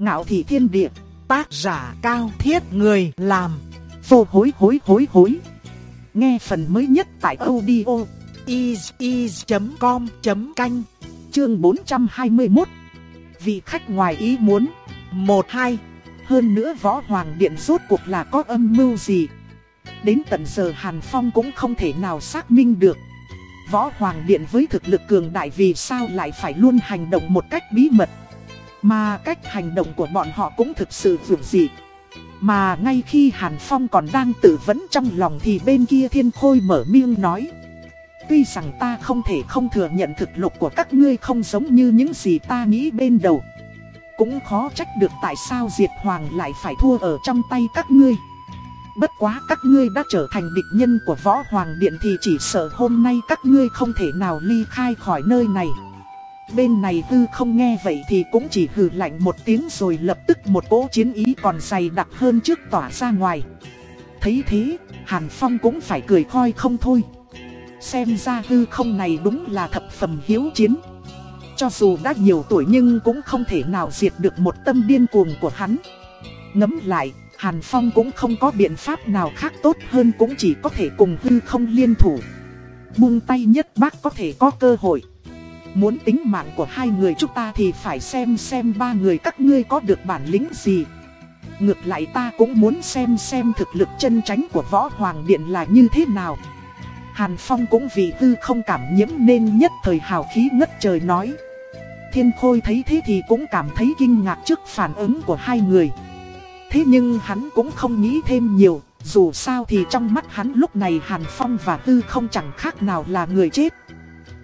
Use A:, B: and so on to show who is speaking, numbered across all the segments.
A: Ngạo thị thiên địa, tác giả cao thiết người làm, vô hối hối hối hối. Nghe phần mới nhất tại audio is.com.canh, chương 421. Vị khách ngoài ý muốn, 1-2, hơn nữa võ hoàng điện rốt cuộc là có âm mưu gì. Đến tận giờ Hàn Phong cũng không thể nào xác minh được. Võ Hoàng Điện với thực lực cường đại vì sao lại phải luôn hành động một cách bí mật. Mà cách hành động của bọn họ cũng thực sự vượt dị. Mà ngay khi Hàn Phong còn đang tự vấn trong lòng thì bên kia Thiên Khôi mở miệng nói. Tuy rằng ta không thể không thừa nhận thực lực của các ngươi không giống như những gì ta nghĩ bên đầu. Cũng khó trách được tại sao Diệt Hoàng lại phải thua ở trong tay các ngươi. Bất quá các ngươi đã trở thành địch nhân của Võ Hoàng Điện thì chỉ sợ hôm nay các ngươi không thể nào ly khai khỏi nơi này. Bên này tư không nghe vậy thì cũng chỉ hừ lạnh một tiếng rồi lập tức một cỗ chiến ý còn dày đặc hơn trước tỏa ra ngoài. Thấy thế, Hàn Phong cũng phải cười khoi không thôi. Xem ra tư không này đúng là thập phẩm hiếu chiến. Cho dù đã nhiều tuổi nhưng cũng không thể nào diệt được một tâm điên cuồng của hắn. Ngấm lại, Hàn Phong cũng không có biện pháp nào khác tốt hơn cũng chỉ có thể cùng hư không liên thủ. Buông tay nhất bác có thể có cơ hội. Muốn tính mạng của hai người chúng ta thì phải xem xem ba người các ngươi có được bản lĩnh gì. Ngược lại ta cũng muốn xem xem thực lực chân tránh của Võ Hoàng Điện là như thế nào. Hàn Phong cũng vì hư không cảm nhiễm nên nhất thời hào khí ngất trời nói. Thiên Khôi thấy thế thì cũng cảm thấy kinh ngạc trước phản ứng của hai người. Thế nhưng hắn cũng không nghĩ thêm nhiều, dù sao thì trong mắt hắn lúc này Hàn Phong và Tư không chẳng khác nào là người chết.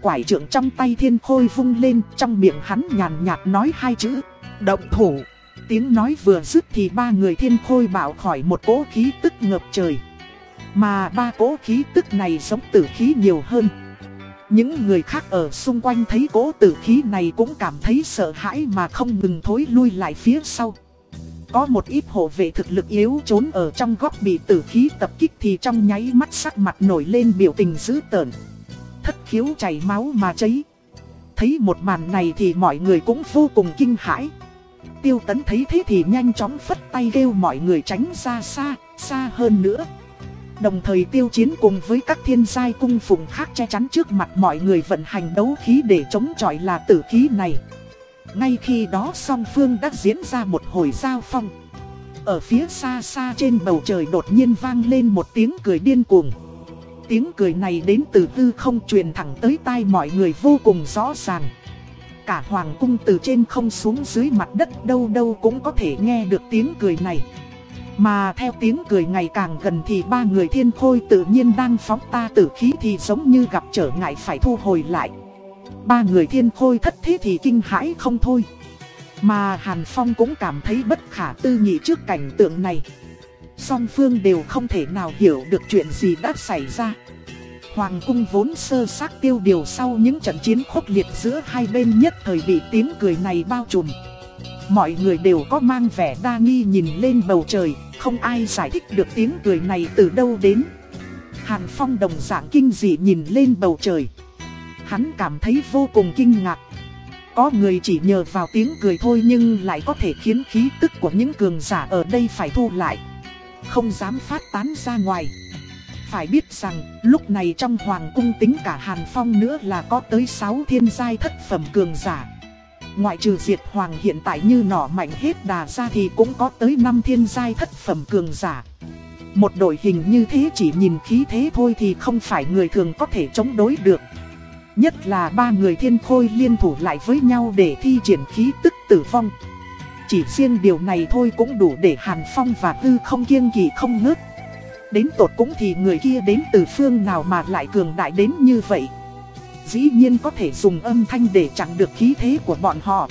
A: Quải trưởng trong tay thiên khôi vung lên, trong miệng hắn nhàn nhạt nói hai chữ, động thủ. Tiếng nói vừa dứt thì ba người thiên khôi bảo khỏi một cỗ khí tức ngập trời. Mà ba cỗ khí tức này giống tử khí nhiều hơn. Những người khác ở xung quanh thấy cỗ tử khí này cũng cảm thấy sợ hãi mà không ngừng thối lui lại phía sau. Có một ít hộ vệ thực lực yếu trốn ở trong góc bị tử khí tập kích thì trong nháy mắt sắc mặt nổi lên biểu tình dữ tợn. Thất khiếu chảy máu mà cháy. Thấy một màn này thì mọi người cũng vô cùng kinh hãi. Tiêu tấn thấy thế thì nhanh chóng phất tay kêu mọi người tránh ra xa, xa hơn nữa. Đồng thời tiêu chiến cùng với các thiên giai cung phụng khác che chắn trước mặt mọi người vận hành đấu khí để chống chọi là tử khí này. Ngay khi đó song phương đã diễn ra một hồi giao phong Ở phía xa xa trên bầu trời đột nhiên vang lên một tiếng cười điên cuồng Tiếng cười này đến từ tư không truyền thẳng tới tai mọi người vô cùng rõ ràng Cả hoàng cung từ trên không xuống dưới mặt đất đâu đâu cũng có thể nghe được tiếng cười này Mà theo tiếng cười ngày càng gần thì ba người thiên khôi tự nhiên đang phóng ta tử khí thì giống như gặp trở ngại phải thu hồi lại Ba người thiên khôi thất thế thì kinh hãi không thôi. Mà Hàn Phong cũng cảm thấy bất khả tư nghị trước cảnh tượng này. Song phương đều không thể nào hiểu được chuyện gì đã xảy ra. Hoàng cung vốn sơ xác tiêu điều sau những trận chiến khốc liệt giữa hai bên nhất thời bị tiếng cười này bao trùm. Mọi người đều có mang vẻ đa nghi nhìn lên bầu trời, không ai giải thích được tiếng cười này từ đâu đến. Hàn Phong đồng dạng kinh dị nhìn lên bầu trời. Hắn cảm thấy vô cùng kinh ngạc. Có người chỉ nhờ vào tiếng cười thôi nhưng lại có thể khiến khí tức của những cường giả ở đây phải thu lại. Không dám phát tán ra ngoài. Phải biết rằng, lúc này trong hoàng cung tính cả Hàn Phong nữa là có tới 6 thiên giai thất phẩm cường giả. Ngoại trừ diệt hoàng hiện tại như nỏ mạnh hết đà ra thì cũng có tới 5 thiên giai thất phẩm cường giả. Một đội hình như thế chỉ nhìn khí thế thôi thì không phải người thường có thể chống đối được. Nhất là ba người thiên khôi liên thủ lại với nhau để thi triển khí tức tử vong chỉ riêng điều này thôi cũng đủ để Hàn Phong và Tư không kiêng kỳ không ngớt Đến tột cũng thì người kia đến từ phương nào mà lại cường đại đến như vậy Dĩ nhiên có thể dùng âm thanh để chặn được khí thế của bọn họ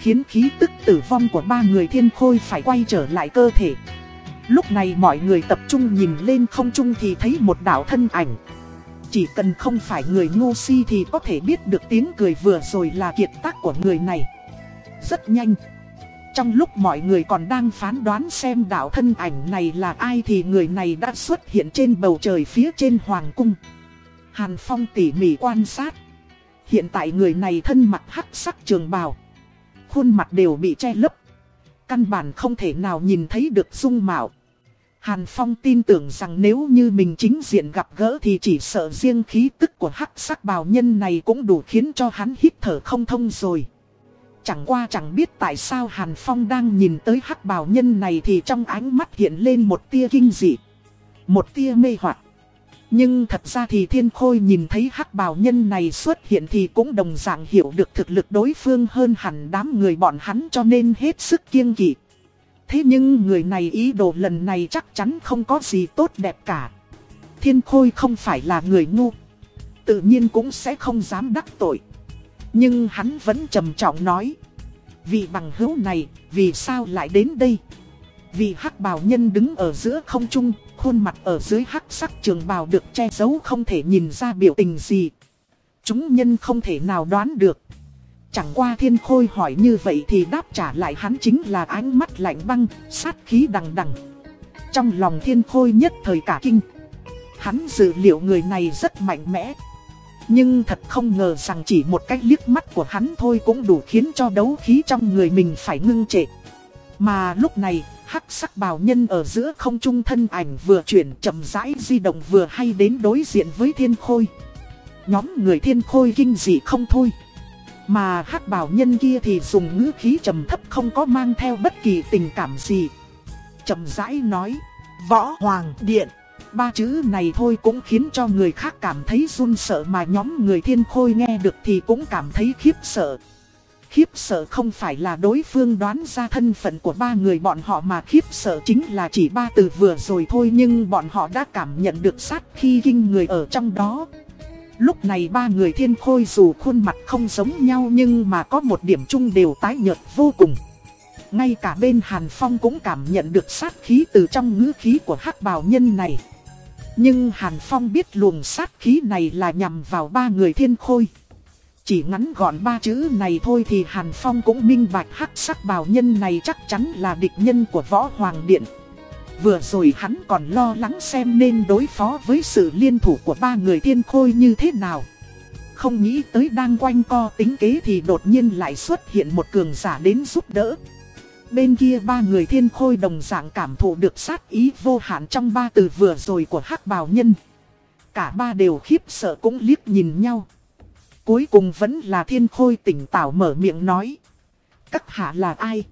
A: Khiến khí tức tử vong của ba người thiên khôi phải quay trở lại cơ thể Lúc này mọi người tập trung nhìn lên không trung thì thấy một đạo thân ảnh chỉ cần không phải người ngu si thì có thể biết được tiếng cười vừa rồi là kiệt tác của người này. Rất nhanh. Trong lúc mọi người còn đang phán đoán xem đạo thân ảnh này là ai thì người này đã xuất hiện trên bầu trời phía trên hoàng cung. Hàn Phong tỉ mỉ quan sát. Hiện tại người này thân mặt hắc sắc trường bào. Khuôn mặt đều bị che lấp. Căn bản không thể nào nhìn thấy được dung mạo. Hàn Phong tin tưởng rằng nếu như mình chính diện gặp gỡ thì chỉ sợ riêng khí tức của hắc sắc bào nhân này cũng đủ khiến cho hắn hít thở không thông rồi. Chẳng qua chẳng biết tại sao Hàn Phong đang nhìn tới hắc bào nhân này thì trong ánh mắt hiện lên một tia kinh dị. Một tia mê hoặc. Nhưng thật ra thì thiên khôi nhìn thấy hắc bào nhân này xuất hiện thì cũng đồng dạng hiểu được thực lực đối phương hơn hẳn đám người bọn hắn cho nên hết sức kiêng kỵ. Thế nhưng người này ý đồ lần này chắc chắn không có gì tốt đẹp cả. Thiên khôi không phải là người ngu. Tự nhiên cũng sẽ không dám đắc tội. Nhưng hắn vẫn trầm trọng nói. Vị bằng hữu này, vì sao lại đến đây? Vì hắc bào nhân đứng ở giữa không trung, khuôn mặt ở dưới hắc sắc trường bào được che giấu không thể nhìn ra biểu tình gì. Chúng nhân không thể nào đoán được. Chẳng qua thiên khôi hỏi như vậy thì đáp trả lại hắn chính là ánh mắt lạnh băng, sát khí đằng đằng. Trong lòng thiên khôi nhất thời cả kinh. Hắn dự liệu người này rất mạnh mẽ. Nhưng thật không ngờ rằng chỉ một cái liếc mắt của hắn thôi cũng đủ khiến cho đấu khí trong người mình phải ngưng trệ. Mà lúc này, hắc sắc bào nhân ở giữa không trung thân ảnh vừa chuyển chậm rãi di động vừa hay đến đối diện với thiên khôi. Nhóm người thiên khôi kinh dị không thôi. Mà hắc bào nhân kia thì dùng ngữ khí trầm thấp không có mang theo bất kỳ tình cảm gì. chậm rãi nói, võ hoàng điện. Ba chữ này thôi cũng khiến cho người khác cảm thấy run sợ mà nhóm người thiên khôi nghe được thì cũng cảm thấy khiếp sợ. Khiếp sợ không phải là đối phương đoán ra thân phận của ba người bọn họ mà khiếp sợ chính là chỉ ba từ vừa rồi thôi nhưng bọn họ đã cảm nhận được sát khi kinh người ở trong đó. Lúc này ba người thiên khôi dù khuôn mặt không giống nhau nhưng mà có một điểm chung đều tái nhợt vô cùng. Ngay cả bên Hàn Phong cũng cảm nhận được sát khí từ trong ngữ khí của hắc bào nhân này. Nhưng Hàn Phong biết luồng sát khí này là nhằm vào ba người thiên khôi. Chỉ ngắn gọn ba chữ này thôi thì Hàn Phong cũng minh bạch hắc sắc bào nhân này chắc chắn là địch nhân của Võ Hoàng Điện. Vừa rồi hắn còn lo lắng xem nên đối phó với sự liên thủ của ba người thiên khôi như thế nào. Không nghĩ tới đang quanh co tính kế thì đột nhiên lại xuất hiện một cường giả đến giúp đỡ. Bên kia ba người thiên khôi đồng dạng cảm thụ được sát ý vô hạn trong ba từ vừa rồi của hắc bào nhân. Cả ba đều khiếp sợ cũng liếc nhìn nhau. Cuối cùng vẫn là thiên khôi tỉnh táo mở miệng nói. Các hạ là ai?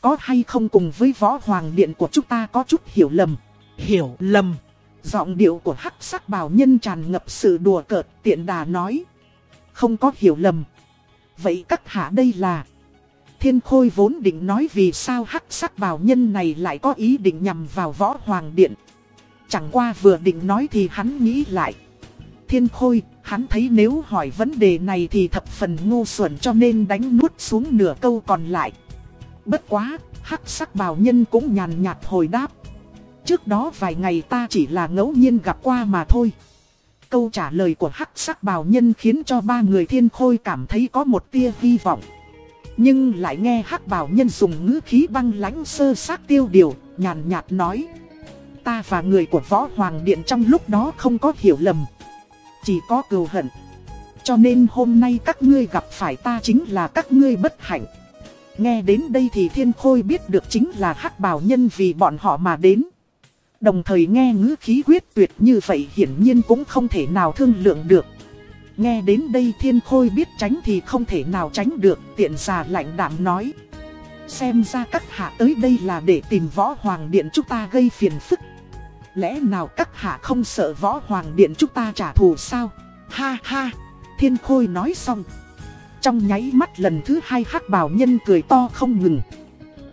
A: Có hay không cùng với võ hoàng điện của chúng ta có chút hiểu lầm? Hiểu lầm. Giọng điệu của hắc sắc bào nhân tràn ngập sự đùa cợt tiện đà nói. Không có hiểu lầm. Vậy các hạ đây là... Thiên Khôi vốn định nói vì sao hắc sắc bào nhân này lại có ý định nhằm vào võ hoàng điện. Chẳng qua vừa định nói thì hắn nghĩ lại. Thiên Khôi, hắn thấy nếu hỏi vấn đề này thì thập phần ngu xuẩn cho nên đánh nuốt xuống nửa câu còn lại. Bất quá, hắc sắc bào nhân cũng nhàn nhạt hồi đáp. Trước đó vài ngày ta chỉ là ngẫu nhiên gặp qua mà thôi. Câu trả lời của hắc sắc bào nhân khiến cho ba người thiên khôi cảm thấy có một tia hy vọng. Nhưng lại nghe hắc bào nhân dùng ngữ khí băng lãnh sơ sát tiêu điều, nhàn nhạt nói. Ta và người của võ hoàng điện trong lúc đó không có hiểu lầm. Chỉ có cừu hận. Cho nên hôm nay các ngươi gặp phải ta chính là các ngươi bất hạnh. Nghe đến đây thì thiên khôi biết được chính là hắc bào nhân vì bọn họ mà đến. Đồng thời nghe ngữ khí quyết tuyệt như vậy hiển nhiên cũng không thể nào thương lượng được. Nghe đến đây thiên khôi biết tránh thì không thể nào tránh được, tiện già lạnh đạm nói. Xem ra các hạ tới đây là để tìm võ hoàng điện chúng ta gây phiền phức. Lẽ nào các hạ không sợ võ hoàng điện chúng ta trả thù sao? Ha ha! Thiên khôi nói xong. Trong nháy mắt lần thứ hai hắc bào nhân cười to không ngừng.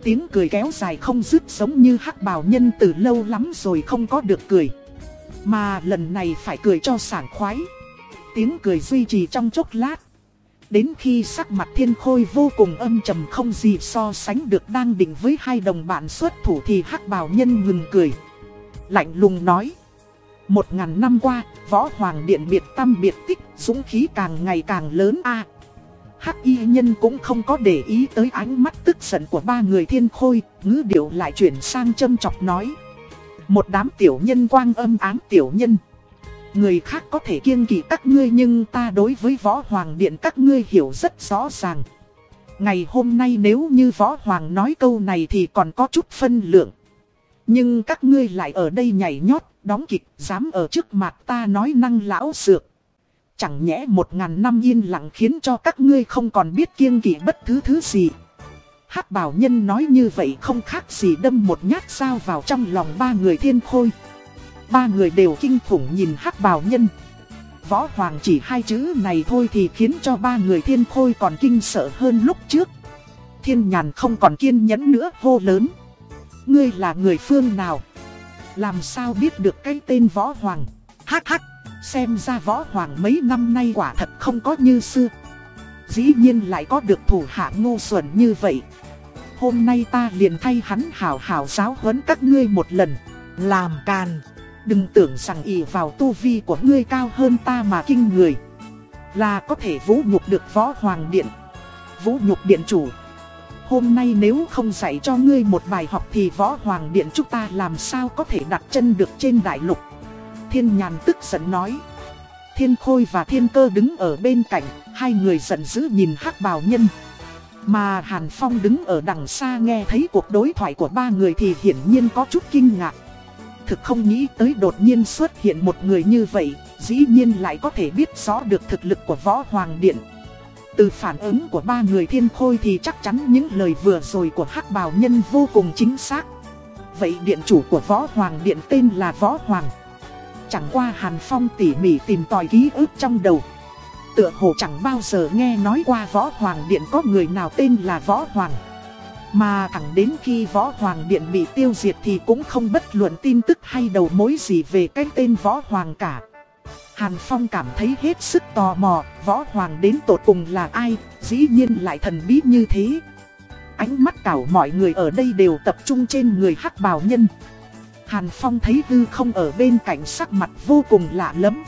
A: Tiếng cười kéo dài không dứt giống như hắc bào nhân từ lâu lắm rồi không có được cười. Mà lần này phải cười cho sảng khoái. Tiếng cười duy trì trong chốc lát. Đến khi sắc mặt thiên khôi vô cùng âm trầm không gì so sánh được đang định với hai đồng bạn xuất thủ thì hắc bào nhân ngừng cười. Lạnh lùng nói. Một ngàn năm qua, võ hoàng điện biệt tâm biệt tích, dũng khí càng ngày càng lớn a Hắc y nhân cũng không có để ý tới ánh mắt tức giận của ba người thiên khôi, ngữ điệu lại chuyển sang châm chọc nói. Một đám tiểu nhân quang âm ám tiểu nhân. Người khác có thể kiêng kỵ các ngươi nhưng ta đối với võ hoàng điện các ngươi hiểu rất rõ ràng. Ngày hôm nay nếu như Võ Hoàng nói câu này thì còn có chút phân lượng. Nhưng các ngươi lại ở đây nhảy nhót, đóng kịch, dám ở trước mặt ta nói năng lão sược. Chẳng nhẽ một ngàn năm yên lặng khiến cho các ngươi không còn biết kiêng kỵ bất thứ thứ gì. Hát bảo nhân nói như vậy không khác gì đâm một nhát sao vào trong lòng ba người thiên khôi. Ba người đều kinh khủng nhìn hắc bào nhân. Võ Hoàng chỉ hai chữ này thôi thì khiến cho ba người thiên khôi còn kinh sợ hơn lúc trước. Thiên nhàn không còn kiên nhẫn nữa hô lớn. Ngươi là người phương nào? Làm sao biết được cái tên Võ Hoàng? Hắc hắc, xem ra Võ Hoàng mấy năm nay quả thật không có như xưa. Dĩ nhiên lại có được thủ hạ ngu xuẩn như vậy. Hôm nay ta liền thay hắn hảo hảo giáo huấn các ngươi một lần. Làm càn. Đừng tưởng rằng ỷ vào tu vi của ngươi cao hơn ta mà kinh người. Là có thể vũ nhục được Võ Hoàng Điện. Vũ nhục Điện Chủ. Hôm nay nếu không dạy cho ngươi một bài học thì Võ Hoàng Điện chúng ta làm sao có thể đặt chân được trên đại lục. Thiên Nhàn tức giận nói. Thiên Khôi và Thiên Cơ đứng ở bên cạnh, hai người giận dữ nhìn hắc bào nhân. Mà Hàn Phong đứng ở đằng xa nghe thấy cuộc đối thoại của ba người thì hiển nhiên có chút kinh ngạc. Thực không nghĩ tới đột nhiên xuất hiện một người như vậy, dĩ nhiên lại có thể biết rõ được thực lực của Võ Hoàng Điện. Từ phản ứng của ba người thiên khôi thì chắc chắn những lời vừa rồi của hắc bào nhân vô cùng chính xác. Vậy điện chủ của Võ Hoàng Điện tên là Võ Hoàng. Chẳng qua Hàn Phong tỉ mỉ tìm tòi ký ức trong đầu. Tựa hồ chẳng bao giờ nghe nói qua Võ Hoàng Điện có người nào tên là Võ Hoàng. Mà thẳng đến khi Võ Hoàng Điện bị tiêu diệt thì cũng không bất luận tin tức hay đầu mối gì về cái tên Võ Hoàng cả. Hàn Phong cảm thấy hết sức tò mò, Võ Hoàng đến tột cùng là ai, dĩ nhiên lại thần bí như thế. Ánh mắt cảo mọi người ở đây đều tập trung trên người hắc bào nhân. Hàn Phong thấy hư không ở bên cạnh sắc mặt vô cùng lạ lắm.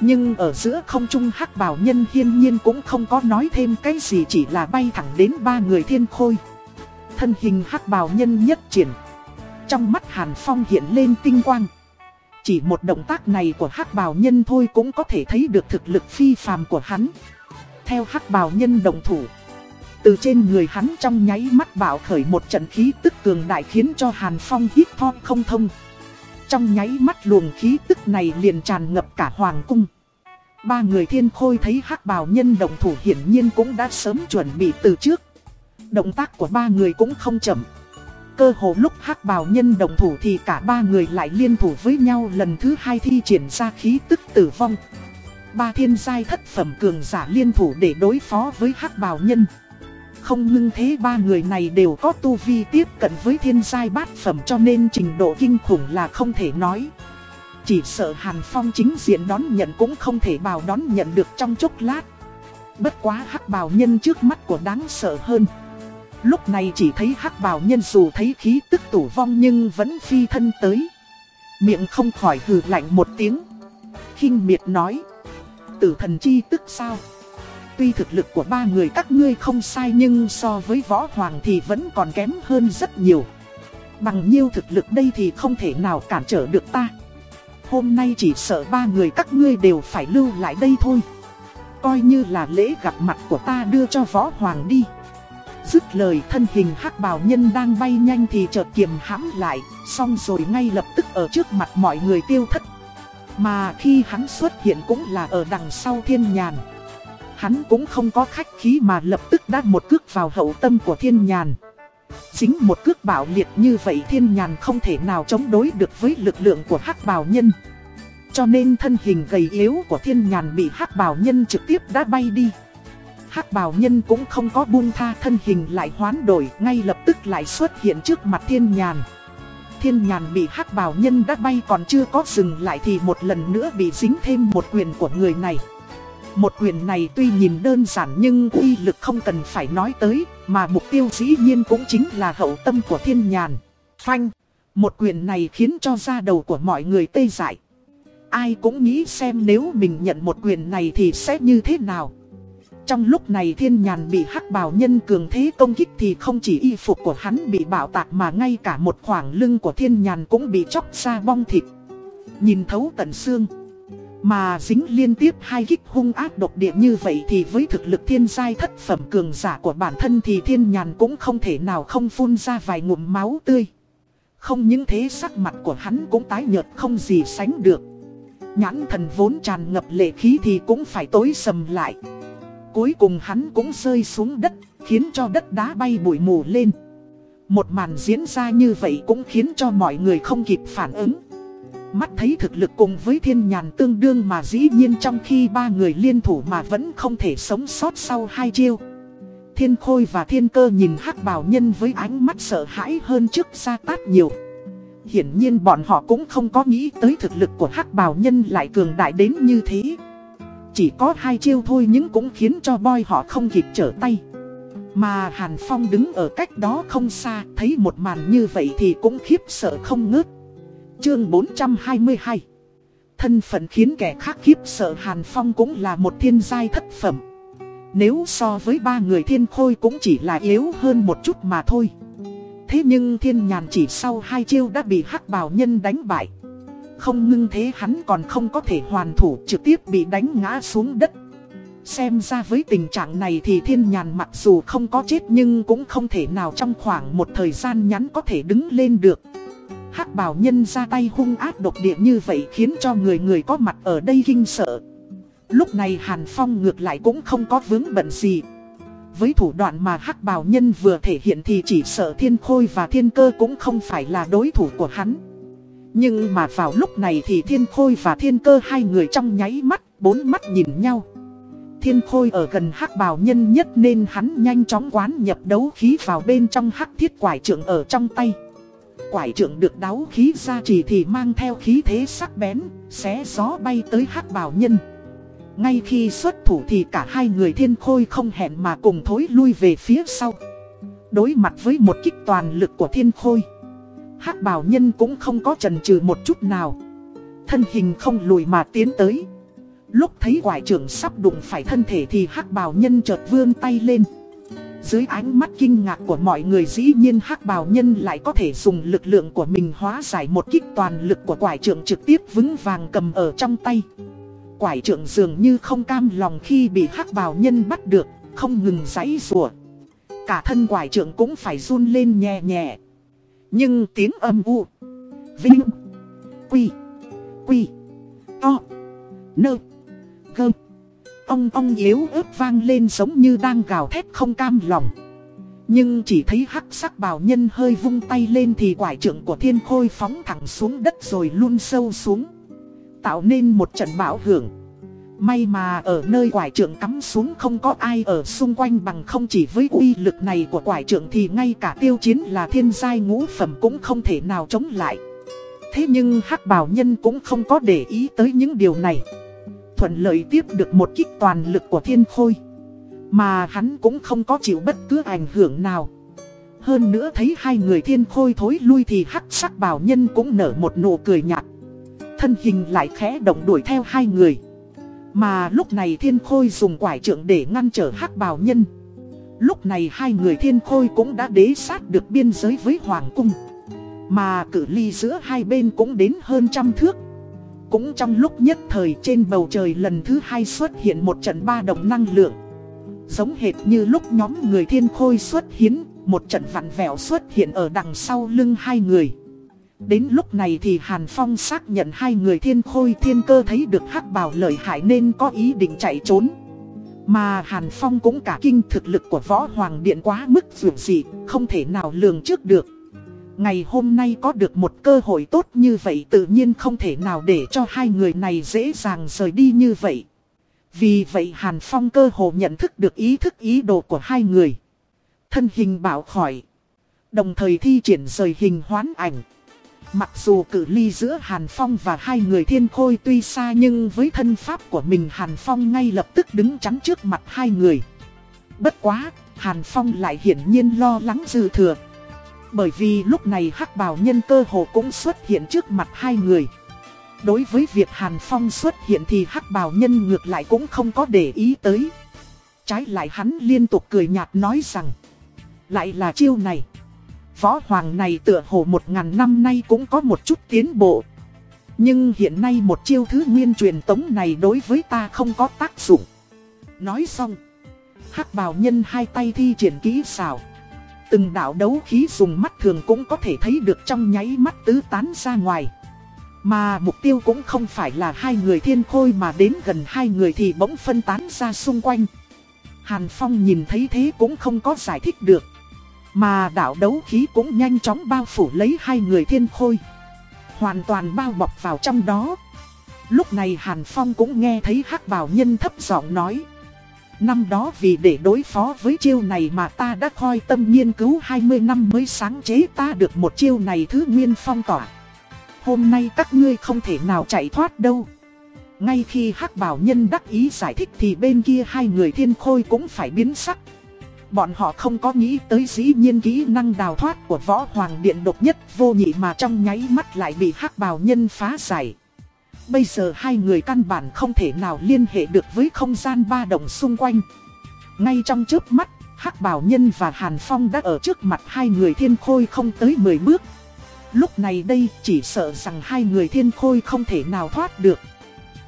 A: Nhưng ở giữa không trung hắc bào nhân hiên nhiên cũng không có nói thêm cái gì chỉ là bay thẳng đến ba người thiên khôi. Thân hình hắc bào nhân nhất triển. Trong mắt Hàn Phong hiện lên tinh quang. Chỉ một động tác này của hắc bào nhân thôi cũng có thể thấy được thực lực phi phàm của hắn. Theo hắc bào nhân đồng thủ. Từ trên người hắn trong nháy mắt bạo khởi một trận khí tức cường đại khiến cho Hàn Phong hít thon không thông. Trong nháy mắt luồng khí tức này liền tràn ngập cả hoàng cung. Ba người thiên khôi thấy hắc bào nhân đồng thủ hiển nhiên cũng đã sớm chuẩn bị từ trước. Động tác của ba người cũng không chậm. Cơ hồ lúc hắc bào nhân đồng thủ thì cả ba người lại liên thủ với nhau lần thứ hai thi triển ra khí tức tử vong. Ba thiên giai thất phẩm cường giả liên thủ để đối phó với hắc bào nhân. Không ngưng thế ba người này đều có tu vi tiếp cận với thiên giai bát phẩm cho nên trình độ kinh khủng là không thể nói. Chỉ sợ Hàn Phong chính diện đón nhận cũng không thể bào đón nhận được trong chốc lát. Bất quá hắc bào nhân trước mắt của đáng sợ hơn. Lúc này chỉ thấy hắc bào nhân dù thấy khí tức tủ vong nhưng vẫn phi thân tới. Miệng không khỏi hừ lạnh một tiếng. khinh miệt nói. Tử thần chi tức sao? Tuy thực lực của ba người các ngươi không sai nhưng so với võ hoàng thì vẫn còn kém hơn rất nhiều. Bằng nhiêu thực lực đây thì không thể nào cản trở được ta. Hôm nay chỉ sợ ba người các ngươi đều phải lưu lại đây thôi. Coi như là lễ gặp mặt của ta đưa cho võ hoàng đi. Dứt lời thân hình hắc bào nhân đang bay nhanh thì chợt kiềm hãm lại, xong rồi ngay lập tức ở trước mặt mọi người tiêu thất. Mà khi hắn xuất hiện cũng là ở đằng sau thiên nhàn. Hắn cũng không có khách khí mà lập tức đá một cước vào hậu tâm của thiên nhàn. Chính một cước bảo liệt như vậy thiên nhàn không thể nào chống đối được với lực lượng của hắc bào nhân. Cho nên thân hình gầy yếu của thiên nhàn bị hắc bào nhân trực tiếp đã bay đi hắc bào nhân cũng không có buông tha thân hình lại hoán đổi, ngay lập tức lại xuất hiện trước mặt thiên nhàn. Thiên nhàn bị hắc bào nhân đã bay còn chưa có dừng lại thì một lần nữa bị dính thêm một quyền của người này. Một quyền này tuy nhìn đơn giản nhưng uy lực không cần phải nói tới, mà mục tiêu dĩ nhiên cũng chính là hậu tâm của thiên nhàn. Phanh, một quyền này khiến cho da đầu của mọi người tê dại. Ai cũng nghĩ xem nếu mình nhận một quyền này thì sẽ như thế nào. Trong lúc này thiên nhàn bị hắc bào nhân cường thế công kích thì không chỉ y phục của hắn bị bạo tạc mà ngay cả một khoảng lưng của thiên nhàn cũng bị chóc ra bong thịt. Nhìn thấu tận xương. Mà dính liên tiếp hai kích hung ác độc địa như vậy thì với thực lực thiên giai thất phẩm cường giả của bản thân thì thiên nhàn cũng không thể nào không phun ra vài ngụm máu tươi. Không những thế, sắc mặt của hắn cũng tái nhợt không gì sánh được. Nhãn thần vốn tràn ngập lệ khí thì cũng phải tối sầm lại. Cuối cùng hắn cũng rơi xuống đất, khiến cho đất đá bay bụi mù lên. Một màn diễn ra như vậy cũng khiến cho mọi người không kịp phản ứng. Mắt thấy thực lực cùng với thiên nhàn tương đương mà dĩ nhiên trong khi ba người liên thủ mà vẫn không thể sống sót sau hai chiêu. Thiên khôi và thiên cơ nhìn hắc bào nhân với ánh mắt sợ hãi hơn trước xa tát nhiều. Hiển nhiên bọn họ cũng không có nghĩ tới thực lực của hắc bào nhân lại cường đại đến như thế. Chỉ có hai chiêu thôi nhưng cũng khiến cho boy họ không kịp trở tay. Mà Hàn Phong đứng ở cách đó không xa, thấy một màn như vậy thì cũng khiếp sợ không ngớt. Chương 422 Thân phận khiến kẻ khác khiếp sợ Hàn Phong cũng là một thiên giai thất phẩm. Nếu so với ba người thiên khôi cũng chỉ là yếu hơn một chút mà thôi. Thế nhưng thiên nhàn chỉ sau hai chiêu đã bị hắc bào nhân đánh bại. Không ngưng thế hắn còn không có thể hoàn thủ, trực tiếp bị đánh ngã xuống đất. Xem ra với tình trạng này thì thiên nhàn mặc dù không có chết nhưng cũng không thể nào trong khoảng một thời gian ngắn có thể đứng lên được. hắc bảo nhân ra tay hung ác độc địa như vậy khiến cho người người có mặt ở đây kinh sợ. Lúc này Hàn Phong ngược lại cũng không có vướng bận gì. Với thủ đoạn mà hắc bào nhân vừa thể hiện thì chỉ sợ thiên khôi và thiên cơ cũng không phải là đối thủ của hắn. Nhưng mà vào lúc này thì thiên khôi và thiên cơ hai người trong nháy mắt, bốn mắt nhìn nhau. Thiên khôi ở gần hắc bào nhân nhất nên hắn nhanh chóng quán nhập đấu khí vào bên trong hắc thiết quải trượng ở trong tay. Quải trượng được đấu khí ra chỉ thì mang theo khí thế sắc bén, xé gió bay tới hắc bào nhân. Ngay khi xuất thủ thì cả hai người thiên khôi không hẹn mà cùng thối lui về phía sau. Đối mặt với một kích toàn lực của thiên khôi hắc bào nhân cũng không có chần chừ một chút nào. Thân hình không lùi mà tiến tới. Lúc thấy quải trưởng sắp đụng phải thân thể thì hắc bào nhân chợt vươn tay lên. Dưới ánh mắt kinh ngạc của mọi người dĩ nhiên hắc bào nhân lại có thể dùng lực lượng của mình hóa giải một kích toàn lực của quải trưởng trực tiếp vững vàng cầm ở trong tay. Quải trưởng dường như không cam lòng khi bị hắc bào nhân bắt được, không ngừng giãy rủa Cả thân quải trưởng cũng phải run lên nhẹ nhẹ. Nhưng tiếng âm u, vinh, quy, quy, to, nơ gơ. Ông ông yếu ớt vang lên giống như đang gào thét không cam lòng. Nhưng chỉ thấy hắc sắc bào nhân hơi vung tay lên thì quải trưởng của thiên khôi phóng thẳng xuống đất rồi luôn sâu xuống. Tạo nên một trận bão hưởng. May mà ở nơi quải trưởng cắm xuống không có ai ở xung quanh bằng không chỉ với uy lực này của quải trưởng thì ngay cả tiêu chiến là thiên giai ngũ phẩm cũng không thể nào chống lại. Thế nhưng hắc bào nhân cũng không có để ý tới những điều này thuận lợi tiếp được một kích toàn lực của thiên khôi. Mà hắn cũng không có chịu bất cứ ảnh hưởng nào. Hơn nữa thấy hai người thiên khôi thối lui thì hắc sắc bào nhân cũng nở một nụ cười nhạt. Thân hình lại khẽ động đuổi theo hai người. Mà lúc này thiên khôi dùng quải trượng để ngăn trở hắc bào nhân. Lúc này hai người thiên khôi cũng đã đế sát được biên giới với hoàng cung. Mà cử ly giữa hai bên cũng đến hơn trăm thước. Cũng trong lúc nhất thời trên bầu trời lần thứ hai xuất hiện một trận ba động năng lượng Giống hệt như lúc nhóm người thiên khôi xuất hiến, Một trận vặn vẹo xuất hiện ở đằng sau lưng hai người Đến lúc này thì Hàn Phong xác nhận hai người thiên khôi thiên cơ thấy được hắc bào lợi hại nên có ý định chạy trốn Mà Hàn Phong cũng cả kinh thực lực của võ hoàng điện quá mức dù gì, Không thể nào lường trước được Ngày hôm nay có được một cơ hội tốt như vậy tự nhiên không thể nào để cho hai người này dễ dàng rời đi như vậy. Vì vậy Hàn Phong cơ hồ nhận thức được ý thức ý đồ của hai người. Thân hình bảo khỏi. Đồng thời thi triển rời hình hoán ảnh. Mặc dù cự ly giữa Hàn Phong và hai người thiên khôi tuy xa nhưng với thân pháp của mình Hàn Phong ngay lập tức đứng chắn trước mặt hai người. Bất quá, Hàn Phong lại hiển nhiên lo lắng dư thừa. Bởi vì lúc này hắc bào nhân cơ hồ cũng xuất hiện trước mặt hai người. Đối với việc Hàn Phong xuất hiện thì hắc bào nhân ngược lại cũng không có để ý tới. Trái lại hắn liên tục cười nhạt nói rằng Lại là chiêu này Võ hoàng này tựa hồ một ngàn năm nay cũng có một chút tiến bộ Nhưng hiện nay một chiêu thứ nguyên truyền tống này đối với ta không có tác dụng. Nói xong, hắc bào nhân hai tay thi triển kỹ xảo. Từng đạo đấu khí dùng mắt thường cũng có thể thấy được trong nháy mắt tứ tán ra ngoài. Mà mục tiêu cũng không phải là hai người thiên khôi mà đến gần hai người thì bỗng phân tán ra xung quanh. Hàn Phong nhìn thấy thế cũng không có giải thích được. Mà đạo đấu khí cũng nhanh chóng bao phủ lấy hai người thiên khôi. Hoàn toàn bao bọc vào trong đó. Lúc này Hàn Phong cũng nghe thấy hắc bảo nhân thấp giọng nói. Năm đó vì để đối phó với chiêu này mà ta đã khoi tâm nghiên cứu 20 năm mới sáng chế ta được một chiêu này thứ nguyên phong tỏa. Hôm nay các ngươi không thể nào chạy thoát đâu. Ngay khi hắc bảo nhân đắc ý giải thích thì bên kia hai người thiên khôi cũng phải biến sắc. Bọn họ không có nghĩ tới dĩ nhiên kỹ năng đào thoát của võ hoàng điện độc nhất vô nhị mà trong nháy mắt lại bị hắc bào nhân phá giải. Bây giờ hai người căn bản không thể nào liên hệ được với không gian ba động xung quanh. Ngay trong trước mắt, hắc bào nhân và Hàn Phong đã ở trước mặt hai người thiên khôi không tới 10 bước. Lúc này đây chỉ sợ rằng hai người thiên khôi không thể nào thoát được.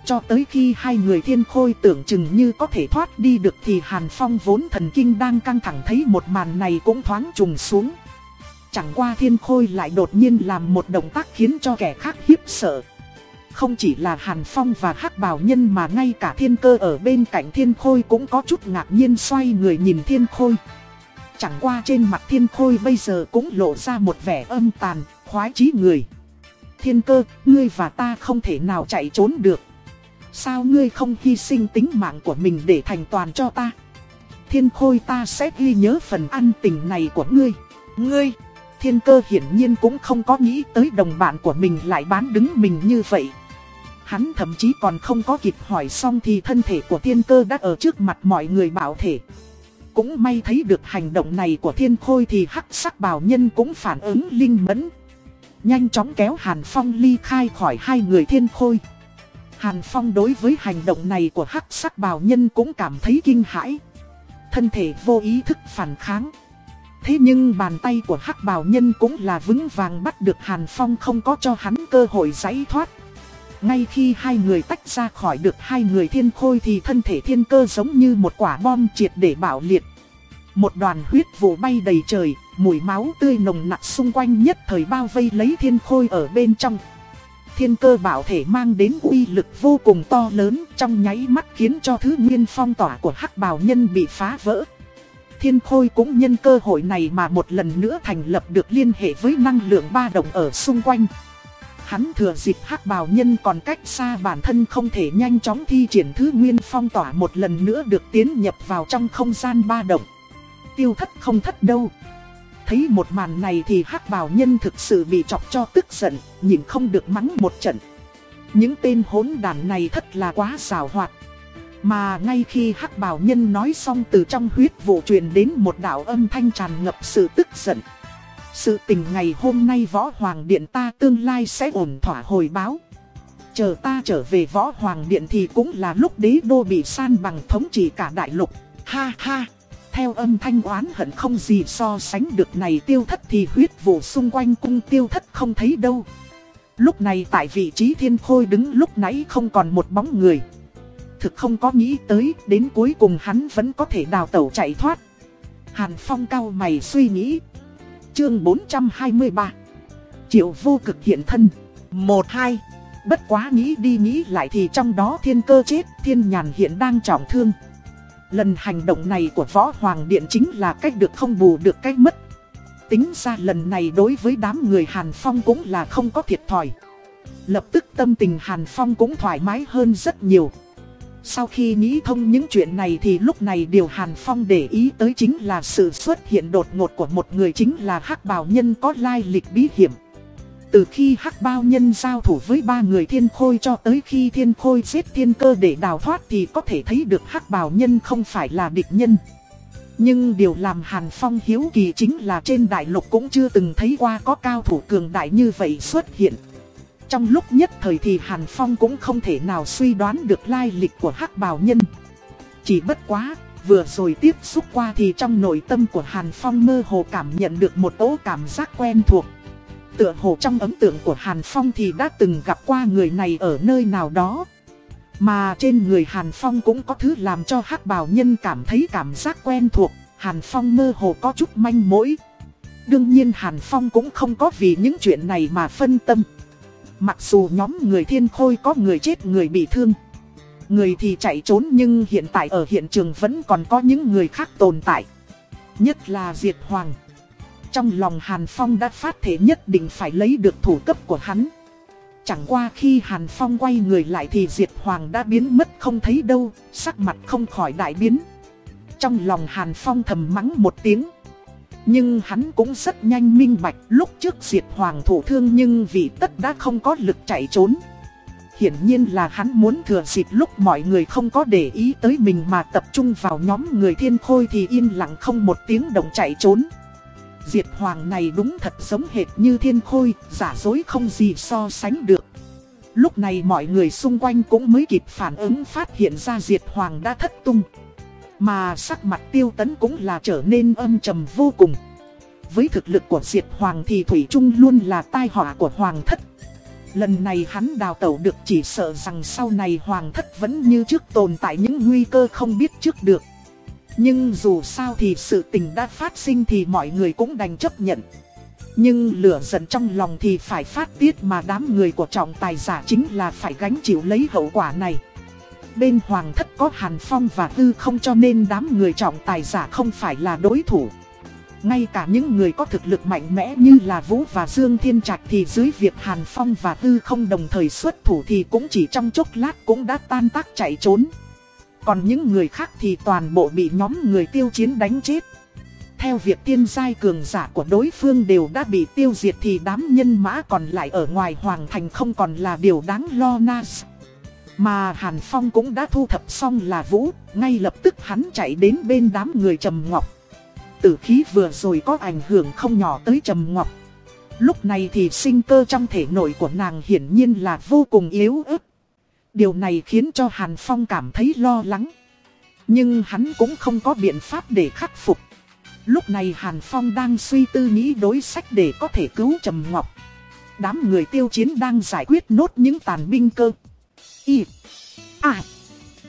A: Cho tới khi hai người thiên khôi tưởng chừng như có thể thoát đi được thì Hàn Phong vốn thần kinh đang căng thẳng thấy một màn này cũng thoáng trùng xuống. Chẳng qua thiên khôi lại đột nhiên làm một động tác khiến cho kẻ khác hiếp sợ. Không chỉ là Hàn Phong và hắc bào nhân mà ngay cả thiên cơ ở bên cạnh thiên khôi cũng có chút ngạc nhiên xoay người nhìn thiên khôi. Chẳng qua trên mặt thiên khôi bây giờ cũng lộ ra một vẻ âm tàn, khoái chí người. Thiên cơ, ngươi và ta không thể nào chạy trốn được. Sao ngươi không hy sinh tính mạng của mình để thành toàn cho ta? Thiên khôi ta sẽ ghi nhớ phần ăn tình này của ngươi. Ngươi, thiên cơ hiển nhiên cũng không có nghĩ tới đồng bạn của mình lại bán đứng mình như vậy. Hắn thậm chí còn không có kịp hỏi xong thì thân thể của thiên cơ đã ở trước mặt mọi người bảo thể. Cũng may thấy được hành động này của thiên khôi thì hắc sắc bào nhân cũng phản ứng linh mẫn. Nhanh chóng kéo Hàn Phong ly khai khỏi hai người thiên khôi. Hàn Phong đối với hành động này của hắc sắc bào nhân cũng cảm thấy kinh hãi. Thân thể vô ý thức phản kháng. Thế nhưng bàn tay của hắc bào nhân cũng là vững vàng bắt được Hàn Phong không có cho hắn cơ hội giải thoát. Ngay khi hai người tách ra khỏi được hai người thiên khôi thì thân thể thiên cơ giống như một quả bom triệt để bạo liệt. Một đoàn huyết vụ bay đầy trời, mùi máu tươi nồng nặc xung quanh nhất thời bao vây lấy thiên khôi ở bên trong. Thiên cơ bảo thể mang đến uy lực vô cùng to lớn, trong nháy mắt khiến cho thứ nguyên phong tỏa của hắc bào nhân bị phá vỡ. Thiên khôi cũng nhân cơ hội này mà một lần nữa thành lập được liên hệ với năng lượng ba động ở xung quanh. Hắn thừa dịp hắc bào nhân còn cách xa bản thân không thể nhanh chóng thi triển thứ nguyên phong tỏa một lần nữa được tiến nhập vào trong không gian ba động. Tiêu thất không thất đâu. Thấy một màn này thì hắc bào nhân thực sự bị chọc cho tức giận, nhìn không được mắng một trận. Những tên hỗn đàn này thật là quá xảo hoạt. Mà ngay khi hắc bào nhân nói xong từ trong huyết vụ truyền đến một đạo âm thanh tràn ngập sự tức giận. Sự tình ngày hôm nay võ hoàng điện ta tương lai sẽ ổn thỏa hồi báo. Chờ ta trở về võ hoàng điện thì cũng là lúc đế đô bị san bằng thống trị cả đại lục. Ha ha! Theo âm thanh oán hận không gì so sánh được này tiêu thất thì huyết vụ xung quanh cung tiêu thất không thấy đâu. Lúc này tại vị trí thiên khôi đứng lúc nãy không còn một bóng người. Thực không có nghĩ tới đến cuối cùng hắn vẫn có thể đào tẩu chạy thoát. Hàn Phong cao mày suy nghĩ. Chương 423 Triệu vô cực hiện thân 1-2 Bất quá nghĩ đi nghĩ lại thì trong đó thiên cơ chết Thiên nhàn hiện đang trọng thương Lần hành động này của Võ Hoàng Điện chính là cách được không bù được cách mất. Tính ra lần này đối với đám người Hàn Phong cũng là không có thiệt thòi. Lập tức tâm tình Hàn Phong cũng thoải mái hơn rất nhiều. Sau khi nghĩ thông những chuyện này thì lúc này điều Hàn Phong để ý tới chính là sự xuất hiện đột ngột của một người chính là Hắc Bào Nhân có lai lịch bí hiểm. Từ khi Hắc Bao Nhân giao thủ với ba người thiên khôi cho tới khi thiên khôi giết thiên cơ để đào thoát thì có thể thấy được Hắc Bào Nhân không phải là địch nhân. Nhưng điều làm Hàn Phong hiếu kỳ chính là trên đại lục cũng chưa từng thấy qua có cao thủ cường đại như vậy xuất hiện. Trong lúc nhất thời thì Hàn Phong cũng không thể nào suy đoán được lai lịch của hắc bào nhân. Chỉ bất quá, vừa rồi tiếp xúc qua thì trong nội tâm của Hàn Phong mơ hồ cảm nhận được một ố cảm giác quen thuộc. Tựa hồ trong ấn tượng của Hàn Phong thì đã từng gặp qua người này ở nơi nào đó. Mà trên người Hàn Phong cũng có thứ làm cho hắc bào nhân cảm thấy cảm giác quen thuộc, Hàn Phong mơ hồ có chút manh mối. Đương nhiên Hàn Phong cũng không có vì những chuyện này mà phân tâm. Mặc dù nhóm người thiên khôi có người chết người bị thương. Người thì chạy trốn nhưng hiện tại ở hiện trường vẫn còn có những người khác tồn tại. Nhất là Diệt Hoàng. Trong lòng Hàn Phong đã phát thể nhất định phải lấy được thủ cấp của hắn. Chẳng qua khi Hàn Phong quay người lại thì Diệt Hoàng đã biến mất không thấy đâu, sắc mặt không khỏi đại biến. Trong lòng Hàn Phong thầm mắng một tiếng. Nhưng hắn cũng rất nhanh minh bạch lúc trước Diệt Hoàng thủ thương nhưng vì tất đã không có lực chạy trốn. Hiển nhiên là hắn muốn thừa dịp lúc mọi người không có để ý tới mình mà tập trung vào nhóm người thiên khôi thì yên lặng không một tiếng động chạy trốn. Diệt Hoàng này đúng thật giống hệt như thiên khôi, giả dối không gì so sánh được. Lúc này mọi người xung quanh cũng mới kịp phản ứng phát hiện ra Diệt Hoàng đã thất tung. Mà sắc mặt tiêu tấn cũng là trở nên âm trầm vô cùng. Với thực lực của Diệt Hoàng thì Thủy Trung luôn là tai họa của Hoàng thất. Lần này hắn đào tẩu được chỉ sợ rằng sau này Hoàng thất vẫn như trước tồn tại những nguy cơ không biết trước được. Nhưng dù sao thì sự tình đã phát sinh thì mọi người cũng đành chấp nhận. Nhưng lửa giận trong lòng thì phải phát tiết mà đám người của trọng tài giả chính là phải gánh chịu lấy hậu quả này. Bên hoàng thất có hàn phong và tư không cho nên đám người trọng tài giả không phải là đối thủ. Ngay cả những người có thực lực mạnh mẽ như là Vũ và Dương Thiên Trạch thì dưới việc Hàn Phong và Tư không đồng thời xuất thủ thì cũng chỉ trong chốc lát cũng đã tan tác chạy trốn. Còn những người khác thì toàn bộ bị nhóm người tiêu chiến đánh chết. Theo việc tiên giai cường giả của đối phương đều đã bị tiêu diệt thì đám nhân mã còn lại ở ngoài hoàng thành không còn là điều đáng lo nas. Mà Hàn Phong cũng đã thu thập xong là Vũ, ngay lập tức hắn chạy đến bên đám người Trầm Ngọc. Tử khí vừa rồi có ảnh hưởng không nhỏ tới Trầm Ngọc. Lúc này thì sinh cơ trong thể nội của nàng hiển nhiên là vô cùng yếu ớt. Điều này khiến cho Hàn Phong cảm thấy lo lắng. Nhưng hắn cũng không có biện pháp để khắc phục. Lúc này Hàn Phong đang suy tư nghĩ đối sách để có thể cứu Trầm Ngọc. Đám người tiêu chiến đang giải quyết nốt những tàn binh cơ. Y. À.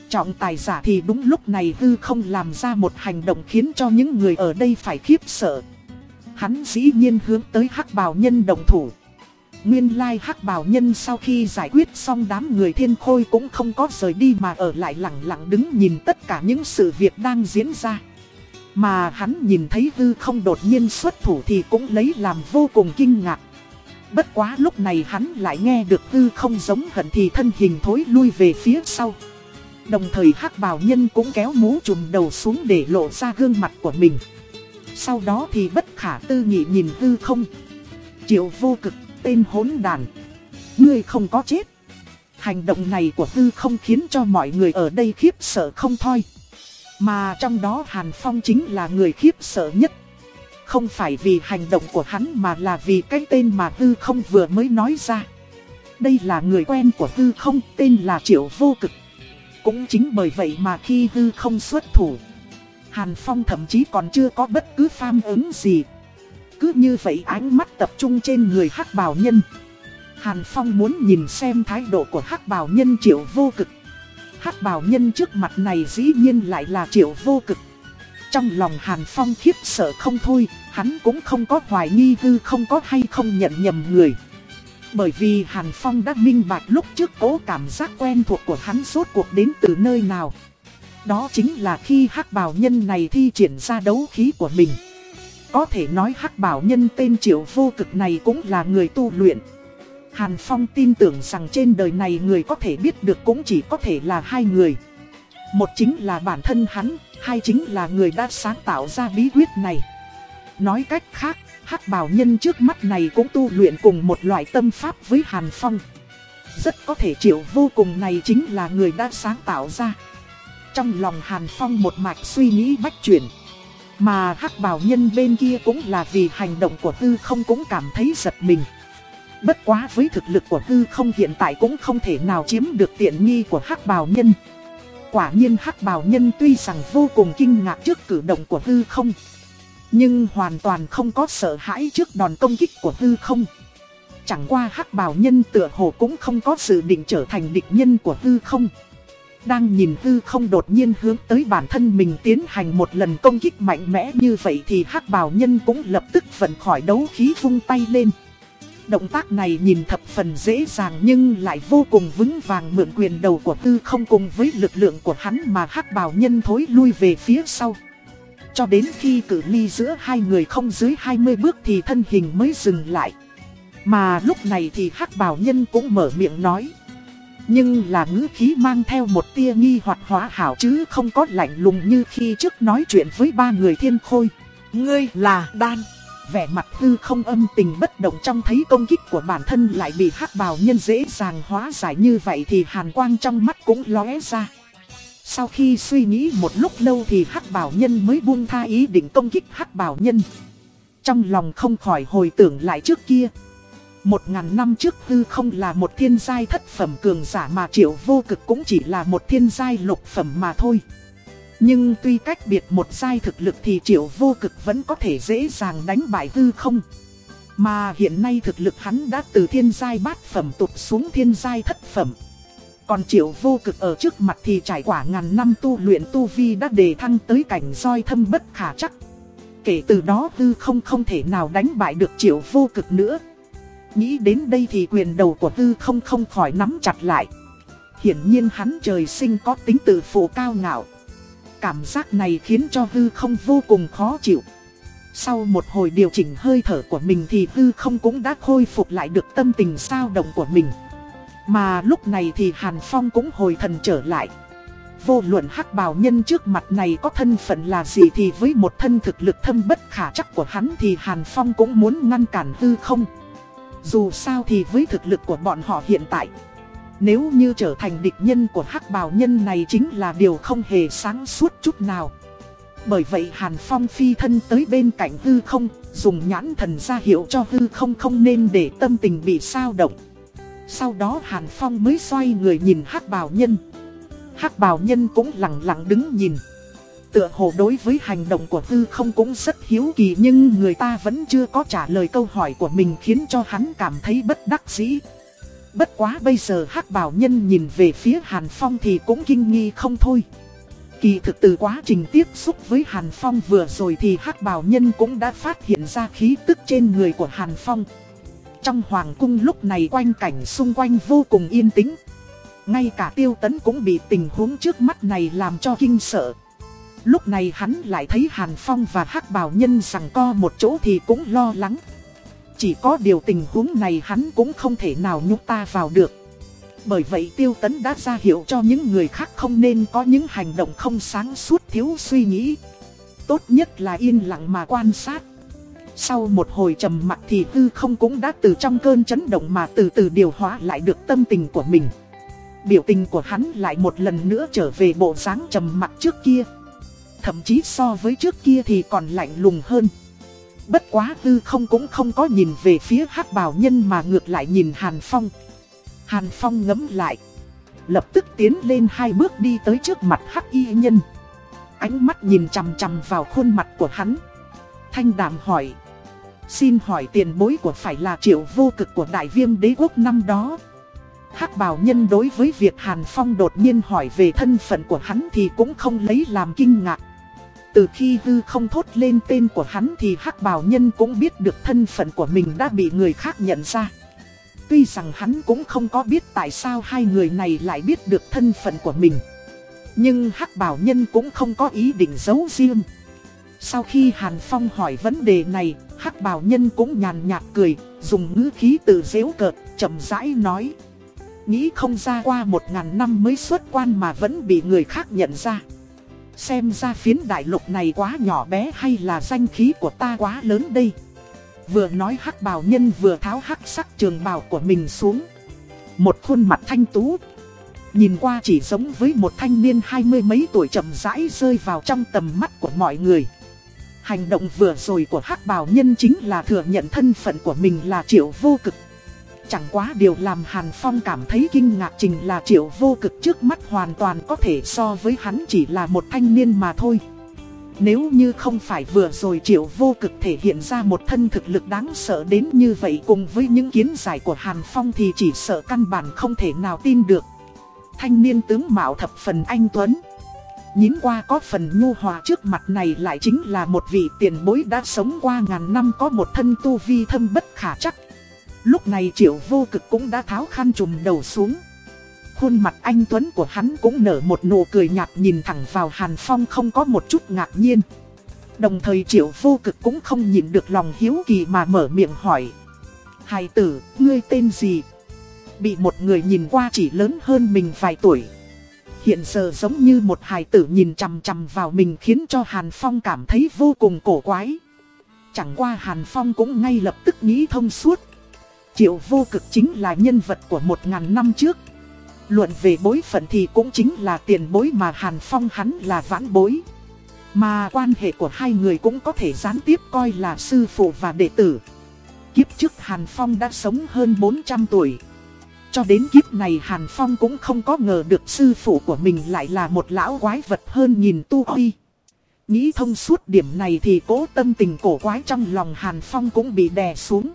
A: Trọng tài giả thì đúng lúc này hư không làm ra một hành động khiến cho những người ở đây phải khiếp sợ. Hắn dĩ nhiên hướng tới hắc bào nhân đồng thủ. Nguyên lai hắc Bảo nhân sau khi giải quyết xong đám người thiên khôi cũng không có rời đi mà ở lại lặng lặng đứng nhìn tất cả những sự việc đang diễn ra. Mà hắn nhìn thấy hư không đột nhiên xuất thủ thì cũng lấy làm vô cùng kinh ngạc. Bất quá lúc này hắn lại nghe được hư không giống hận thì thân hình thối lui về phía sau. Đồng thời hắc bào nhân cũng kéo mũ trùm đầu xuống để lộ ra gương mặt của mình. Sau đó thì bất khả tư nghị nhìn hư không. Triệu vô cực tên hỗn đàn. Ngươi không có chết. Hành động này của Tư không khiến cho mọi người ở đây khiếp sợ không thôi. Mà trong đó Hàn Phong chính là người khiếp sợ nhất. Không phải vì hành động của hắn mà là vì cái tên mà Tư không vừa mới nói ra. Đây là người quen của Tư không, tên là Triệu Vô Cực. Cũng chính bởi vậy mà khi Tư không xuất thủ, Hàn Phong thậm chí còn chưa có bất cứ pham ứng gì cứ như vậy ánh mắt tập trung trên người hắc bào nhân. Hàn Phong muốn nhìn xem thái độ của hắc bào nhân triệu vô cực. Hắc bào nhân trước mặt này dĩ nhiên lại là triệu vô cực. Trong lòng Hàn Phong khiếp sợ không thôi, hắn cũng không có hoài nghi hư không có hay không nhận nhầm người. Bởi vì Hàn Phong đã minh bạch lúc trước cố cảm giác quen thuộc của hắn suốt cuộc đến từ nơi nào. Đó chính là khi hắc bào nhân này thi triển ra đấu khí của mình. Có thể nói hắc bảo nhân tên triệu vô cực này cũng là người tu luyện. Hàn Phong tin tưởng rằng trên đời này người có thể biết được cũng chỉ có thể là hai người. Một chính là bản thân hắn, hai chính là người đã sáng tạo ra bí quyết này. Nói cách khác, hắc bảo nhân trước mắt này cũng tu luyện cùng một loại tâm pháp với Hàn Phong. Rất có thể triệu vô cùng này chính là người đã sáng tạo ra. Trong lòng Hàn Phong một mạch suy nghĩ bách chuyển. Mà hắc bào nhân bên kia cũng là vì hành động của tư không cũng cảm thấy giật mình. Bất quá với thực lực của tư không hiện tại cũng không thể nào chiếm được tiện nghi của hắc bào nhân. Quả nhiên hắc bào nhân tuy rằng vô cùng kinh ngạc trước cử động của tư không. Nhưng hoàn toàn không có sợ hãi trước đòn công kích của tư không. Chẳng qua hắc bào nhân tựa hồ cũng không có sự định trở thành địch nhân của tư không. Đang nhìn tư không đột nhiên hướng tới bản thân mình tiến hành một lần công kích mạnh mẽ như vậy thì hắc bào nhân cũng lập tức vận khỏi đấu khí vung tay lên. Động tác này nhìn thập phần dễ dàng nhưng lại vô cùng vững vàng mượn quyền đầu của tư không cùng với lực lượng của hắn mà hắc bào nhân thối lui về phía sau. Cho đến khi cử ly giữa hai người không dưới 20 bước thì thân hình mới dừng lại. Mà lúc này thì hắc bào nhân cũng mở miệng nói. Nhưng là ngữ khí mang theo một tia nghi hoặc hóa hảo chứ không có lạnh lùng như khi trước nói chuyện với ba người thiên khôi. Ngươi là đan. Vẻ mặt tư không âm tình bất động trong thấy công kích của bản thân lại bị hắc bào nhân dễ dàng hóa giải như vậy thì hàn quang trong mắt cũng lóe ra. Sau khi suy nghĩ một lúc lâu thì hắc bảo nhân mới buông tha ý định công kích hắc bảo nhân. Trong lòng không khỏi hồi tưởng lại trước kia. Một ngàn năm trước tư không là một thiên giai thất phẩm cường giả mà triệu vô cực cũng chỉ là một thiên giai lục phẩm mà thôi. Nhưng tuy cách biệt một giai thực lực thì triệu vô cực vẫn có thể dễ dàng đánh bại tư không. Mà hiện nay thực lực hắn đã từ thiên giai bát phẩm tụt xuống thiên giai thất phẩm. Còn triệu vô cực ở trước mặt thì trải qua ngàn năm tu luyện tu vi đã đề thăng tới cảnh roi thâm bất khả chắc. Kể từ đó tư không không thể nào đánh bại được triệu vô cực nữa. Nghĩ đến đây thì quyền đầu của tư không không khỏi nắm chặt lại. Hiển nhiên hắn trời sinh có tính tự phụ cao ngạo. Cảm giác này khiến cho hư không vô cùng khó chịu. Sau một hồi điều chỉnh hơi thở của mình thì hư không cũng đã khôi phục lại được tâm tình sao động của mình. Mà lúc này thì Hàn Phong cũng hồi thần trở lại. Vô luận hắc bào nhân trước mặt này có thân phận là gì thì với một thân thực lực thâm bất khả chắc của hắn thì Hàn Phong cũng muốn ngăn cản hư không. Dù sao thì với thực lực của bọn họ hiện tại, nếu như trở thành địch nhân của hắc bào nhân này chính là điều không hề sáng suốt chút nào. Bởi vậy Hàn Phong phi thân tới bên cạnh hư không, dùng nhãn thần ra hiệu cho hư không không nên để tâm tình bị sao động. Sau đó Hàn Phong mới xoay người nhìn hắc bào nhân. hắc bào nhân cũng lặng lặng đứng nhìn. Tựa hồ đối với hành động của Tư không cũng rất hiếu kỳ, nhưng người ta vẫn chưa có trả lời câu hỏi của mình khiến cho hắn cảm thấy bất đắc dĩ. Bất quá bây giờ hắc bào nhân nhìn về phía Hàn Phong thì cũng kinh nghi không thôi. Kỳ thực từ quá trình tiếp xúc với Hàn Phong vừa rồi thì hắc bào nhân cũng đã phát hiện ra khí tức trên người của Hàn Phong. Trong hoàng cung lúc này quanh cảnh xung quanh vô cùng yên tĩnh. Ngay cả tiêu tấn cũng bị tình huống trước mắt này làm cho kinh sợ. Lúc này hắn lại thấy Hàn Phong và hắc bào nhân rằng co một chỗ thì cũng lo lắng. Chỉ có điều tình huống này hắn cũng không thể nào nhúc ta vào được. Bởi vậy tiêu tấn đã ra hiệu cho những người khác không nên có những hành động không sáng suốt thiếu suy nghĩ. Tốt nhất là yên lặng mà quan sát. Sau một hồi trầm mặc thì tư không cũng đã từ trong cơn chấn động mà từ từ điều hóa lại được tâm tình của mình. Biểu tình của hắn lại một lần nữa trở về bộ dáng trầm mặc trước kia. Thậm chí so với trước kia thì còn lạnh lùng hơn. Bất quá tư không cũng không có nhìn về phía hắc bào nhân mà ngược lại nhìn Hàn Phong. Hàn Phong ngấm lại. Lập tức tiến lên hai bước đi tới trước mặt hắc y nhân. Ánh mắt nhìn chằm chằm vào khuôn mặt của hắn. Thanh đàm hỏi. Xin hỏi tiền bối của phải là triệu vô cực của đại viêm đế quốc năm đó. Hắc bào nhân đối với việc Hàn Phong đột nhiên hỏi về thân phận của hắn thì cũng không lấy làm kinh ngạc. Từ khi hư không thốt lên tên của hắn thì hắc bào nhân cũng biết được thân phận của mình đã bị người khác nhận ra. Tuy rằng hắn cũng không có biết tại sao hai người này lại biết được thân phận của mình. Nhưng hắc bào nhân cũng không có ý định giấu riêng. Sau khi Hàn Phong hỏi vấn đề này, hắc bào nhân cũng nhàn nhạt cười, dùng ngữ khí từ dễu cợt, chậm rãi nói. Nghĩ không ra qua một ngàn năm mới xuất quan mà vẫn bị người khác nhận ra. Xem ra phiến đại lục này quá nhỏ bé hay là danh khí của ta quá lớn đây. Vừa nói hắc bào nhân vừa tháo hắc sắc trường bào của mình xuống. Một khuôn mặt thanh tú. Nhìn qua chỉ giống với một thanh niên hai mươi mấy tuổi chậm rãi rơi vào trong tầm mắt của mọi người. Hành động vừa rồi của hắc bào nhân chính là thừa nhận thân phận của mình là triệu vô cực. Chẳng quá điều làm Hàn Phong cảm thấy kinh ngạc trình là triệu vô cực trước mắt hoàn toàn có thể so với hắn chỉ là một thanh niên mà thôi. Nếu như không phải vừa rồi triệu vô cực thể hiện ra một thân thực lực đáng sợ đến như vậy cùng với những kiến giải của Hàn Phong thì chỉ sợ căn bản không thể nào tin được. Thanh niên tướng mạo thập phần anh Tuấn. Nhìn qua có phần nhu hòa trước mặt này lại chính là một vị tiền bối đã sống qua ngàn năm có một thân tu vi thâm bất khả chắc. Lúc này triệu vô cực cũng đã tháo khăn trùm đầu xuống. Khuôn mặt anh Tuấn của hắn cũng nở một nụ cười nhạt nhìn thẳng vào Hàn Phong không có một chút ngạc nhiên. Đồng thời triệu vô cực cũng không nhìn được lòng hiếu kỳ mà mở miệng hỏi. Hài tử, ngươi tên gì? Bị một người nhìn qua chỉ lớn hơn mình vài tuổi. Hiện giờ giống như một hài tử nhìn chằm chằm vào mình khiến cho Hàn Phong cảm thấy vô cùng cổ quái. Chẳng qua Hàn Phong cũng ngay lập tức nghĩ thông suốt. Triệu vô cực chính là nhân vật của một ngàn năm trước. Luận về bối phận thì cũng chính là tiền bối mà Hàn Phong hắn là vãn bối. Mà quan hệ của hai người cũng có thể gián tiếp coi là sư phụ và đệ tử. Kiếp trước Hàn Phong đã sống hơn 400 tuổi. Cho đến kiếp này Hàn Phong cũng không có ngờ được sư phụ của mình lại là một lão quái vật hơn nhìn tu huy. Nghĩ thông suốt điểm này thì cố tâm tình cổ quái trong lòng Hàn Phong cũng bị đè xuống.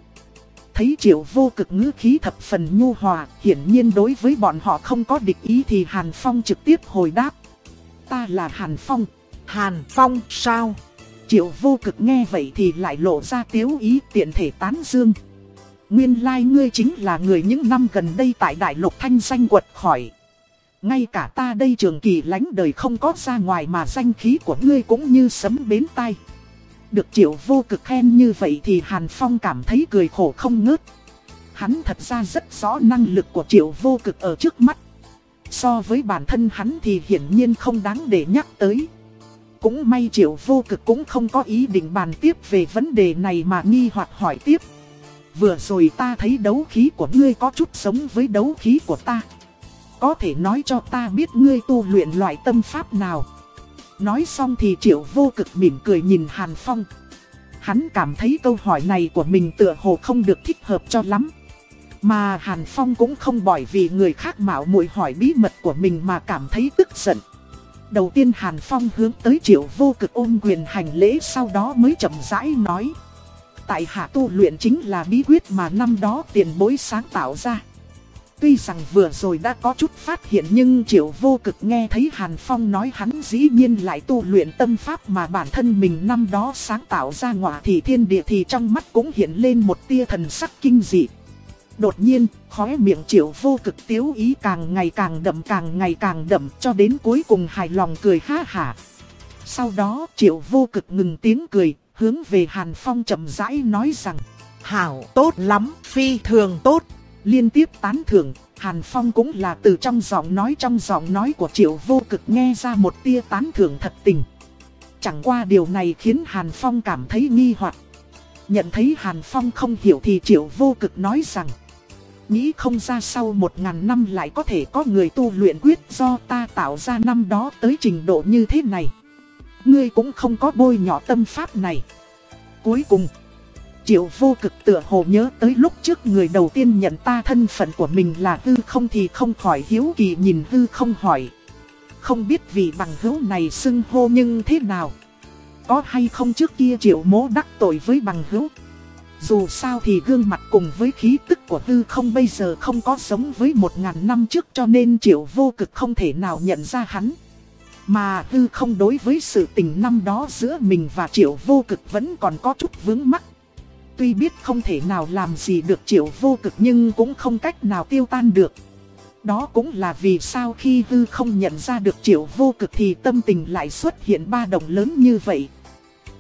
A: Thấy triệu vô cực ngữ khí thập phần nhu hòa, hiển nhiên đối với bọn họ không có địch ý thì Hàn Phong trực tiếp hồi đáp. Ta là Hàn Phong.
B: Hàn Phong sao?
A: Triệu vô cực nghe vậy thì lại lộ ra tiếu ý tiện thể tán dương. Nguyên lai like ngươi chính là người những năm gần đây tại Đại Lục Thanh danh quật khỏi. Ngay cả ta đây trường kỳ lánh đời không có ra ngoài mà danh khí của ngươi cũng như sấm bến tay. Được triệu vô cực khen như vậy thì Hàn Phong cảm thấy cười khổ không ngớt. Hắn thật ra rất rõ năng lực của triệu vô cực ở trước mắt. So với bản thân hắn thì hiển nhiên không đáng để nhắc tới. Cũng may triệu vô cực cũng không có ý định bàn tiếp về vấn đề này mà nghi hoặc hỏi tiếp. Vừa rồi ta thấy đấu khí của ngươi có chút giống với đấu khí của ta. Có thể nói cho ta biết ngươi tu luyện loại tâm pháp nào. Nói xong thì triệu vô cực mỉm cười nhìn Hàn Phong. Hắn cảm thấy câu hỏi này của mình tựa hồ không được thích hợp cho lắm. Mà Hàn Phong cũng không bởi vì người khác mạo muội hỏi bí mật của mình mà cảm thấy tức giận. Đầu tiên Hàn Phong hướng tới triệu vô cực ôm quyền hành lễ sau đó mới chậm rãi nói. Tại hạ tu luyện chính là bí quyết mà năm đó tiền bối sáng tạo ra. Tuy rằng vừa rồi đã có chút phát hiện nhưng triệu vô cực nghe thấy Hàn Phong nói hắn dĩ nhiên lại tu luyện tâm pháp mà bản thân mình năm đó sáng tạo ra ngọa thì thiên địa thì trong mắt cũng hiện lên một tia thần sắc kinh dị. Đột nhiên, khóe miệng triệu vô cực tiếu ý càng ngày càng đậm càng ngày càng đậm cho đến cuối cùng hài lòng cười ha hả. Sau đó triệu vô cực ngừng tiếng cười, hướng về Hàn Phong chậm rãi nói rằng
B: Hảo tốt lắm, phi thường tốt
A: liên tiếp tán thưởng, Hàn Phong cũng là từ trong giọng nói trong giọng nói của triệu vô cực nghe ra một tia tán thưởng thật tình. Chẳng qua điều này khiến Hàn Phong cảm thấy nghi hoặc. Nhận thấy Hàn Phong không hiểu thì triệu vô cực nói rằng Nghĩ không ra sau một ngàn năm lại có thể có người tu luyện quyết do ta tạo ra năm đó tới trình độ như thế này Ngươi cũng không có bôi nhỏ tâm pháp này Cuối cùng Triệu vô cực tựa hồ nhớ tới lúc trước người đầu tiên nhận ta thân phận của mình là hư không thì không khỏi hiếu kỳ nhìn hư không hỏi. Không biết vì bằng hữu này xưng hô nhưng thế nào? Có hay không trước kia triệu mố đắc tội với bằng hữu? Dù sao thì gương mặt cùng với khí tức của hư không bây giờ không có giống với một ngàn năm trước cho nên triệu vô cực không thể nào nhận ra hắn. Mà hư không đối với sự tình năm đó giữa mình và triệu vô cực vẫn còn có chút vướng mắc. Tuy biết không thể nào làm gì được triệu vô cực nhưng cũng không cách nào tiêu tan được. Đó cũng là vì sao khi hư không nhận ra được triệu vô cực thì tâm tình lại xuất hiện ba đồng lớn như vậy.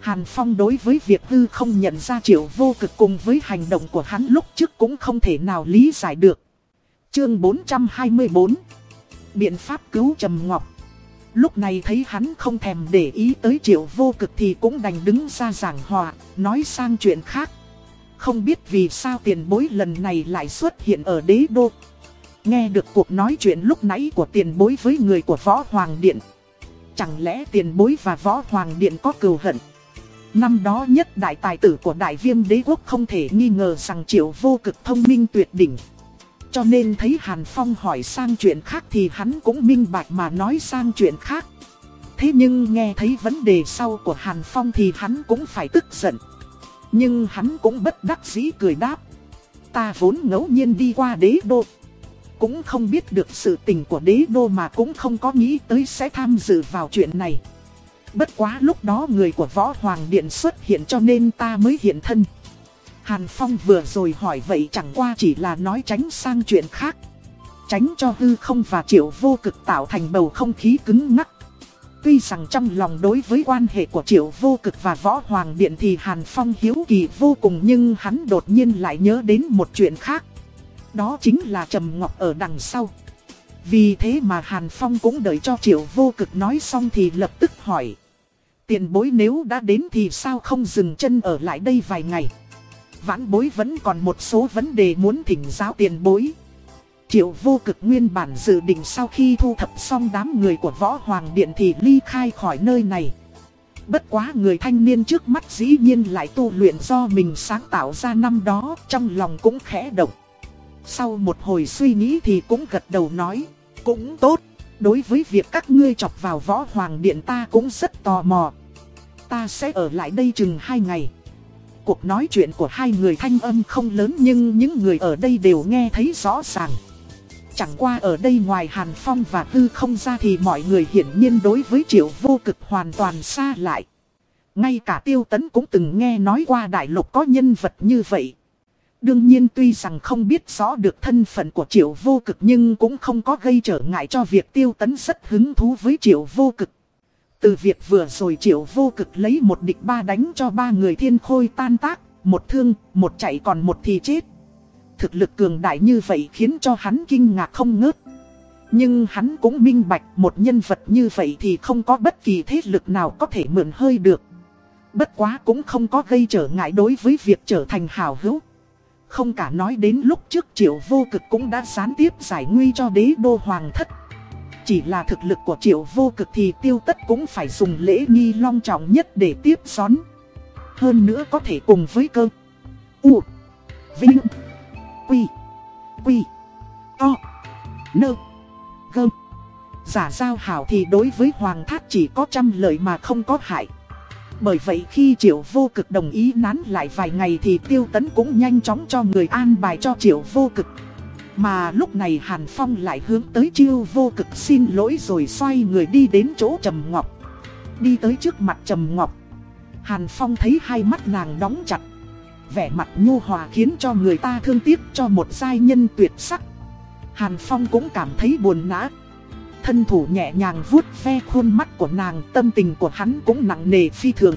A: Hàn Phong đối với việc hư không nhận ra triệu vô cực cùng với hành động của hắn lúc trước cũng không thể nào lý giải được. Chương 424 Biện pháp cứu Trầm Ngọc Lúc này thấy hắn không thèm để ý tới triệu vô cực thì cũng đành đứng ra giảng hòa, nói sang chuyện khác. Không biết vì sao tiền bối lần này lại xuất hiện ở đế đô. Nghe được cuộc nói chuyện lúc nãy của tiền bối với người của Võ Hoàng Điện. Chẳng lẽ tiền bối và Võ Hoàng Điện có cừu hận? Năm đó nhất đại tài tử của đại viêm đế quốc không thể nghi ngờ rằng triệu vô cực thông minh tuyệt đỉnh. Cho nên thấy Hàn Phong hỏi sang chuyện khác thì hắn cũng minh bạch mà nói sang chuyện khác. Thế nhưng nghe thấy vấn đề sau của Hàn Phong thì hắn cũng phải tức giận. Nhưng hắn cũng bất đắc dĩ cười đáp. Ta vốn ngẫu nhiên đi qua đế đô. Cũng không biết được sự tình của đế đô mà cũng không có nghĩ tới sẽ tham dự vào chuyện này. Bất quá lúc đó người của Võ Hoàng Điện xuất hiện cho nên ta mới hiện thân. Hàn Phong vừa rồi hỏi vậy chẳng qua chỉ là nói tránh sang chuyện khác. Tránh cho hư không và triệu vô cực tạo thành bầu không khí cứng ngắc. Tuy rằng trong lòng đối với quan hệ của triệu vô cực và võ hoàng điện thì Hàn Phong hiếu kỳ vô cùng nhưng hắn đột nhiên lại nhớ đến một chuyện khác. Đó chính là Trầm Ngọc ở đằng sau. Vì thế mà Hàn Phong cũng đợi cho triệu vô cực nói xong thì lập tức hỏi. Tiền bối nếu đã đến thì sao không dừng chân ở lại đây vài ngày? Vãn bối vẫn còn một số vấn đề muốn thỉnh giáo tiền bối. Triệu vô cực nguyên bản dự định sau khi thu thập xong đám người của Võ Hoàng Điện thì ly khai khỏi nơi này. Bất quá người thanh niên trước mắt dĩ nhiên lại tu luyện do mình sáng tạo ra năm đó, trong lòng cũng khẽ động. Sau một hồi suy nghĩ thì cũng gật đầu nói, cũng tốt, đối với việc các ngươi chọc vào Võ Hoàng Điện ta cũng rất tò mò. Ta sẽ ở lại đây chừng hai ngày. Cuộc nói chuyện của hai người thanh âm không lớn nhưng những người ở đây đều nghe thấy rõ ràng. Chẳng qua ở đây ngoài Hàn Phong và Tư không ra thì mọi người hiển nhiên đối với triệu vô cực hoàn toàn xa lại. Ngay cả tiêu tấn cũng từng nghe nói qua đại lục có nhân vật như vậy. Đương nhiên tuy rằng không biết rõ được thân phận của triệu vô cực nhưng cũng không có gây trở ngại cho việc tiêu tấn rất hứng thú với triệu vô cực. Từ việc vừa rồi triệu vô cực lấy một địch ba đánh cho ba người thiên khôi tan tác, một thương, một chạy còn một thì chết. Thực lực cường đại như vậy khiến cho hắn kinh ngạc không ngớt. Nhưng hắn cũng minh bạch một nhân vật như vậy thì không có bất kỳ thế lực nào có thể mượn hơi được. Bất quá cũng không có gây trở ngại đối với việc trở thành hào hữu. Không cả nói đến lúc trước triệu vô cực cũng đã gián tiếp giải nguy cho đế đô hoàng thất. Chỉ là thực lực của triệu vô cực thì tiêu tất cũng phải dùng lễ nghi long trọng nhất để tiếp xón. Hơn nữa có thể cùng với cơ. U. Vinh. Quy. Quy. To. Nơ. Gơm. Giả giao hảo thì đối với Hoàng Thát chỉ có trăm lợi mà không có hại. Bởi vậy khi Triệu Vô Cực đồng ý nán lại vài ngày thì Tiêu Tấn cũng nhanh chóng cho người an bài cho Triệu Vô Cực. Mà lúc này Hàn Phong lại hướng tới Chiêu Vô Cực xin lỗi rồi xoay người đi đến chỗ Trầm Ngọc. Đi tới trước mặt Trầm Ngọc. Hàn Phong thấy hai mắt nàng đóng chặt vẻ mặt nhu hòa khiến cho người ta thương tiếc cho một giai nhân tuyệt sắc. Hàn Phong cũng cảm thấy buồn nã. Thân thủ nhẹ nhàng vuốt ve khuôn mắt của nàng, tâm tình của hắn cũng nặng nề phi thường.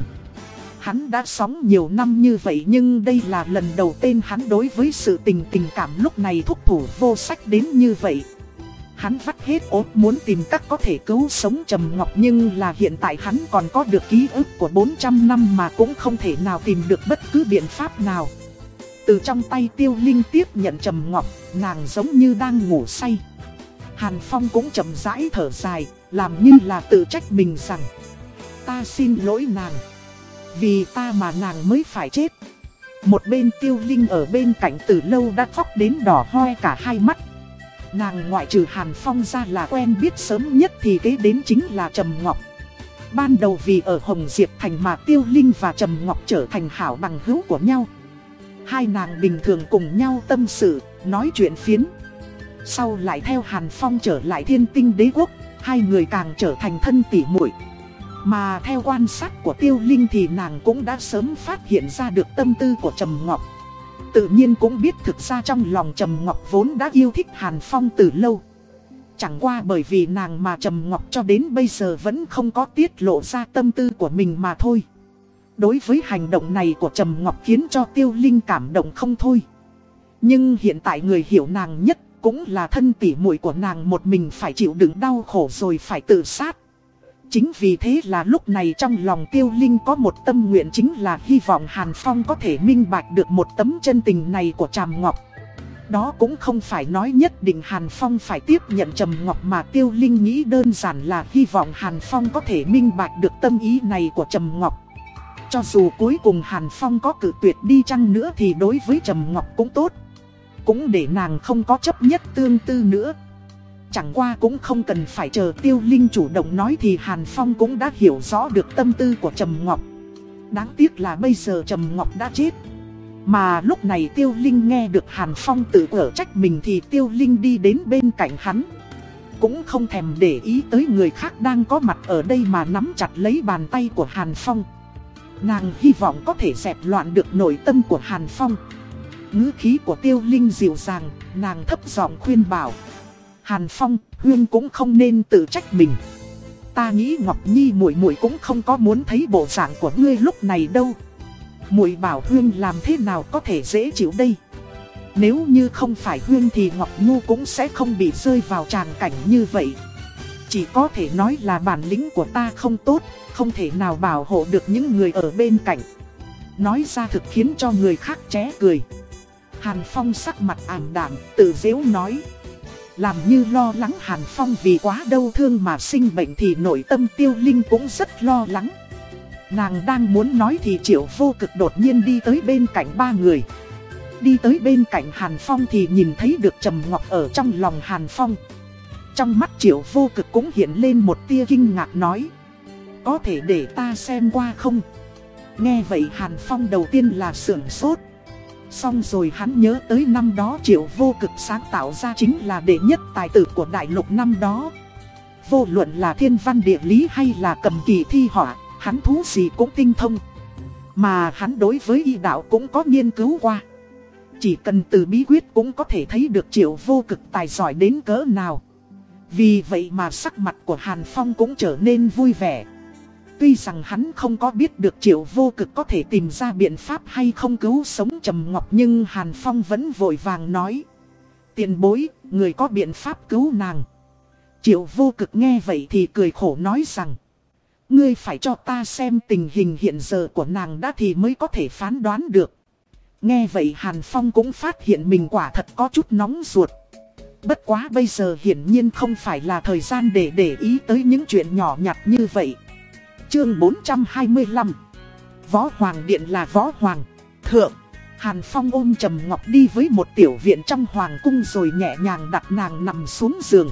A: Hắn đã sống nhiều năm như vậy nhưng đây là lần đầu tiên hắn đối với sự tình tình cảm lúc này thúc thủ vô sách đến như vậy. Hắn vắt hết ốp muốn tìm cách có thể cứu sống Trầm Ngọc nhưng là hiện tại hắn còn có được ký ức của 400 năm mà cũng không thể nào tìm được bất cứ biện pháp nào. Từ trong tay tiêu linh tiếp nhận Trầm Ngọc, nàng giống như đang ngủ say. Hàn Phong cũng chậm rãi thở dài, làm như là tự trách mình rằng Ta xin lỗi nàng, vì ta mà nàng mới phải chết. Một bên tiêu linh ở bên cạnh từ lâu đã khóc đến đỏ hoe cả hai mắt. Nàng ngoại trừ Hàn Phong ra là quen biết sớm nhất thì kế đến chính là Trầm Ngọc. Ban đầu vì ở Hồng Diệp Thành mà Tiêu Linh và Trầm Ngọc trở thành hảo bằng hữu của nhau. Hai nàng bình thường cùng nhau tâm sự, nói chuyện phiến. Sau lại theo Hàn Phong trở lại thiên tinh đế quốc, hai người càng trở thành thân tỉ muội. Mà theo quan sát của Tiêu Linh thì nàng cũng đã sớm phát hiện ra được tâm tư của Trầm Ngọc. Tự nhiên cũng biết thực ra trong lòng Trầm Ngọc vốn đã yêu thích Hàn Phong từ lâu. Chẳng qua bởi vì nàng mà Trầm Ngọc cho đến bây giờ vẫn không có tiết lộ ra tâm tư của mình mà thôi. Đối với hành động này của Trầm Ngọc khiến cho Tiêu Linh cảm động không thôi. Nhưng hiện tại người hiểu nàng nhất cũng là thân tỉ muội của nàng, một mình phải chịu đựng đau khổ rồi phải tự sát. Chính vì thế là lúc này trong lòng tiêu linh có một tâm nguyện chính là hy vọng Hàn Phong có thể minh bạch được một tấm chân tình này của Tràm Ngọc. Đó cũng không phải nói nhất định Hàn Phong phải tiếp nhận Trầm Ngọc mà Tiêu Linh nghĩ đơn giản là hy vọng Hàn Phong có thể minh bạch được tâm ý này của Trầm Ngọc. Cho dù cuối cùng Hàn Phong có cử tuyệt đi chăng nữa thì đối với Trầm Ngọc cũng tốt. Cũng để nàng không có chấp nhất tương tư nữa. Chẳng qua cũng không cần phải chờ Tiêu Linh chủ động nói thì Hàn Phong cũng đã hiểu rõ được tâm tư của Trầm Ngọc. Đáng tiếc là bây giờ Trầm Ngọc đã chết. Mà lúc này Tiêu Linh nghe được Hàn Phong tự ở trách mình thì Tiêu Linh đi đến bên cạnh hắn. Cũng không thèm để ý tới người khác đang có mặt ở đây mà nắm chặt lấy bàn tay của Hàn Phong. Nàng hy vọng có thể dẹp loạn được nội tâm của Hàn Phong. ngữ khí của Tiêu Linh dịu dàng, nàng thấp giọng khuyên bảo. Hàn Phong, Huyên cũng không nên tự trách mình. Ta nghĩ Ngọc Nhi muội muội cũng không có muốn thấy bộ dạng của ngươi lúc này đâu. Muội bảo Huyên làm thế nào có thể dễ chịu đây. Nếu như không phải Huyên thì Ngọc Nhu cũng sẽ không bị rơi vào tràng cảnh như vậy. Chỉ có thể nói là bản lĩnh của ta không tốt, không thể nào bảo hộ được những người ở bên cạnh. Nói ra thực khiến cho người khác ché cười. Hàn Phong sắc mặt ảm đạm, tự dễu nói. Làm như lo lắng Hàn Phong vì quá đau thương mà sinh bệnh thì nội tâm tiêu linh cũng rất lo lắng. Nàng đang muốn nói thì triệu vô cực đột nhiên đi tới bên cạnh ba người. Đi tới bên cạnh Hàn Phong thì nhìn thấy được Trầm Ngọc ở trong lòng Hàn Phong. Trong mắt triệu vô cực cũng hiện lên một tia kinh ngạc nói. Có thể để ta xem qua không? Nghe vậy Hàn Phong đầu tiên là sưởng sốt. Xong rồi hắn nhớ tới năm đó triệu vô cực sáng tạo ra chính là đệ nhất tài tử của đại lục năm đó. Vô luận là thiên văn địa lý hay là cầm kỳ thi họa, hắn thú gì cũng tinh thông. Mà hắn đối với y đạo cũng có nghiên cứu qua. Chỉ cần từ bí quyết cũng có thể thấy được triệu vô cực tài giỏi đến cỡ nào. Vì vậy mà sắc mặt của Hàn Phong cũng trở nên vui vẻ. Tuy rằng hắn không có biết được triệu vô cực có thể tìm ra biện pháp hay không cứu sống Trầm Ngọc nhưng Hàn Phong vẫn vội vàng nói. Tiền bối, người có biện pháp cứu nàng. Triệu vô cực nghe vậy thì cười khổ nói rằng. Ngươi phải cho ta xem tình hình hiện giờ của nàng đã thì mới có thể phán đoán được. Nghe vậy Hàn Phong cũng phát hiện mình quả thật có chút nóng ruột. Bất quá bây giờ hiển nhiên không phải là thời gian để để ý tới những chuyện nhỏ nhặt như vậy. Chương 425 Võ Hoàng Điện là Võ Hoàng, Thượng Hàn Phong ôm Trầm Ngọc đi với một tiểu viện trong Hoàng Cung rồi nhẹ nhàng đặt nàng nằm xuống giường.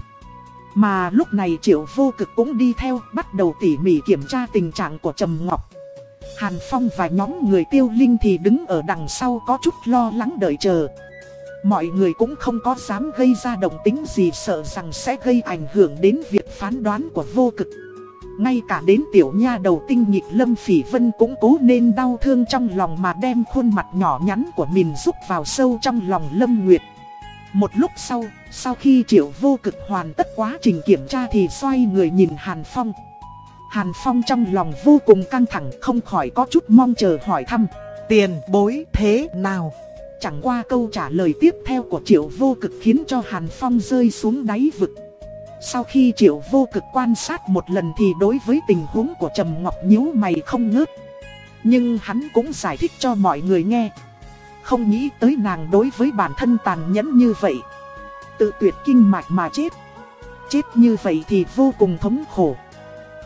A: Mà lúc này Triệu Vô Cực cũng đi theo, bắt đầu tỉ mỉ kiểm tra tình trạng của Trầm Ngọc. Hàn Phong và nhóm người tiêu linh thì đứng ở đằng sau có chút lo lắng đợi chờ. Mọi người cũng không có dám gây ra động tính gì sợ rằng sẽ gây ảnh hưởng đến việc phán đoán của vô cực. Ngay cả đến tiểu nha đầu tinh nhịp Lâm Phỉ Vân cũng cố nên đau thương trong lòng mà đem khuôn mặt nhỏ nhắn của mình rút vào sâu trong lòng Lâm Nguyệt. Một lúc sau, sau khi triệu vô cực hoàn tất quá trình kiểm tra thì xoay người nhìn Hàn Phong. Hàn Phong trong lòng vô cùng căng thẳng không khỏi có chút mong chờ hỏi thăm.
B: Tiền bối thế nào?
A: Chẳng qua câu trả lời tiếp theo của triệu vô cực khiến cho Hàn Phong rơi xuống đáy vực. Sau khi triệu vô cực quan sát một lần thì đối với tình huống của Trầm Ngọc nhíu mày không ngớt. Nhưng hắn cũng giải thích cho mọi người nghe. Không nghĩ tới nàng đối với bản thân tàn nhẫn như vậy. Tự tuyệt kinh mạch mà chết. Chết như vậy thì vô cùng thống khổ.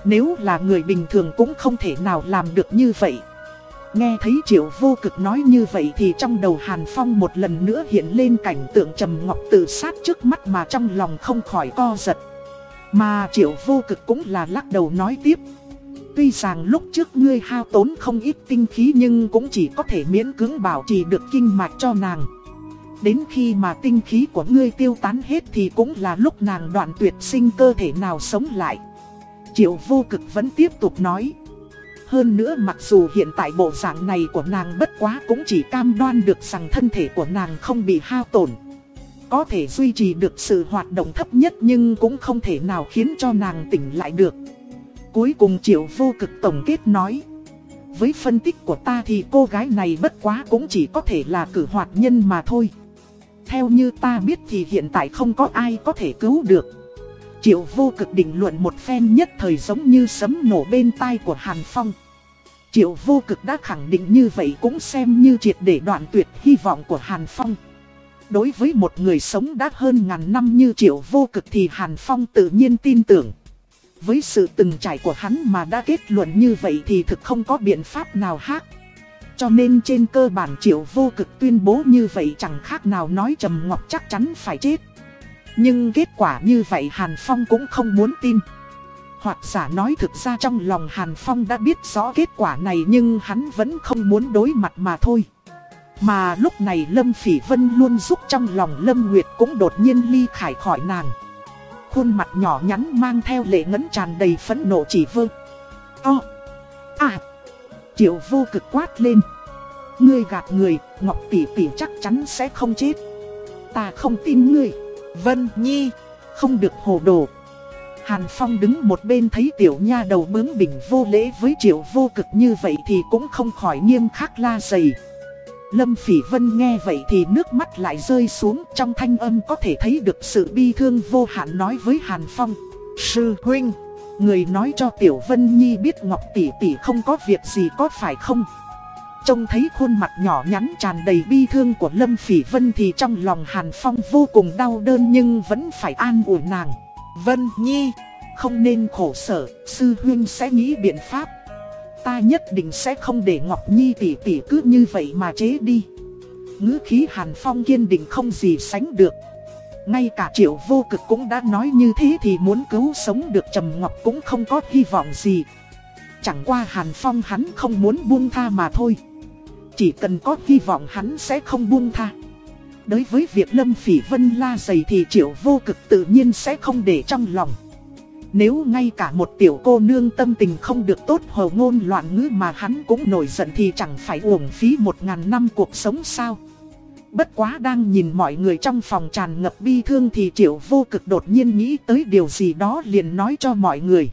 A: Nếu là người bình thường cũng không thể nào làm được như vậy. Nghe thấy triệu vô cực nói như vậy thì trong đầu Hàn Phong một lần nữa hiện lên cảnh tượng Trầm Ngọc tự sát trước mắt mà trong lòng không khỏi co giật. Mà triệu vô cực cũng là lắc đầu nói tiếp. Tuy rằng lúc trước ngươi hao tốn không ít tinh khí nhưng cũng chỉ có thể miễn cưỡng bảo trì được kinh mạch cho nàng. Đến khi mà tinh khí của ngươi tiêu tán hết thì cũng là lúc nàng đoạn tuyệt sinh cơ thể nào sống lại. Triệu vô cực vẫn tiếp tục nói. Hơn nữa mặc dù hiện tại bộ dạng này của nàng bất quá cũng chỉ cam đoan được rằng thân thể của nàng không bị hao tổn. Có thể duy trì được sự hoạt động thấp nhất nhưng cũng không thể nào khiến cho nàng tỉnh lại được. Cuối cùng triệu vô cực tổng kết nói. Với phân tích của ta thì cô gái này bất quá cũng chỉ có thể là cử hoạt nhân mà thôi. Theo như ta biết thì hiện tại không có ai có thể cứu được. Triệu vô cực định luận một phen nhất thời giống như sấm nổ bên tai của Hàn Phong. Triệu vô cực đã khẳng định như vậy cũng xem như triệt để đoạn tuyệt hy vọng của Hàn Phong. Đối với một người sống đã hơn ngàn năm như triệu vô cực thì Hàn Phong tự nhiên tin tưởng. Với sự từng trải của hắn mà đã kết luận như vậy thì thực không có biện pháp nào khác. Cho nên trên cơ bản triệu vô cực tuyên bố như vậy chẳng khác nào nói Trầm Ngọc chắc chắn phải chết. Nhưng kết quả như vậy Hàn Phong cũng không muốn tin. Hoặc giả nói thực ra trong lòng Hàn Phong đã biết rõ kết quả này nhưng hắn vẫn không muốn đối mặt mà thôi. Mà lúc này Lâm Phỉ Vân luôn giúp trong lòng Lâm Nguyệt cũng đột nhiên ly khải khỏi nàng. Khuôn mặt nhỏ nhắn mang theo lệ ngấn tràn đầy phẫn nộ chỉ vơ. To. À. Triệu vô cực quát lên. Ngươi gạt người, Ngọc Tỷ Tỷ chắc chắn sẽ không chết. Ta không tin ngươi. Vân Nhi, không được hồ đồ. Hàn Phong đứng một bên thấy tiểu nha đầu bướng bỉnh vô lễ với triệu vô cực như vậy thì cũng không khỏi nghiêm khắc la dày. Lâm Phỉ Vân nghe vậy thì nước mắt lại rơi xuống trong thanh âm có thể thấy được sự bi thương vô hạn nói với Hàn Phong. Sư huynh, người nói cho Tiểu Vân Nhi biết Ngọc Tỷ Tỷ không có việc gì có phải không? Trông thấy khuôn mặt nhỏ nhắn tràn đầy bi thương của Lâm Phỉ Vân thì trong lòng Hàn Phong vô cùng đau đớn nhưng vẫn phải an ủi nàng. Vân Nhi, không nên khổ sở, sư huynh sẽ nghĩ biện pháp. Ta nhất định sẽ không để Ngọc Nhi tỷ tỷ cứ như vậy mà chế đi. Ngữ khí Hàn Phong kiên định không gì sánh được. Ngay cả triệu vô cực cũng đã nói như thế thì muốn cứu sống được Trầm Ngọc cũng không có hy vọng gì. Chẳng qua Hàn Phong hắn không muốn buông tha mà thôi. Chỉ cần có hy vọng hắn sẽ không buông tha. Đối với việc Lâm Phỉ Vân la dày thì triệu vô cực tự nhiên sẽ không để trong lòng. Nếu ngay cả một tiểu cô nương tâm tình không được tốt hồ ngôn loạn ngữ mà hắn cũng nổi giận thì chẳng phải uổng phí một ngàn năm cuộc sống sao. Bất quá đang nhìn mọi người trong phòng tràn ngập bi thương thì triệu vô cực đột nhiên nghĩ tới điều gì đó liền nói cho mọi người.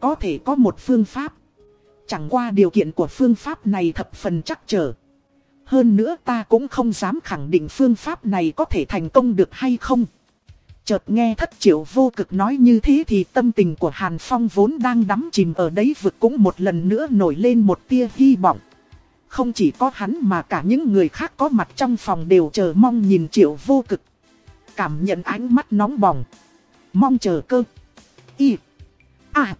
A: Có thể có một phương pháp. Chẳng qua điều kiện của phương pháp này thập phần chắc trở. Hơn nữa ta cũng không dám khẳng định phương pháp này có thể thành công được hay không. Chợt nghe thất triệu vô cực nói như thế thì tâm tình của Hàn Phong vốn đang đắm chìm ở đấy vực cũng một lần nữa nổi lên một tia hy vọng. Không chỉ có hắn mà cả những người khác có mặt trong phòng đều chờ mong nhìn triệu vô cực. Cảm nhận ánh mắt nóng bỏng. Mong chờ cơ. Y. À.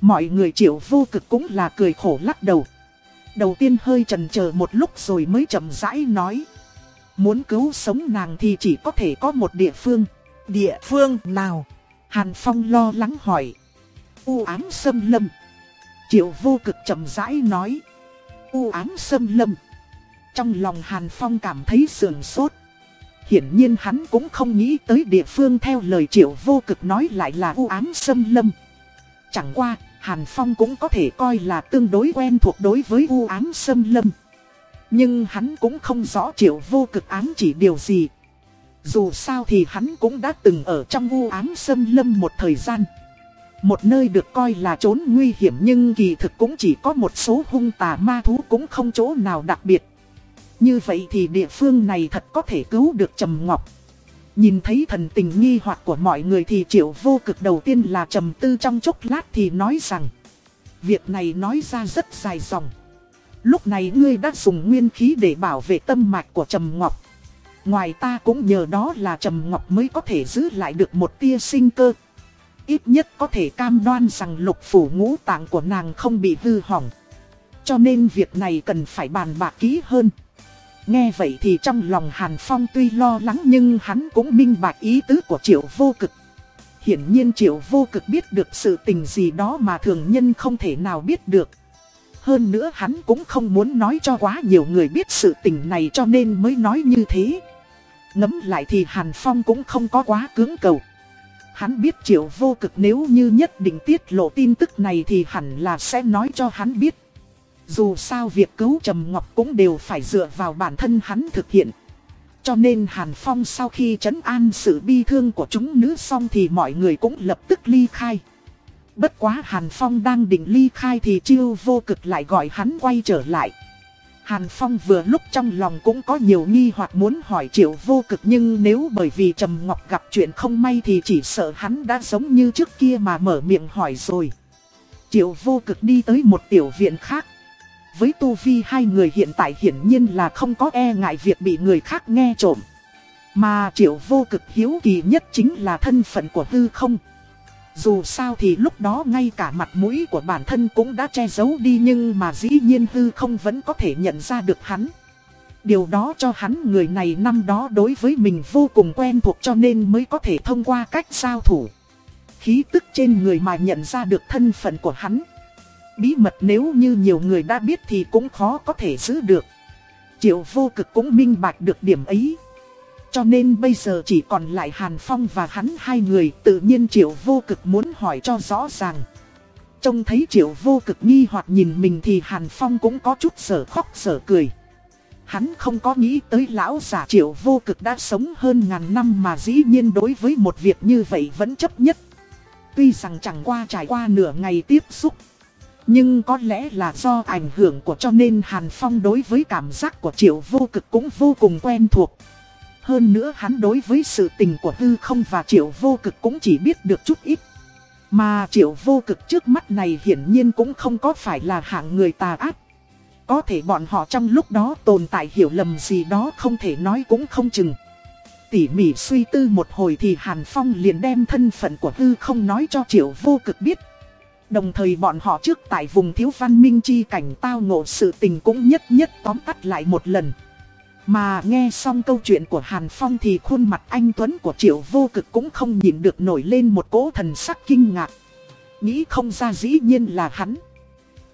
A: Mọi người triệu vô cực cũng là cười khổ lắc đầu. Đầu tiên hơi trần chờ một lúc rồi mới chậm rãi nói. Muốn cứu sống nàng thì chỉ có thể có một địa phương. Địa phương nào? Hàn Phong lo lắng hỏi. U ám sâm lâm. Triệu vô cực chậm rãi nói. U ám sâm lâm. Trong lòng Hàn Phong cảm thấy sườn sốt. Hiển nhiên hắn cũng không nghĩ tới địa phương theo lời triệu vô cực nói lại là u ám sâm lâm. Chẳng qua, Hàn Phong cũng có thể coi là tương đối quen thuộc đối với u ám sâm lâm. Nhưng hắn cũng không rõ triệu vô cực ám chỉ điều gì. Dù sao thì hắn cũng đã từng ở trong u ám sâm lâm một thời gian. Một nơi được coi là trốn nguy hiểm nhưng kỳ thực cũng chỉ có một số hung tà ma thú cũng không chỗ nào đặc biệt. Như vậy thì địa phương này thật có thể cứu được Trầm Ngọc. Nhìn thấy thần tình nghi hoặc của mọi người thì triệu vô cực đầu tiên là trầm tư trong chốc lát thì nói rằng, Việc này nói ra rất dài dòng. Lúc này ngươi đã dùng nguyên khí để bảo vệ tâm mạch của Trầm Ngọc. Ngoài ta cũng nhờ đó là Trầm Ngọc mới có thể giữ lại được một tia sinh cơ. Ít nhất có thể cam đoan rằng lục phủ ngũ tạng của nàng không bị hư hỏng. Cho nên việc này cần phải bàn bạc kỹ hơn. Nghe vậy thì trong lòng Hàn Phong tuy lo lắng nhưng hắn cũng minh bạch ý tứ của triệu vô cực. Hiển nhiên triệu vô cực biết được sự tình gì đó mà thường nhân không thể nào biết được. Hơn nữa hắn cũng không muốn nói cho quá nhiều người biết sự tình này cho nên mới nói như thế. Ngấm lại thì Hàn Phong cũng không có quá cưỡng cầu. Hắn biết triệu vô cực nếu như nhất định tiết lộ tin tức này thì hẳn là sẽ nói cho hắn biết. Dù sao việc cứu Trầm Ngọc cũng đều phải dựa vào bản thân hắn thực hiện. Cho nên Hàn Phong sau khi trấn an sự bi thương của chúng nữ xong thì mọi người cũng lập tức ly khai. Bất quá Hàn Phong đang định ly khai thì chiêu vô cực lại gọi hắn quay trở lại. Hàn Phong vừa lúc trong lòng cũng có nhiều nghi hoặc muốn hỏi triệu vô cực nhưng nếu bởi vì Trầm Ngọc gặp chuyện không may thì chỉ sợ hắn đã giống như trước kia mà mở miệng hỏi rồi. Triệu vô cực đi tới một tiểu viện khác với tu vi hai người hiện tại hiển nhiên là không có e ngại việc bị người khác nghe trộm. Mà triệu vô cực hiếu kỳ nhất chính là thân phận của hư không. Dù sao thì lúc đó ngay cả mặt mũi của bản thân cũng đã che giấu đi nhưng mà dĩ nhiên hư không vẫn có thể nhận ra được hắn. Điều đó cho hắn người này năm đó đối với mình vô cùng quen thuộc cho nên mới có thể thông qua cách giao thủ. Khí tức trên người mà nhận ra được thân phận của hắn. Bí mật nếu như nhiều người đã biết thì cũng khó có thể giữ được. Triệu vô cực cũng minh bạch được điểm ấy. Cho nên bây giờ chỉ còn lại Hàn Phong và hắn hai người, tự nhiên Triệu vô cực muốn hỏi cho rõ ràng. Trông thấy Triệu vô cực nghi hoặc nhìn mình thì Hàn Phong cũng có chút sở khóc sở cười. Hắn không có nghĩ tới lão giả Triệu vô cực đã sống hơn ngàn năm mà dĩ nhiên đối với một việc như vậy vẫn chấp nhất. Tuy rằng chẳng qua trải qua nửa ngày tiếp xúc. Nhưng có lẽ là do ảnh hưởng của cho nên Hàn Phong đối với cảm giác của Triệu vô cực cũng vô cùng quen thuộc. Hơn nữa hắn đối với sự tình của Tư không và Triệu vô cực cũng chỉ biết được chút ít. Mà Triệu vô cực trước mắt này hiển nhiên cũng không có phải là hạng người tà ác. Có thể bọn họ trong lúc đó tồn tại hiểu lầm gì đó không thể nói cũng không chừng. Tỉ mỉ suy tư một hồi thì Hàn Phong liền đem thân phận của Tư không nói cho Triệu vô cực biết. Đồng thời bọn họ trước tại vùng thiếu văn minh chi cảnh tao ngộ sự tình cũng nhất nhất tóm tắt lại một lần. Mà nghe xong câu chuyện của Hàn Phong thì khuôn mặt anh Tuấn của Triệu Vô Cực cũng không nhìn được nổi lên một cỗ thần sắc kinh ngạc. Nghĩ không ra dĩ nhiên là hắn.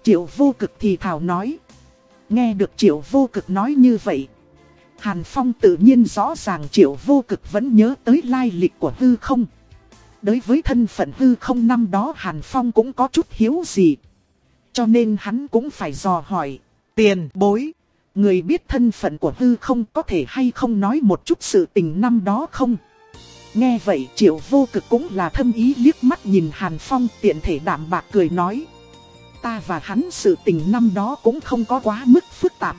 A: Triệu Vô Cực thì thảo nói. Nghe được Triệu Vô Cực nói như vậy. Hàn Phong tự nhiên rõ ràng Triệu Vô Cực vẫn nhớ tới lai lịch của hư không. Đối với thân phận hư không năm đó Hàn Phong cũng có chút hiếu gì. Cho nên hắn cũng phải dò hỏi. Tiền bối. Người biết thân phận của hư không có thể hay không nói một chút sự tình năm đó không? Nghe vậy, triệu vô cực cũng là thâm ý liếc mắt nhìn Hàn Phong, tiện thể đảm bạc cười nói. Ta và hắn sự tình năm đó cũng không có quá mức phức tạp.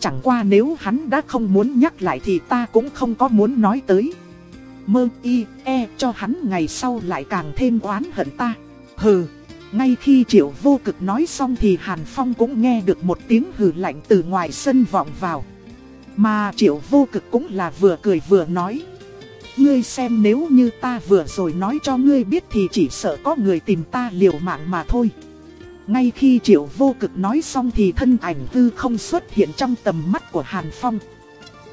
A: Chẳng qua nếu hắn đã không muốn nhắc lại thì ta cũng không có muốn nói tới. Mơ y e cho hắn ngày sau lại càng thêm oán hận ta. Hừ. Ngay khi triệu vô cực nói xong thì Hàn Phong cũng nghe được một tiếng hừ lạnh từ ngoài sân vọng vào. Mà triệu vô cực cũng là vừa cười vừa nói. Ngươi xem nếu như ta vừa rồi nói cho ngươi biết thì chỉ sợ có người tìm ta liều mạng mà thôi. Ngay khi triệu vô cực nói xong thì thân ảnh hư không xuất hiện trong tầm mắt của Hàn Phong.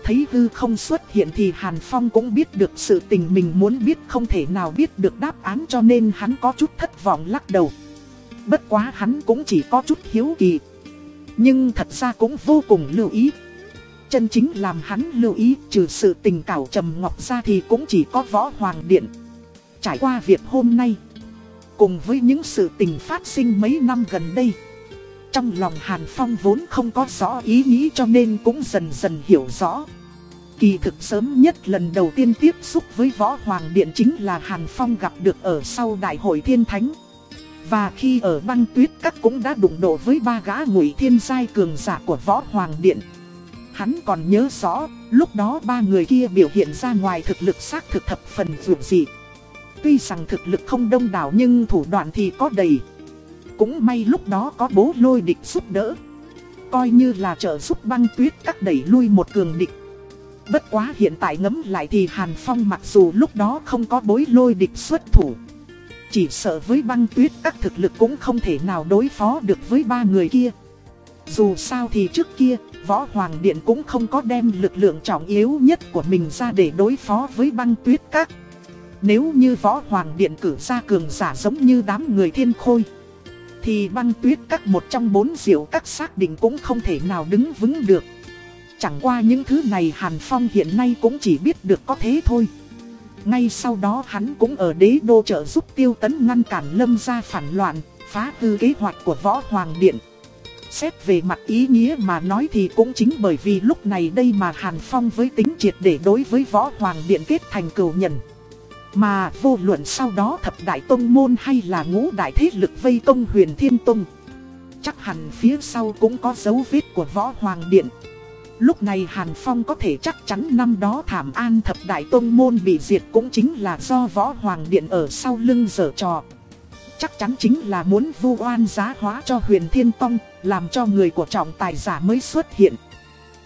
A: Thấy hư không xuất hiện thì Hàn Phong cũng biết được sự tình mình muốn biết không thể nào biết được đáp án cho nên hắn có chút thất vọng lắc đầu. Bất quá hắn cũng chỉ có chút hiếu kỳ. Nhưng thật ra cũng vô cùng lưu ý. Chân chính làm hắn lưu ý trừ sự tình cảo trầm ngọc ra thì cũng chỉ có võ hoàng điện. Trải qua việc hôm nay. Cùng với những sự tình phát sinh mấy năm gần đây. Trong lòng Hàn Phong vốn không có rõ ý nghĩ cho nên cũng dần dần hiểu rõ. Kỳ thực sớm nhất lần đầu tiên tiếp xúc với Võ Hoàng Điện chính là Hàn Phong gặp được ở sau Đại hội Thiên Thánh. Và khi ở băng tuyết các cũng đã đụng độ với ba gã ngụy thiên giai cường giả của Võ Hoàng Điện. Hắn còn nhớ rõ, lúc đó ba người kia biểu hiện ra ngoài thực lực xác thực thập phần vượt dị. Tuy rằng thực lực không đông đảo nhưng thủ đoạn thì có đầy. Cũng may lúc đó có bố lôi địch giúp đỡ. Coi như là trợ giúp băng tuyết các đẩy lui một cường địch. Bất quá hiện tại ngấm lại thì Hàn Phong mặc dù lúc đó không có bối lôi địch xuất thủ. Chỉ sợ với băng tuyết các thực lực cũng không thể nào đối phó được với ba người kia. Dù sao thì trước kia, Võ Hoàng Điện cũng không có đem lực lượng trọng yếu nhất của mình ra để đối phó với băng tuyết các. Nếu như Võ Hoàng Điện cử ra cường giả giống như đám người thiên khôi thì băng tuyết các một trong bốn diệu các xác định cũng không thể nào đứng vững được Chẳng qua những thứ này Hàn Phong hiện nay cũng chỉ biết được có thế thôi ngay sau đó hắn cũng ở đế đô trợ giúp tiêu tấn ngăn cản lâm gia phản loạn, phá hư kế hoạch của võ hoàng điện. Xét về mặt ý nghĩa mà nói thì cũng chính bởi vì lúc này đây mà Hàn Phong với tính triệt để đối với võ hoàng điện kết thành cừu nhận. Mà vô luận sau đó thập đại tông môn hay là ngũ đại thế lực vây công huyền thiên tông. Chắc hẳn phía sau cũng có dấu vết của võ hoàng điện. Lúc này Hàn Phong có thể chắc chắn năm đó thảm an thập đại tông môn bị diệt cũng chính là do võ hoàng điện ở sau lưng dở trò. Chắc chắn chính là muốn vu oan giá hóa cho huyền thiên tông, làm cho người của trọng tài giả mới xuất hiện.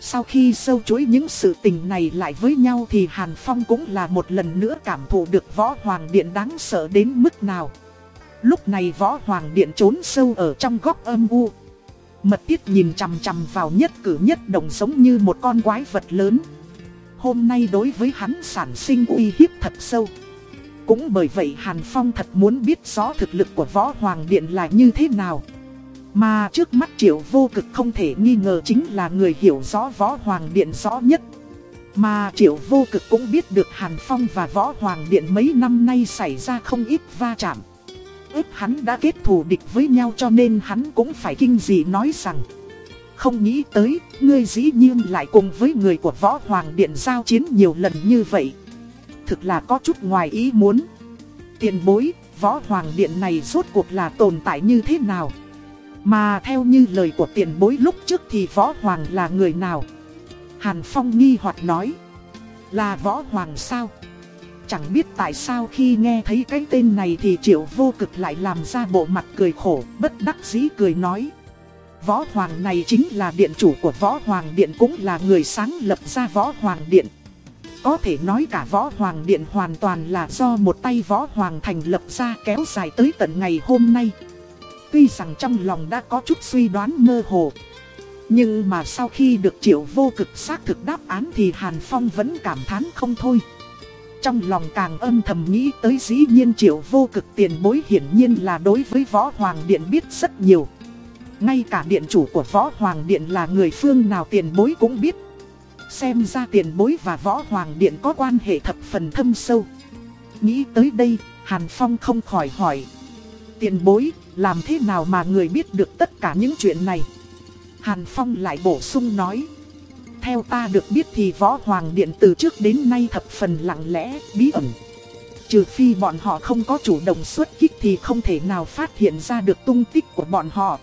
A: Sau khi sâu chuỗi những sự tình này lại với nhau thì Hàn Phong cũng là một lần nữa cảm thụ được võ hoàng điện đáng sợ đến mức nào. Lúc này võ hoàng điện trốn sâu ở trong góc âm u. Mật tiết nhìn chằm chằm vào nhất cử nhất động giống như một con quái vật lớn. Hôm nay đối với hắn sản sinh uy hiếp thật sâu. Cũng bởi vậy Hàn Phong thật muốn biết rõ thực lực của Võ Hoàng Điện là như thế nào. Mà trước mắt Triệu Vô Cực không thể nghi ngờ chính là người hiểu rõ Võ Hoàng Điện rõ nhất. Mà Triệu Vô Cực cũng biết được Hàn Phong và Võ Hoàng Điện mấy năm nay xảy ra không ít va chạm. Ước hắn đã kết thù địch với nhau cho nên hắn cũng phải kinh dị nói rằng Không nghĩ tới, ngươi dĩ nhiên lại cùng với người của Võ Hoàng Điện giao chiến nhiều lần như vậy Thực là có chút ngoài ý muốn Tiền bối, Võ Hoàng Điện này rốt cuộc là tồn tại như thế nào mà theo như lời của tiền bối lúc trước thì Võ Hoàng là người nào Hàn Phong nghi hoặc nói Là Võ Hoàng sao Chẳng biết tại sao khi nghe thấy cái tên này thì triệu vô cực lại làm ra bộ mặt cười khổ, bất đắc dĩ cười nói. Võ Hoàng này chính là điện chủ của Võ Hoàng Điện cũng là người sáng lập ra Võ Hoàng Điện. Có thể nói cả Võ Hoàng Điện hoàn toàn là do một tay Võ Hoàng thành lập ra kéo dài tới tận ngày hôm nay. Tuy rằng trong lòng đã có chút suy đoán mơ hồ. Nhưng mà sau khi được triệu vô cực xác thực đáp án thì Hàn Phong vẫn cảm thán không thôi. Trong lòng càng âm thầm nghĩ tới dĩ nhiên triệu vô cực tiền bối hiển nhiên là đối với Võ Hoàng Điện biết rất nhiều. Ngay cả điện chủ của Võ Hoàng Điện là người phương nào tiền bối cũng biết. Xem ra tiền bối và Võ Hoàng Điện có quan hệ thập phần thâm sâu. Nghĩ tới đây, Hàn Phong không khỏi hỏi. Tiền bối, làm thế nào mà người biết được tất cả những chuyện này? Hàn Phong lại bổ sung nói theo ta được biết thì võ hoàng điện từ trước đến nay thập phần lặng lẽ, bí ẩn. Trừ phi bọn họ không có chủ động xuất kích thì không thể nào phát hiện ra được tung tích của bọn họ.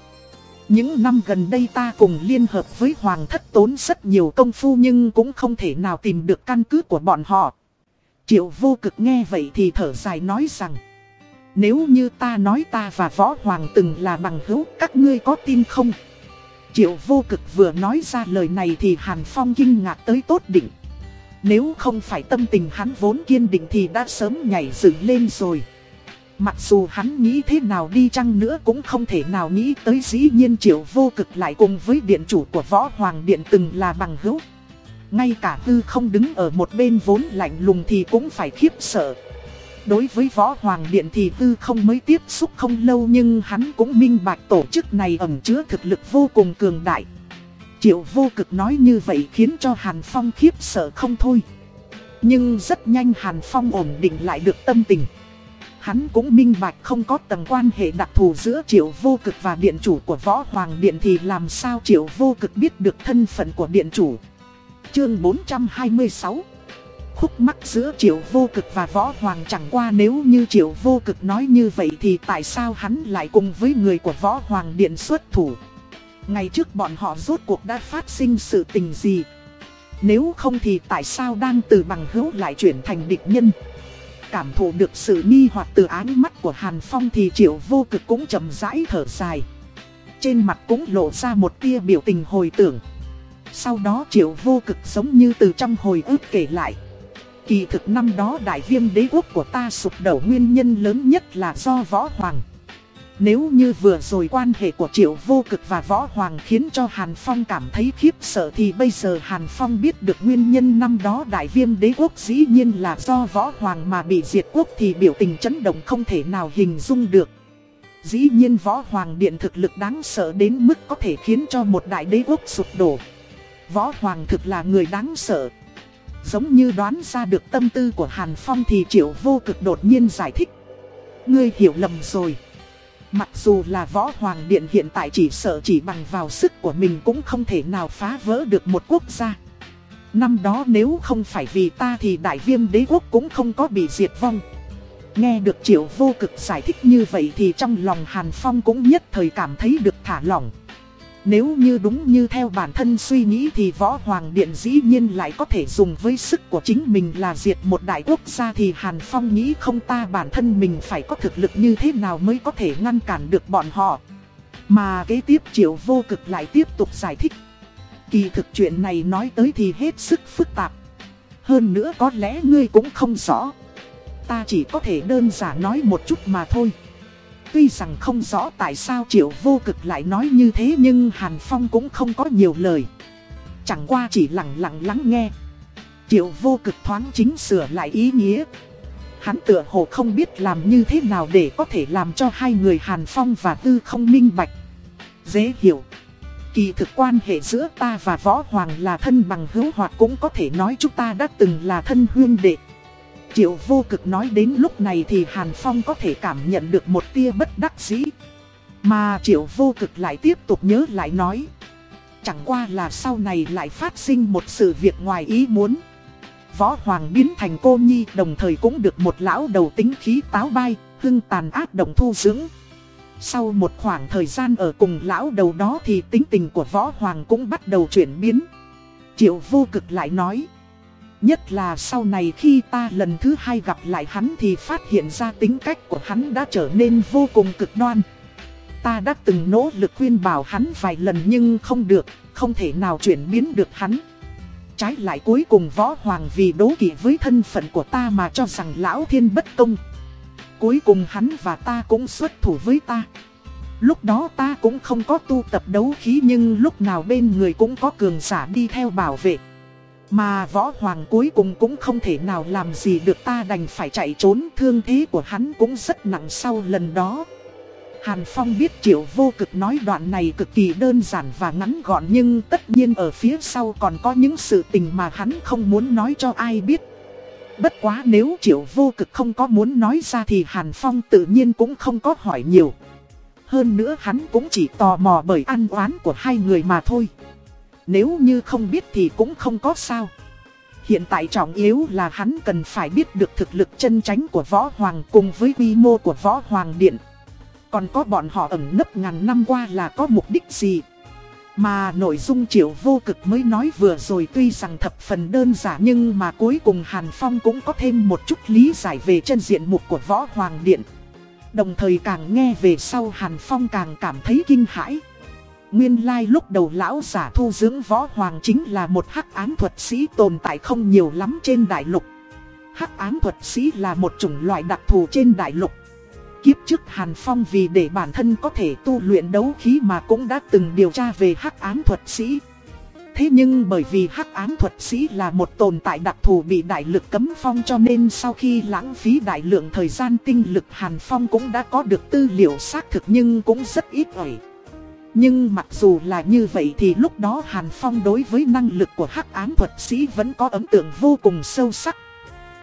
A: Những năm gần đây ta cùng liên hợp với Hoàng thất tốn rất nhiều công phu nhưng cũng không thể nào tìm được căn cứ của bọn họ. Triệu vô cực nghe vậy thì thở dài nói rằng nếu như ta nói ta và Võ Hoàng từng là bằng hữu, các ngươi có tin không? Triệu vô cực vừa nói ra lời này thì Hàn Phong kinh ngạc tới tốt định. Nếu không phải tâm tình hắn vốn kiên định thì đã sớm nhảy dựng lên rồi. Mặc dù hắn nghĩ thế nào đi chăng nữa cũng không thể nào nghĩ tới dĩ nhiên triệu vô cực lại cùng với điện chủ của võ hoàng điện từng là bằng hữu. Ngay cả tư không đứng ở một bên vốn lạnh lùng thì cũng phải khiếp sợ. Đối với Võ Hoàng Điện thì Tư không mới tiếp xúc không lâu nhưng hắn cũng minh bạch tổ chức này ẩn chứa thực lực vô cùng cường đại. Triệu vô cực nói như vậy khiến cho Hàn Phong khiếp sợ không thôi. Nhưng rất nhanh Hàn Phong ổn định lại được tâm tình. Hắn cũng minh bạch không có tầng quan hệ đặc thù giữa triệu vô cực và điện chủ của Võ Hoàng Điện thì làm sao triệu vô cực biết được thân phận của điện chủ. Chương 426 khúc mắc giữa triệu vô cực và võ hoàng chẳng qua nếu như triệu vô cực nói như vậy thì tại sao hắn lại cùng với người của võ hoàng điện xuất thủ. Ngày trước bọn họ rốt cuộc đã phát sinh sự tình gì. Nếu không thì tại sao đang từ bằng hữu lại chuyển thành địch nhân. Cảm thụ được sự nghi hoặc từ ánh mắt của Hàn Phong thì triệu vô cực cũng chậm rãi thở dài. Trên mặt cũng lộ ra một tia biểu tình hồi tưởng. Sau đó triệu vô cực giống như từ trong hồi ức kể lại. Kỳ thực năm đó đại viêm đế quốc của ta sụp đổ nguyên nhân lớn nhất là do võ hoàng. Nếu như vừa rồi quan hệ của triệu vô cực và võ hoàng khiến cho Hàn Phong cảm thấy khiếp sợ thì bây giờ Hàn Phong biết được nguyên nhân năm đó đại viêm đế quốc dĩ nhiên là do võ hoàng mà bị diệt quốc thì biểu tình chấn động không thể nào hình dung được. Dĩ nhiên võ hoàng điện thực lực đáng sợ đến mức có thể khiến cho một đại đế quốc sụp đổ. Võ hoàng thực là người đáng sợ. Giống như đoán ra được tâm tư của Hàn Phong thì triệu vô cực đột nhiên giải thích. Ngươi hiểu lầm rồi. Mặc dù là võ hoàng điện hiện tại chỉ sợ chỉ bằng vào sức của mình cũng không thể nào phá vỡ được một quốc gia. Năm đó nếu không phải vì ta thì đại viêm đế quốc cũng không có bị diệt vong. Nghe được triệu vô cực giải thích như vậy thì trong lòng Hàn Phong cũng nhất thời cảm thấy được thả lỏng. Nếu như đúng như theo bản thân suy nghĩ thì Võ Hoàng Điện dĩ nhiên lại có thể dùng với sức của chính mình là diệt một đại quốc gia thì Hàn Phong nghĩ không ta bản thân mình phải có thực lực như thế nào mới có thể ngăn cản được bọn họ. Mà kế tiếp triệu vô cực lại tiếp tục giải thích. Kỳ thực chuyện này nói tới thì hết sức phức tạp. Hơn nữa có lẽ ngươi cũng không rõ. Ta chỉ có thể đơn giản nói một chút mà thôi. Tuy rằng không rõ tại sao triệu vô cực lại nói như thế nhưng Hàn Phong cũng không có nhiều lời. Chẳng qua chỉ lặng lặng lắng nghe. Triệu vô cực thoáng chính sửa lại ý nghĩa. Hắn tựa hồ không biết làm như thế nào để có thể làm cho hai người Hàn Phong và Tư không minh bạch. Dễ hiểu. Kỳ thực quan hệ giữa ta và Võ Hoàng là thân bằng hữu hoặc cũng có thể nói chúng ta đã từng là thân huyên đệ. Triệu vô cực nói đến lúc này thì Hàn Phong có thể cảm nhận được một tia bất đắc dĩ. Mà triệu vô cực lại tiếp tục nhớ lại nói. Chẳng qua là sau này lại phát sinh một sự việc ngoài ý muốn. Võ Hoàng biến thành cô nhi đồng thời cũng được một lão đầu tính khí táo bay, hưng tàn ác động thu dưỡng. Sau một khoảng thời gian ở cùng lão đầu đó thì tính tình của Võ Hoàng cũng bắt đầu chuyển biến. Triệu vô cực lại nói. Nhất là sau này khi ta lần thứ hai gặp lại hắn thì phát hiện ra tính cách của hắn đã trở nên vô cùng cực đoan. Ta đã từng nỗ lực khuyên bảo hắn vài lần nhưng không được, không thể nào chuyển biến được hắn. Trái lại cuối cùng võ hoàng vì đố kỵ với thân phận của ta mà cho rằng lão thiên bất công. Cuối cùng hắn và ta cũng xuất thủ với ta. Lúc đó ta cũng không có tu tập đấu khí nhưng lúc nào bên người cũng có cường giả đi theo bảo vệ. Mà võ hoàng cuối cùng cũng không thể nào làm gì được ta đành phải chạy trốn thương thế của hắn cũng rất nặng sau lần đó. Hàn Phong biết triệu vô cực nói đoạn này cực kỳ đơn giản và ngắn gọn, nhưng tất nhiên ở phía sau còn có những sự tình mà hắn không muốn nói cho ai biết. Bất quá nếu triệu vô cực không có muốn nói ra thì Hàn Phong tự nhiên cũng không có hỏi nhiều. Hơn nữa hắn cũng chỉ tò mò bởi ăn oán của hai người mà thôi. Nếu như không biết thì cũng không có sao. Hiện tại trọng yếu là hắn cần phải biết được thực lực chân tránh của Võ Hoàng cùng với quy mô của Võ Hoàng Điện. Còn có bọn họ ẩn nấp ngàn năm qua là có mục đích gì? Mà nội dung triệu vô cực mới nói vừa rồi tuy rằng thập phần đơn giản nhưng mà cuối cùng Hàn Phong cũng có thêm một chút lý giải về chân diện mục của Võ Hoàng Điện. Đồng thời càng nghe về sau Hàn Phong càng cảm thấy kinh hãi. Nguyên lai lúc đầu lão giả thu dưỡng võ hoàng chính là một hắc ám thuật sĩ tồn tại không nhiều lắm trên đại lục. Hắc ám thuật sĩ là một chủng loại đặc thù trên đại lục. Kiếp trước Hàn Phong vì để bản thân có thể tu luyện đấu khí mà cũng đã từng điều tra về hắc ám thuật sĩ. Thế nhưng bởi vì hắc ám thuật sĩ là một tồn tại đặc thù bị đại lực cấm phong cho nên sau khi lãng phí đại lượng thời gian tinh lực Hàn Phong cũng đã có được tư liệu xác thực nhưng cũng rất ít ỏi. Nhưng mặc dù là như vậy thì lúc đó Hàn Phong đối với năng lực của hắc ám thuật sĩ vẫn có ấn tượng vô cùng sâu sắc.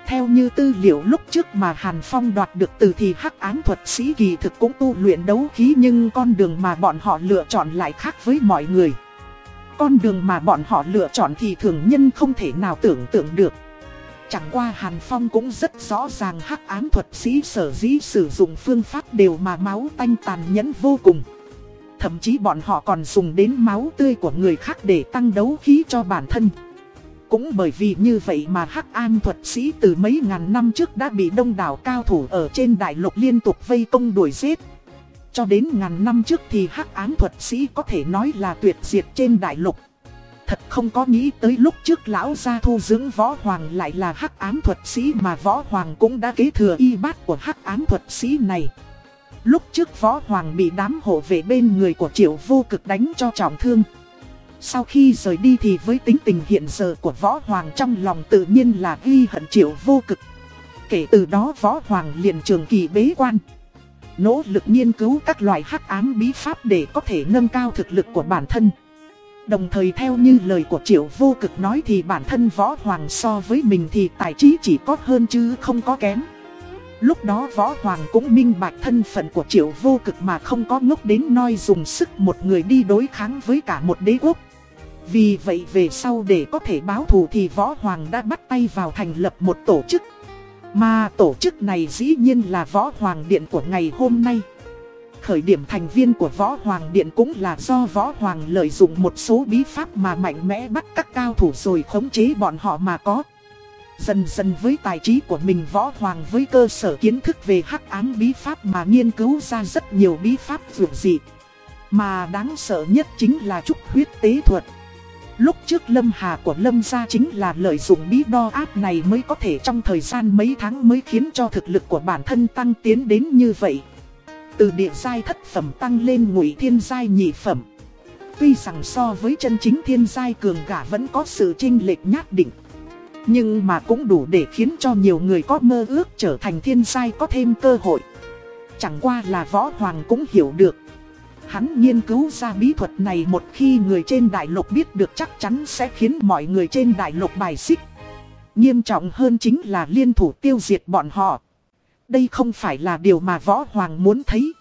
A: Theo như tư liệu lúc trước mà Hàn Phong đoạt được từ thì hắc ám thuật sĩ kỳ thực cũng tu luyện đấu khí nhưng con đường mà bọn họ lựa chọn lại khác với mọi người. Con đường mà bọn họ lựa chọn thì thường nhân không thể nào tưởng tượng được. Chẳng qua Hàn Phong cũng rất rõ ràng hắc ám thuật sĩ sở dĩ sử dụng phương pháp đều mà máu tanh tàn nhẫn vô cùng. Thậm chí bọn họ còn dùng đến máu tươi của người khác để tăng đấu khí cho bản thân. Cũng bởi vì như vậy mà Hắc An thuật sĩ từ mấy ngàn năm trước đã bị đông đảo cao thủ ở trên đại lục liên tục vây công đuổi giết. Cho đến ngàn năm trước thì Hắc Án thuật sĩ có thể nói là tuyệt diệt trên đại lục. Thật không có nghĩ tới lúc trước lão gia thu dưỡng võ hoàng lại là Hắc Ám thuật sĩ mà võ hoàng cũng đã kế thừa y bát của Hắc Ám thuật sĩ này. Lúc trước võ hoàng bị đám hộ vệ bên người của triệu vô cực đánh cho trọng thương. Sau khi rời đi thì với tính tình hiện giờ của võ hoàng trong lòng tự nhiên là ghi hận triệu vô cực. Kể từ đó võ hoàng liền trường kỳ bế quan. Nỗ lực nghiên cứu các loại hắc ám bí pháp để có thể nâng cao thực lực của bản thân. Đồng thời theo như lời của triệu vô cực nói thì bản thân võ hoàng so với mình thì tài trí chỉ có hơn chứ không có kém. Lúc đó Võ Hoàng cũng minh bạch thân phận của triệu vô cực mà không có ngốc đến noi dùng sức một người đi đối kháng với cả một đế quốc. Vì vậy về sau để có thể báo thù thì Võ Hoàng đã bắt tay vào thành lập một tổ chức. Mà tổ chức này dĩ nhiên là Võ Hoàng Điện của ngày hôm nay. Khởi điểm thành viên của Võ Hoàng Điện cũng là do Võ Hoàng lợi dụng một số bí pháp mà mạnh mẽ bắt các cao thủ rồi khống chế bọn họ mà có. Dần dần với tài trí của mình Võ Hoàng với cơ sở kiến thức về hắc ám bí pháp mà nghiên cứu ra rất nhiều bí pháp dường dị. Mà đáng sợ nhất chính là trúc huyết tế thuật. Lúc trước Lâm Hà của Lâm gia chính là lợi dụng bí đo áp này mới có thể trong thời gian mấy tháng mới khiến cho thực lực của bản thân tăng tiến đến như vậy. Từ địa giai thất phẩm tăng lên ngụy thiên giai nhị phẩm Tuy rằng so với chân chính thiên giai cường gả vẫn có sự chênh lệch nhất định nhưng mà cũng đủ để khiến cho nhiều người có mơ ước trở thành thiên sai có thêm cơ hội. Chẳng qua là võ hoàng cũng hiểu được. Hắn nghiên cứu ra bí thuật này một khi người trên đại lục biết được chắc chắn sẽ khiến mọi người trên đại lục bài xích. Nghiêm trọng hơn chính là liên thủ tiêu diệt bọn họ. Đây không phải là điều mà võ hoàng muốn thấy.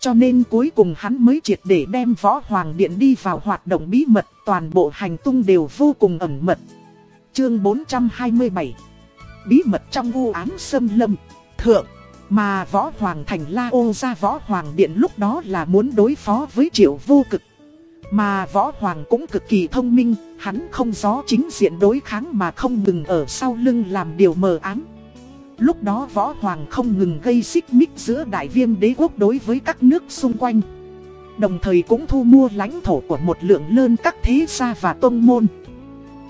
A: Cho nên cuối cùng hắn mới triệt để đem võ hoàng điện đi vào hoạt động bí mật, toàn bộ hành tung đều vô cùng ẩn mật. Chương 427 Bí mật trong u án sâm lâm, thượng, mà võ hoàng thành la ô ra võ hoàng điện lúc đó là muốn đối phó với triệu vô cực. Mà võ hoàng cũng cực kỳ thông minh, hắn không gió chính diện đối kháng mà không ngừng ở sau lưng làm điều mờ ám. Lúc đó võ hoàng không ngừng gây xích mích giữa đại viêm đế quốc đối với các nước xung quanh Đồng thời cũng thu mua lãnh thổ của một lượng lớn các thế gia và tôn môn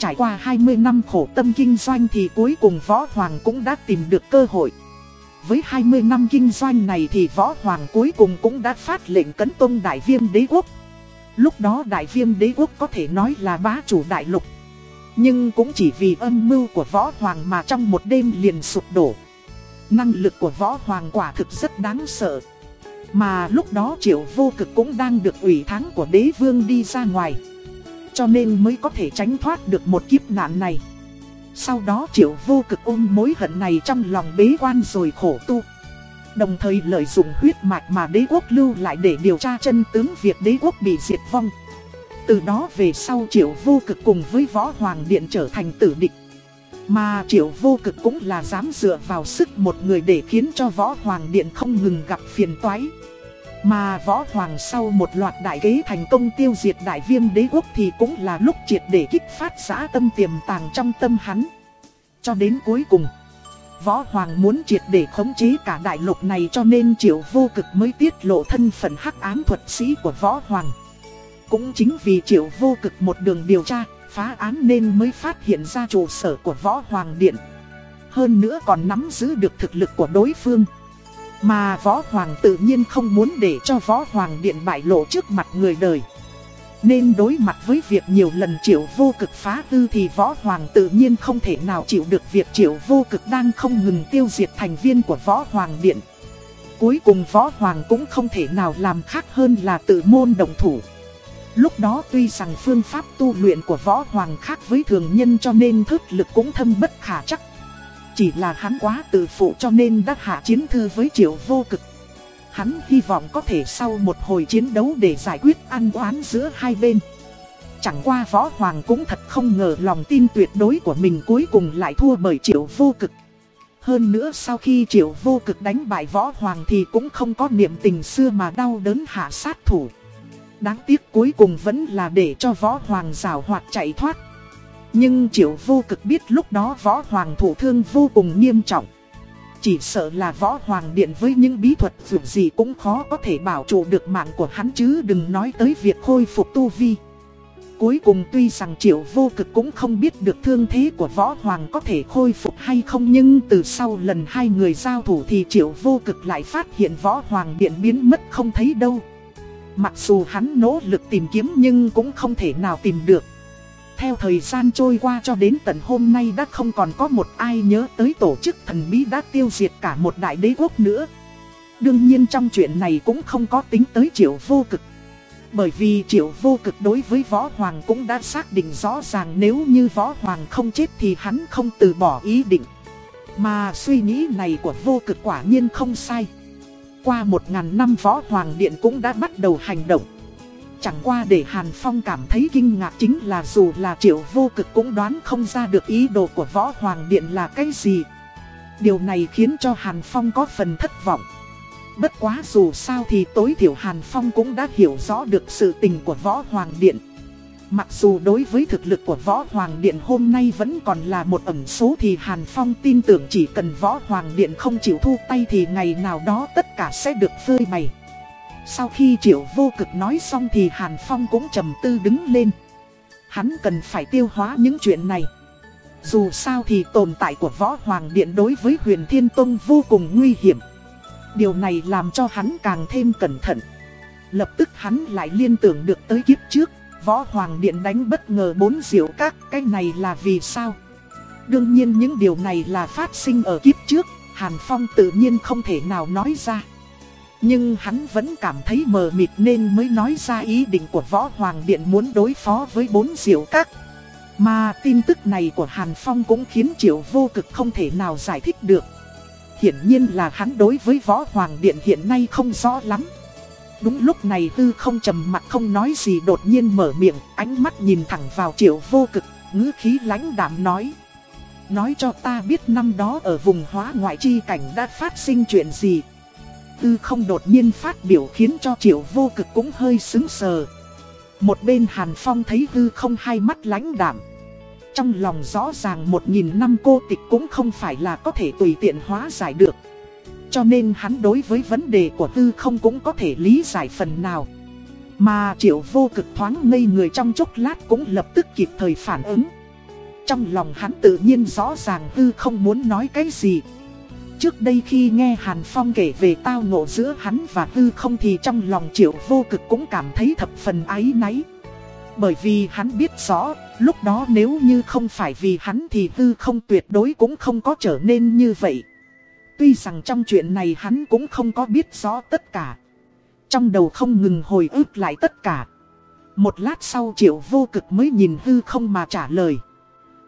A: Trải qua 20 năm khổ tâm kinh doanh thì cuối cùng võ hoàng cũng đã tìm được cơ hội. Với 20 năm kinh doanh này thì võ hoàng cuối cùng cũng đã phát lệnh cấn công đại viêm đế quốc. Lúc đó đại viêm đế quốc có thể nói là bá chủ đại lục. Nhưng cũng chỉ vì âm mưu của võ hoàng mà trong một đêm liền sụp đổ. Năng lực của võ hoàng quả thực rất đáng sợ. Mà lúc đó triệu vô cực cũng đang được ủy thắng của đế vương đi ra ngoài. Cho nên mới có thể tránh thoát được một kiếp nạn này. Sau đó triệu vô cực ôm mối hận này trong lòng bế quan rồi khổ tu. Đồng thời lợi dụng huyết mạch mà đế quốc lưu lại để điều tra chân tướng việc đế quốc bị diệt vong. Từ đó về sau triệu vô cực cùng với võ hoàng điện trở thành tử địch. Mà triệu vô cực cũng là dám dựa vào sức một người để khiến cho võ hoàng điện không ngừng gặp phiền toái. Mà võ hoàng sau một loạt đại kế thành công tiêu diệt đại viêm đế quốc thì cũng là lúc triệt để kích phát giã tâm tiềm tàng trong tâm hắn Cho đến cuối cùng Võ Hoàng muốn triệt để khống chế cả đại lục này cho nên triệu vô cực mới tiết lộ thân phận hắc ám thuật sĩ của Võ Hoàng cũng chính vì triệu vô cực một đường điều tra, phá án nên mới phát hiện ra trụ sở của Võ Hoàng Điện. Hơn nữa còn nắm giữ được thực lực của đối phương. Mà Võ Hoàng tự nhiên không muốn để cho Võ Hoàng Điện bại lộ trước mặt người đời. Nên đối mặt với việc nhiều lần triệu vô cực phá hư thì Võ Hoàng tự nhiên không thể nào chịu được việc triệu vô cực đang không ngừng tiêu diệt thành viên của Võ Hoàng Điện. Cuối cùng Võ Hoàng cũng không thể nào làm khác hơn là tự môn đồng thủ. Lúc đó tuy rằng phương pháp tu luyện của võ hoàng khác với thường nhân cho nên thức lực cũng thâm bất khả chắc. Chỉ là hắn quá tự phụ cho nên đã hạ chiến thư với triệu vô cực. Hắn hy vọng có thể sau một hồi chiến đấu để giải quyết ăn oán giữa hai bên. Chẳng qua võ hoàng cũng thật không ngờ lòng tin tuyệt đối của mình cuối cùng lại thua bởi triệu vô cực. Hơn nữa sau khi triệu vô cực đánh bại võ hoàng thì cũng không có niệm tình xưa mà đau đớn hạ sát thủ. Đáng tiếc cuối cùng vẫn là để cho võ hoàng rào hoạt chạy thoát nhưng triệu vô cực biết lúc đó võ hoàng thủ thương vô cùng nghiêm trọng. Chỉ sợ là võ hoàng điện với những bí thuật dù gì cũng khó có thể bảo trụ được mạng của hắn chứ đừng nói tới việc khôi phục tu vi. Cuối cùng tuy rằng triệu vô cực cũng không biết được thương thế của võ hoàng có thể khôi phục hay không Nhưng từ sau lần hai người giao thủ thì triệu vô cực lại phát hiện võ hoàng điện biến mất không thấy đâu. Mặc dù hắn nỗ lực tìm kiếm nhưng cũng không thể nào tìm được. Theo thời gian trôi qua cho đến tận hôm nay đã không còn có một ai nhớ tới tổ chức thần bí đã tiêu diệt cả một đại đế quốc nữa. Đương nhiên trong chuyện này cũng không có tính tới triệu vô cực. Bởi vì triệu vô cực đối với võ hoàng cũng đã xác định rõ ràng nếu như võ hoàng không chết thì hắn không từ bỏ ý định. Mà suy nghĩ này của vô cực quả nhiên không sai. Qua một ngàn năm võ hoàng điện cũng đã bắt đầu hành động Chẳng qua để Hàn Phong cảm thấy kinh ngạc chính là dù là triệu vô cực cũng đoán không ra được ý đồ của võ hoàng điện là cái gì. Điều này khiến cho Hàn Phong có phần thất vọng. Bất quá dù sao thì tối thiểu Hàn Phong cũng đã hiểu rõ được sự tình của võ hoàng điện. Mặc dù đối với thực lực của Võ Hoàng Điện hôm nay vẫn còn là một ẩn số thì Hàn Phong tin tưởng chỉ cần Võ Hoàng Điện không chịu thu tay thì ngày nào đó tất cả sẽ được phơi bày. Sau khi Triệu Vô Cực nói xong thì Hàn Phong cũng trầm tư đứng lên. Hắn cần phải tiêu hóa những chuyện này. Dù sao thì tồn tại của Võ Hoàng Điện đối với huyền Thiên Tông vô cùng nguy hiểm. Điều này làm cho hắn càng thêm cẩn thận. Lập tức hắn lại liên tưởng được tới kiếp trước, võ hoàng điện đánh bất ngờ bốn diệu các, cái này là vì sao? Đương nhiên những điều này là phát sinh ở kiếp trước, Hàn Phong tự nhiên không thể nào nói ra. Nhưng hắn vẫn cảm thấy mờ mịt nên mới nói ra ý định của Võ Hoàng Điện muốn đối phó với bốn diệu các. Mà tin tức này của Hàn Phong cũng khiến Triệu Vô Cực không thể nào giải thích được. Hiển nhiên là hắn đối với Võ Hoàng Điện hiện nay không rõ lắm. Đúng lúc này Tư không trầm mặt không nói gì đột nhiên mở miệng, ánh mắt nhìn thẳng vào Triệu Vô Cực, ngữ khí lãnh đạm nói. Nói cho ta biết năm đó ở vùng hóa ngoại chi cảnh đã phát sinh chuyện gì. Tư không đột nhiên phát biểu khiến cho Triệu Vô Cực cũng hơi sững sờ. Một bên Hàn Phong thấy Tư không hai mắt lánh đạm. Trong lòng rõ ràng một nghìn năm cô tịch cũng không phải là có thể tùy tiện hóa giải được. Cho nên hắn đối với vấn đề của Tư không cũng có thể lý giải phần nào. Mà triệu vô cực thoáng ngây người trong chốc lát cũng lập tức kịp thời phản ứng. Trong lòng hắn tự nhiên rõ ràng Tư không muốn nói cái gì. Trước đây khi nghe Hàn Phong kể về tao ngộ giữa hắn và Tư không thì trong lòng triệu vô cực cũng cảm thấy thập phần áy náy. Bởi vì hắn biết rõ, lúc đó nếu như không phải vì hắn thì Tư không tuyệt đối cũng không có trở nên như vậy. Tuy rằng trong chuyện này hắn cũng không có biết rõ tất cả. Trong đầu không ngừng hồi ức lại tất cả. Một lát sau triệu vô cực mới nhìn hư không mà trả lời.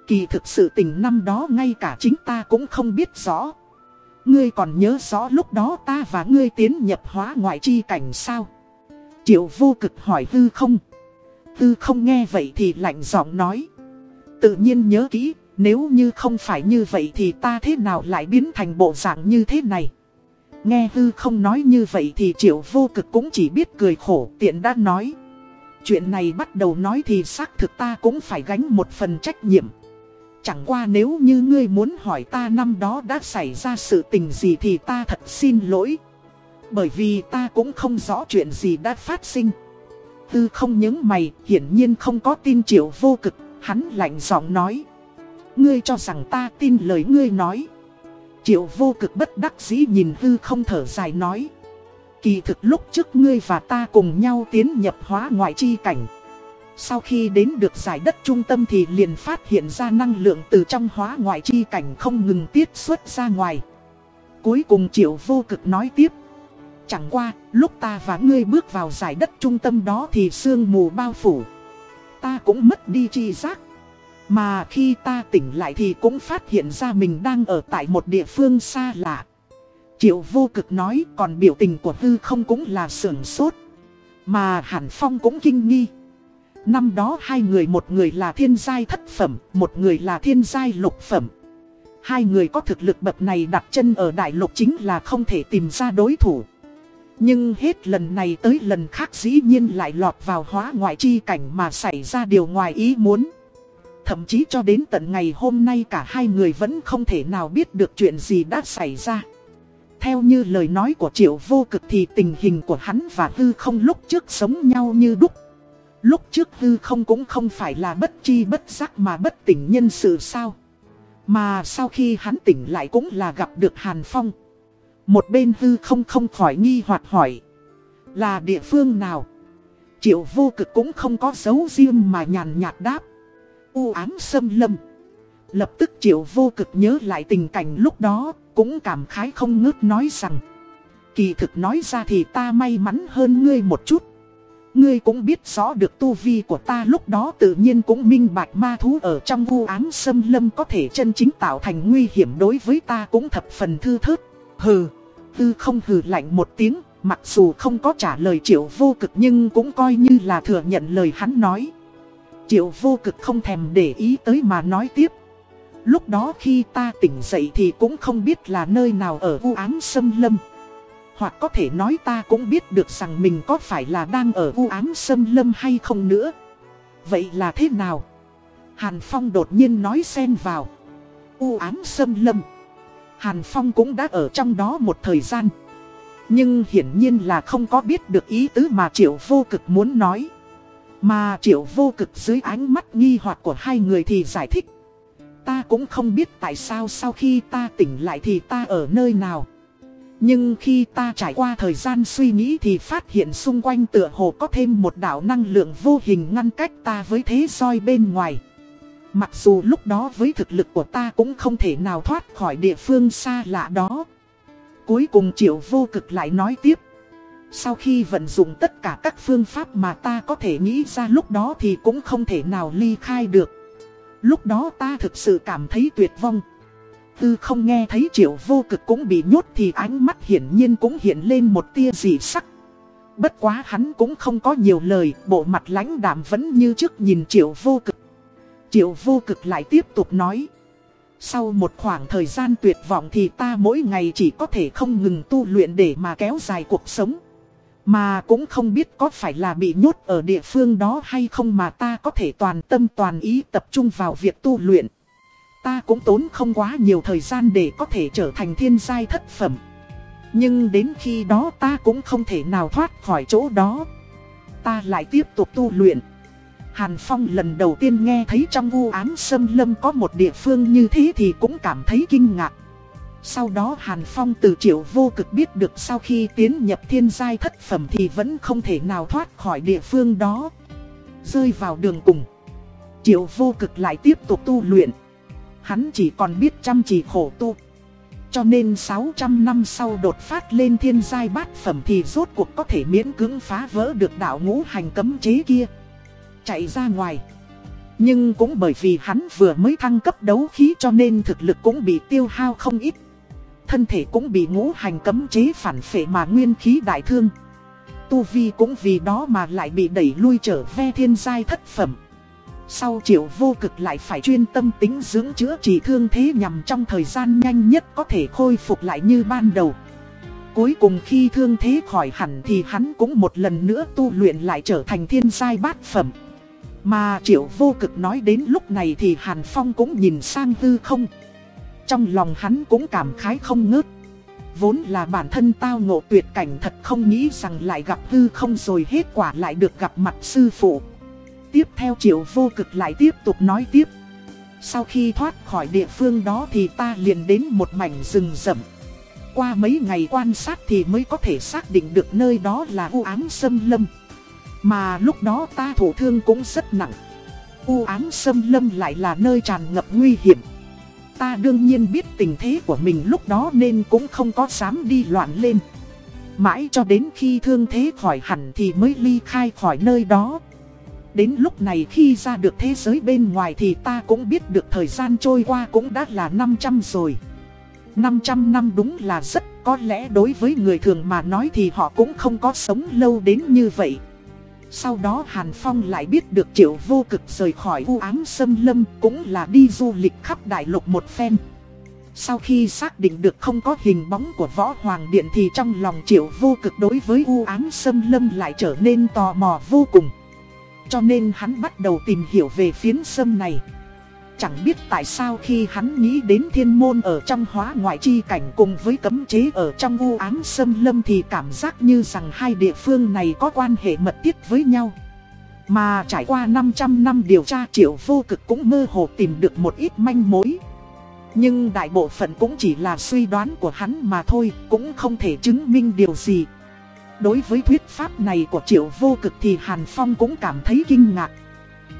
A: Kỳ thực sự tình năm đó ngay cả chính ta cũng không biết rõ. Ngươi còn nhớ rõ lúc đó ta và ngươi tiến nhập hóa ngoại chi cảnh sao? Triệu vô cực hỏi hư không? Hư không nghe vậy thì lạnh giọng nói. Tự nhiên nhớ kỹ, nếu như không phải như vậy thì ta thế nào lại biến thành bộ dạng như thế này? Nghe hư không nói như vậy thì triệu vô cực cũng chỉ biết cười khổ tiện đã nói. Chuyện này bắt đầu nói thì xác thực ta cũng phải gánh một phần trách nhiệm. Chẳng qua nếu như ngươi muốn hỏi ta năm đó đã xảy ra sự tình gì thì ta thật xin lỗi. Bởi vì ta cũng không rõ chuyện gì đã phát sinh. Tư không những mày, hiển nhiên không có tin triệu vô cực, hắn lạnh giọng nói. Ngươi cho rằng ta tin lời ngươi nói. Triệu vô cực bất đắc dĩ nhìn hư không thở dài nói. Kỳ thực lúc trước ngươi và ta cùng nhau tiến nhập hóa ngoại chi cảnh. Sau khi đến được giải đất trung tâm thì liền phát hiện ra năng lượng từ trong hóa ngoại chi cảnh không ngừng tiết xuất ra ngoài. Cuối cùng triệu vô cực nói tiếp. Chẳng qua, lúc ta và ngươi bước vào giải đất trung tâm đó thì sương mù bao phủ. Ta cũng mất đi chi giác. Mà khi ta tỉnh lại thì cũng phát hiện ra mình đang ở tại một địa phương xa lạ. Triệu vô cực nói còn biểu tình của hư không cũng là sưởng sốt. Mà Hàn Phong cũng kinh nghi. Năm đó hai người một người là thiên giai thất phẩm, một người là thiên giai lục phẩm. Hai người có thực lực bậc này đặt chân ở đại lục chính là không thể tìm ra đối thủ. Nhưng hết lần này tới lần khác dĩ nhiên lại lọt vào hóa ngoại chi cảnh mà xảy ra điều ngoài ý muốn. Thậm chí cho đến tận ngày hôm nay cả hai người vẫn không thể nào biết được chuyện gì đã xảy ra. Theo như lời nói của triệu vô cực thì tình hình của hắn và hư không lúc trước sống nhau như đúc. Lúc trước Tư không cũng không phải là bất chi bất giác mà bất tỉnh nhân sự sao. Mà sau khi hắn tỉnh lại cũng là gặp được Hàn Phong. Một bên Tư không không khỏi nghi hoặc hỏi. Là địa phương nào? Triệu vô cực cũng không có dấu riêng mà nhàn nhạt đáp u ám xâm lâm. Lập tức triệu vô cực nhớ lại tình cảnh lúc đó, cũng cảm khái không ngớt nói rằng. Kỳ thực nói ra thì ta may mắn hơn ngươi một chút. Ngươi cũng biết rõ được tu vi của ta lúc đó tự nhiên cũng minh bạch ma thú ở trong u ám xâm lâm có thể chân chính tạo thành nguy hiểm đối với ta cũng thập phần thư thớt. Hừ, tư không hừ lạnh một tiếng, mặc dù không có trả lời triệu vô cực nhưng cũng coi như là thừa nhận lời hắn nói. Triệu vô cực không thèm để ý tới mà nói tiếp. Lúc đó khi ta tỉnh dậy thì cũng không biết là nơi nào ở u ám sâm lâm. Hoặc có thể nói ta cũng biết được rằng mình có phải là đang ở u ám sâm lâm hay không nữa. Vậy là thế nào? Hàn Phong đột nhiên nói xen vào. U ám sâm lâm. Hàn Phong cũng đã ở trong đó một thời gian. Nhưng hiển nhiên là không có biết được ý tứ mà Triệu vô cực muốn nói. Mà triệu vô cực dưới ánh mắt nghi hoặc của hai người thì giải thích. Ta cũng không biết tại sao sau khi ta tỉnh lại thì ta ở nơi nào. Nhưng khi ta trải qua thời gian suy nghĩ thì phát hiện xung quanh tựa hồ có thêm một đạo năng lượng vô hình ngăn cách ta với thế soi bên ngoài. Mặc dù lúc đó với thực lực của ta cũng không thể nào thoát khỏi địa phương xa lạ đó. Cuối cùng triệu vô cực lại nói tiếp. Sau khi vận dụng tất cả các phương pháp mà ta có thể nghĩ ra lúc đó thì cũng không thể nào ly khai được. Lúc đó ta thực sự cảm thấy tuyệt vọng. Tư không nghe thấy triệu vô cực cũng bị nhốt thì ánh mắt hiển nhiên cũng hiện lên một tia dị sắc. Bất quá hắn cũng không có nhiều lời, bộ mặt lãnh đạm vẫn như trước nhìn triệu vô cực. Triệu vô cực lại tiếp tục nói. Sau một khoảng thời gian tuyệt vọng thì ta mỗi ngày chỉ có thể không ngừng tu luyện để mà kéo dài cuộc sống. Mà cũng không biết có phải là bị nhốt ở địa phương đó hay không mà ta có thể toàn tâm toàn ý tập trung vào việc tu luyện. Ta cũng tốn không quá nhiều thời gian để có thể trở thành thiên giai thất phẩm. Nhưng đến khi đó ta cũng không thể nào thoát khỏi chỗ đó. Ta lại tiếp tục tu luyện. Hàn Phong lần đầu tiên nghe thấy trong vu ám sâm lâm có một địa phương như thế thì cũng cảm thấy kinh ngạc. Sau đó Hàn Phong từ triệu vô cực biết được sau khi tiến nhập thiên giai thất phẩm thì vẫn không thể nào thoát khỏi địa phương đó. Rơi vào đường cùng. Triệu vô cực lại tiếp tục tu luyện. Hắn chỉ còn biết chăm chỉ khổ tu. Cho nên 600 năm sau đột phát lên thiên giai bát phẩm thì rốt cuộc có thể miễn cưỡng phá vỡ được đạo ngũ hành cấm chế kia. Chạy ra ngoài. Nhưng cũng bởi vì hắn vừa mới thăng cấp đấu khí cho nên thực lực cũng bị tiêu hao không ít. Thân thể cũng bị ngũ hành cấm chế phản phệ mà nguyên khí đại thương. Tu Vi cũng vì đó mà lại bị đẩy lui trở ve thiên giai thất phẩm. Sau triệu vô cực lại phải chuyên tâm tính dưỡng chữa trị thương thế nhằm trong thời gian nhanh nhất có thể khôi phục lại như ban đầu. Cuối cùng khi thương thế khỏi hẳn thì hắn cũng một lần nữa tu luyện lại trở thành thiên giai bát phẩm. Mà triệu vô cực nói đến lúc này thì Hàn Phong cũng nhìn sang hư không. Trong lòng hắn cũng cảm khái không ngớt. Vốn là bản thân tao ngộ tuyệt cảnh thật không nghĩ rằng lại gặp hư không rồi hết quả lại được gặp mặt sư phụ tiếp theo triệu vô cực lại tiếp tục nói tiếp. Sau khi thoát khỏi địa phương đó thì ta liền đến một mảnh rừng rậm. Qua mấy ngày quan sát thì mới có thể xác định được nơi đó là u ám sâm lâm. Mà lúc đó ta thổ thương cũng rất nặng. U ám sâm lâm lại là nơi tràn ngập nguy hiểm. Ta đương nhiên biết tình thế của mình lúc đó nên cũng không có dám đi loạn lên. Mãi cho đến khi thương thế khỏi hẳn thì mới ly khai khỏi nơi đó. Đến lúc này khi ra được thế giới bên ngoài thì ta cũng biết được thời gian trôi qua cũng đã là 500 rồi. 500 năm đúng là rất, có lẽ đối với người thường mà nói thì họ cũng không có sống lâu đến như vậy. Sau đó Hàn Phong lại biết được triệu vô cực rời khỏi u ám sâm lâm cũng là đi du lịch khắp đại lục một phen. Sau khi xác định được không có hình bóng của võ hoàng điện thì trong lòng triệu vô cực đối với u ám sâm lâm lại trở nên tò mò vô cùng. Cho nên hắn bắt đầu tìm hiểu về phiến sâm này Chẳng biết tại sao khi hắn nghĩ đến thiên môn ở trong hóa ngoại chi cảnh cùng với cấm chế ở trong u ám sâm lâm thì cảm giác như rằng hai địa phương này có quan hệ mật thiết với nhau. Mà trải qua 500 năm điều tra triệu vô cực cũng mơ hồ tìm được một ít manh mối. Nhưng đại bộ phận cũng chỉ là suy đoán của hắn mà thôi, cũng không thể chứng minh điều gì. Đối với thuyết pháp này của triệu vô cực thì Hàn Phong cũng cảm thấy kinh ngạc.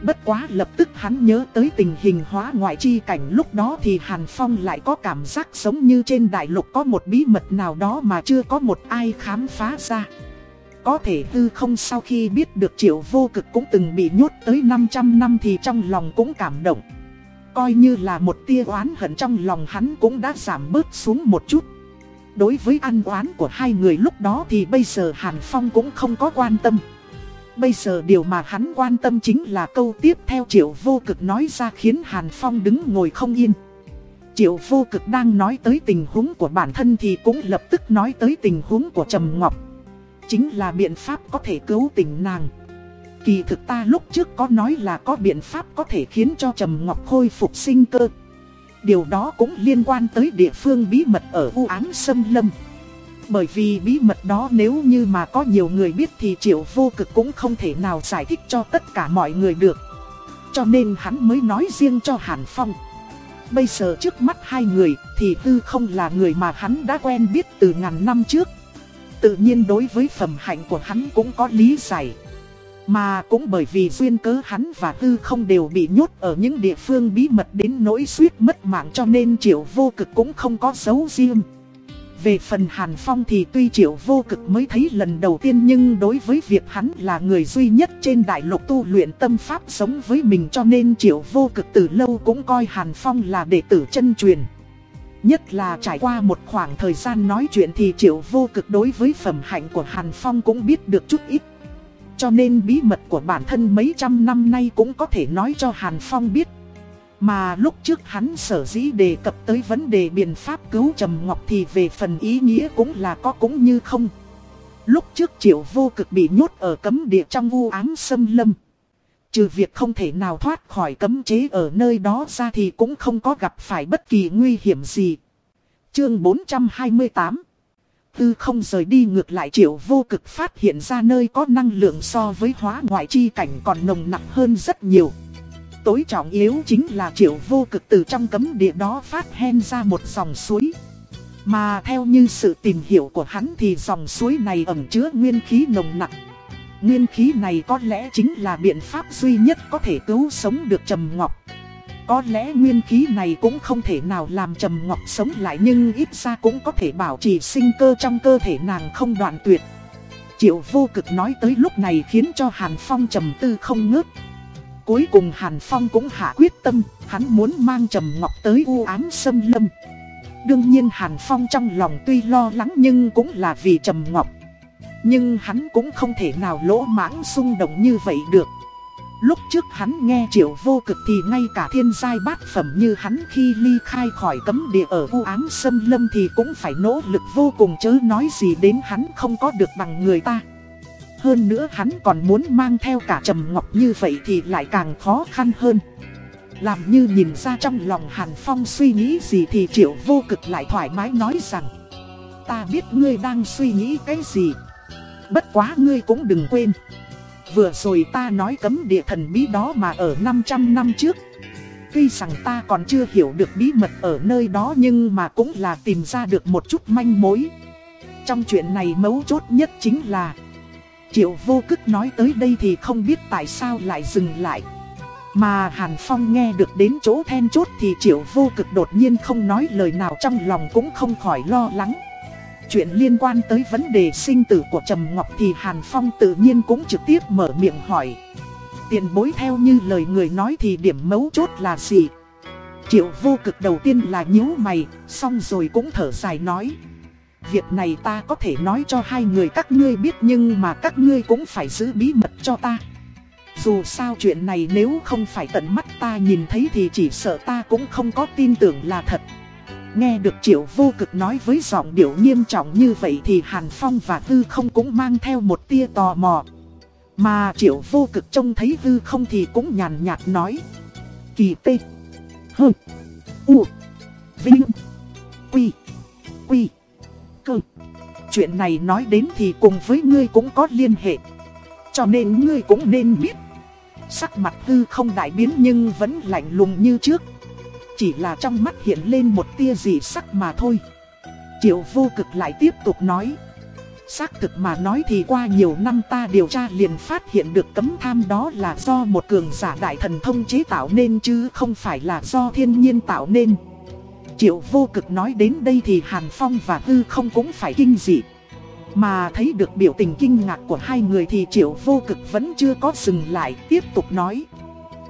A: Bất quá lập tức hắn nhớ tới tình hình hóa ngoại chi cảnh lúc đó thì Hàn Phong lại có cảm giác giống như trên đại lục có một bí mật nào đó mà chưa có một ai khám phá ra. Có thể tư không sau khi biết được triệu vô cực cũng từng bị nhốt tới 500 năm thì trong lòng cũng cảm động. Coi như là một tia oán hận trong lòng hắn cũng đã giảm bớt xuống một chút. Đối với ăn oán của hai người lúc đó thì bây giờ Hàn Phong cũng không có quan tâm. Bây giờ điều mà hắn quan tâm chính là câu tiếp theo Triệu Vô Cực nói ra khiến Hàn Phong đứng ngồi không yên. Triệu Vô Cực đang nói tới tình huống của bản thân thì cũng lập tức nói tới tình huống của Trầm Ngọc. Chính là biện pháp có thể cứu tình nàng. Kỳ thực ta lúc trước có nói là có biện pháp có thể khiến cho Trầm Ngọc khôi phục sinh cơ. Điều đó cũng liên quan tới địa phương bí mật ở u ám sâm lâm. Bởi vì bí mật đó nếu như mà có nhiều người biết thì triệu vô cực cũng không thể nào giải thích cho tất cả mọi người được. Cho nên hắn mới nói riêng cho Hàn Phong. bây giờ trước mắt hai người thì Tư không là người mà hắn đã quen biết từ ngàn năm trước. Tự nhiên đối với phẩm hạnh của hắn cũng có lý giải. Mà cũng bởi vì duyên cớ hắn và Tư không đều bị nhốt ở những địa phương bí mật đến nỗi suýt mất mạng cho nên triệu vô cực cũng không có dấu riêng. Về phần Hàn Phong thì tuy triệu vô cực mới thấy lần đầu tiên nhưng đối với việc hắn là người duy nhất trên đại lục tu luyện tâm pháp sống với mình cho nên triệu vô cực từ lâu cũng coi Hàn Phong là đệ tử chân truyền. Nhất là trải qua một khoảng thời gian nói chuyện thì triệu vô cực đối với phẩm hạnh của Hàn Phong cũng biết được chút ít. Cho nên bí mật của bản thân mấy trăm năm nay cũng có thể nói cho Hàn Phong biết. Mà lúc trước hắn sở dĩ đề cập tới vấn đề biện pháp cứu Trầm Ngọc thì về phần ý nghĩa cũng là có cũng như không. Lúc trước triệu vô cực bị nhốt ở cấm địa trong vu ám xâm lâm. Trừ việc không thể nào thoát khỏi cấm chế ở nơi đó ra thì cũng không có gặp phải bất kỳ nguy hiểm gì. Chương 428 Tư không rời đi ngược lại triệu vô cực phát hiện ra nơi có năng lượng so với hóa ngoại chi cảnh còn nồng nặng hơn rất nhiều tối trọng yếu chính là triệu vô cực từ trong cấm địa đó phát hen ra một dòng suối. Mà theo như sự tìm hiểu của hắn thì dòng suối này ẩn chứa nguyên khí nồng nặng. Nguyên khí này có lẽ chính là biện pháp duy nhất có thể cứu sống được Trầm Ngọc. Có lẽ nguyên khí này cũng không thể nào làm Trầm Ngọc sống lại nhưng ít ra cũng có thể bảo trì sinh cơ trong cơ thể nàng không đoạn tuyệt. Triệu vô cực nói tới lúc này khiến cho Hàn Phong trầm tư không ngớt. Cuối cùng Hàn Phong cũng hạ quyết tâm, hắn muốn mang Trầm Ngọc tới u ám sâm lâm. Đương nhiên Hàn Phong trong lòng tuy lo lắng nhưng cũng là vì Trầm Ngọc. Nhưng hắn cũng không thể nào lỗ mãng xung động như vậy được. Lúc trước hắn nghe triệu vô cực thì ngay cả thiên giai bát phẩm như hắn khi ly khai khỏi cấm địa ở u ám xâm lâm thì cũng phải nỗ lực vô cùng chớ nói gì đến hắn không có được bằng người ta. Hơn nữa hắn còn muốn mang theo cả Trầm Ngọc như vậy thì lại càng khó khăn hơn. Làm như nhìn ra trong lòng Hàn Phong suy nghĩ gì thì Triệu vô cực lại thoải mái nói rằng, Ta biết ngươi đang suy nghĩ cái gì, Bất quá ngươi cũng đừng quên Vừa rồi ta nói cấm địa thần bí đó mà ở 500 năm trước Tuy rằng ta còn chưa hiểu được bí mật ở nơi đó nhưng mà cũng là tìm ra được một chút manh mối Trong chuyện này mấu chốt nhất chính là, Triệu vô cực nói tới đây thì không biết tại sao lại dừng lại. Mà Hàn Phong nghe được đến chỗ then chốt thì triệu vô cực đột nhiên không nói lời nào trong lòng cũng không khỏi lo lắng. Chuyện liên quan tới vấn đề sinh tử của Trầm Ngọc thì Hàn Phong tự nhiên cũng trực tiếp mở miệng hỏi. Tiền bối theo như lời người nói thì điểm mấu chốt là gì? Triệu vô cực đầu tiên là nhíu mày, xong rồi cũng thở dài nói. Việc này ta có thể nói cho hai người các ngươi biết nhưng mà các ngươi cũng phải giữ bí mật cho ta. Dù sao chuyện này nếu không phải tận mắt ta nhìn thấy thì chỉ sợ ta cũng không có tin tưởng là thật. Nghe được triệu vô cực nói với giọng điệu nghiêm trọng như vậy thì Hàn Phong và Tư không cũng mang theo một tia tò mò. Mà triệu vô cực trông thấy Tư không thì cũng nhàn nhạt nói. Kỳ tê. Hơ. U. Vinh. Quy. Quy, cơ. Chuyện này nói đến thì cùng với ngươi cũng có liên hệ. Cho nên ngươi cũng nên biết. Sắc mặt tư không đại biến nhưng vẫn lạnh lùng như trước. Chỉ là trong mắt hiện lên một tia gì sắc mà thôi. Triệu vô cực lại tiếp tục nói. Xác thực mà nói thì qua nhiều năm ta điều tra liền phát hiện được cấm tham đó là do một cường giả đại thần thông chế tạo nên chứ không phải là do thiên nhiên tạo nên. Triệu vô cực nói đến đây thì Hàn Phong và Tư không cũng phải kinh dị. Mà thấy được biểu tình kinh ngạc của hai người thì triệu vô cực vẫn chưa có dừng lại, tiếp tục nói.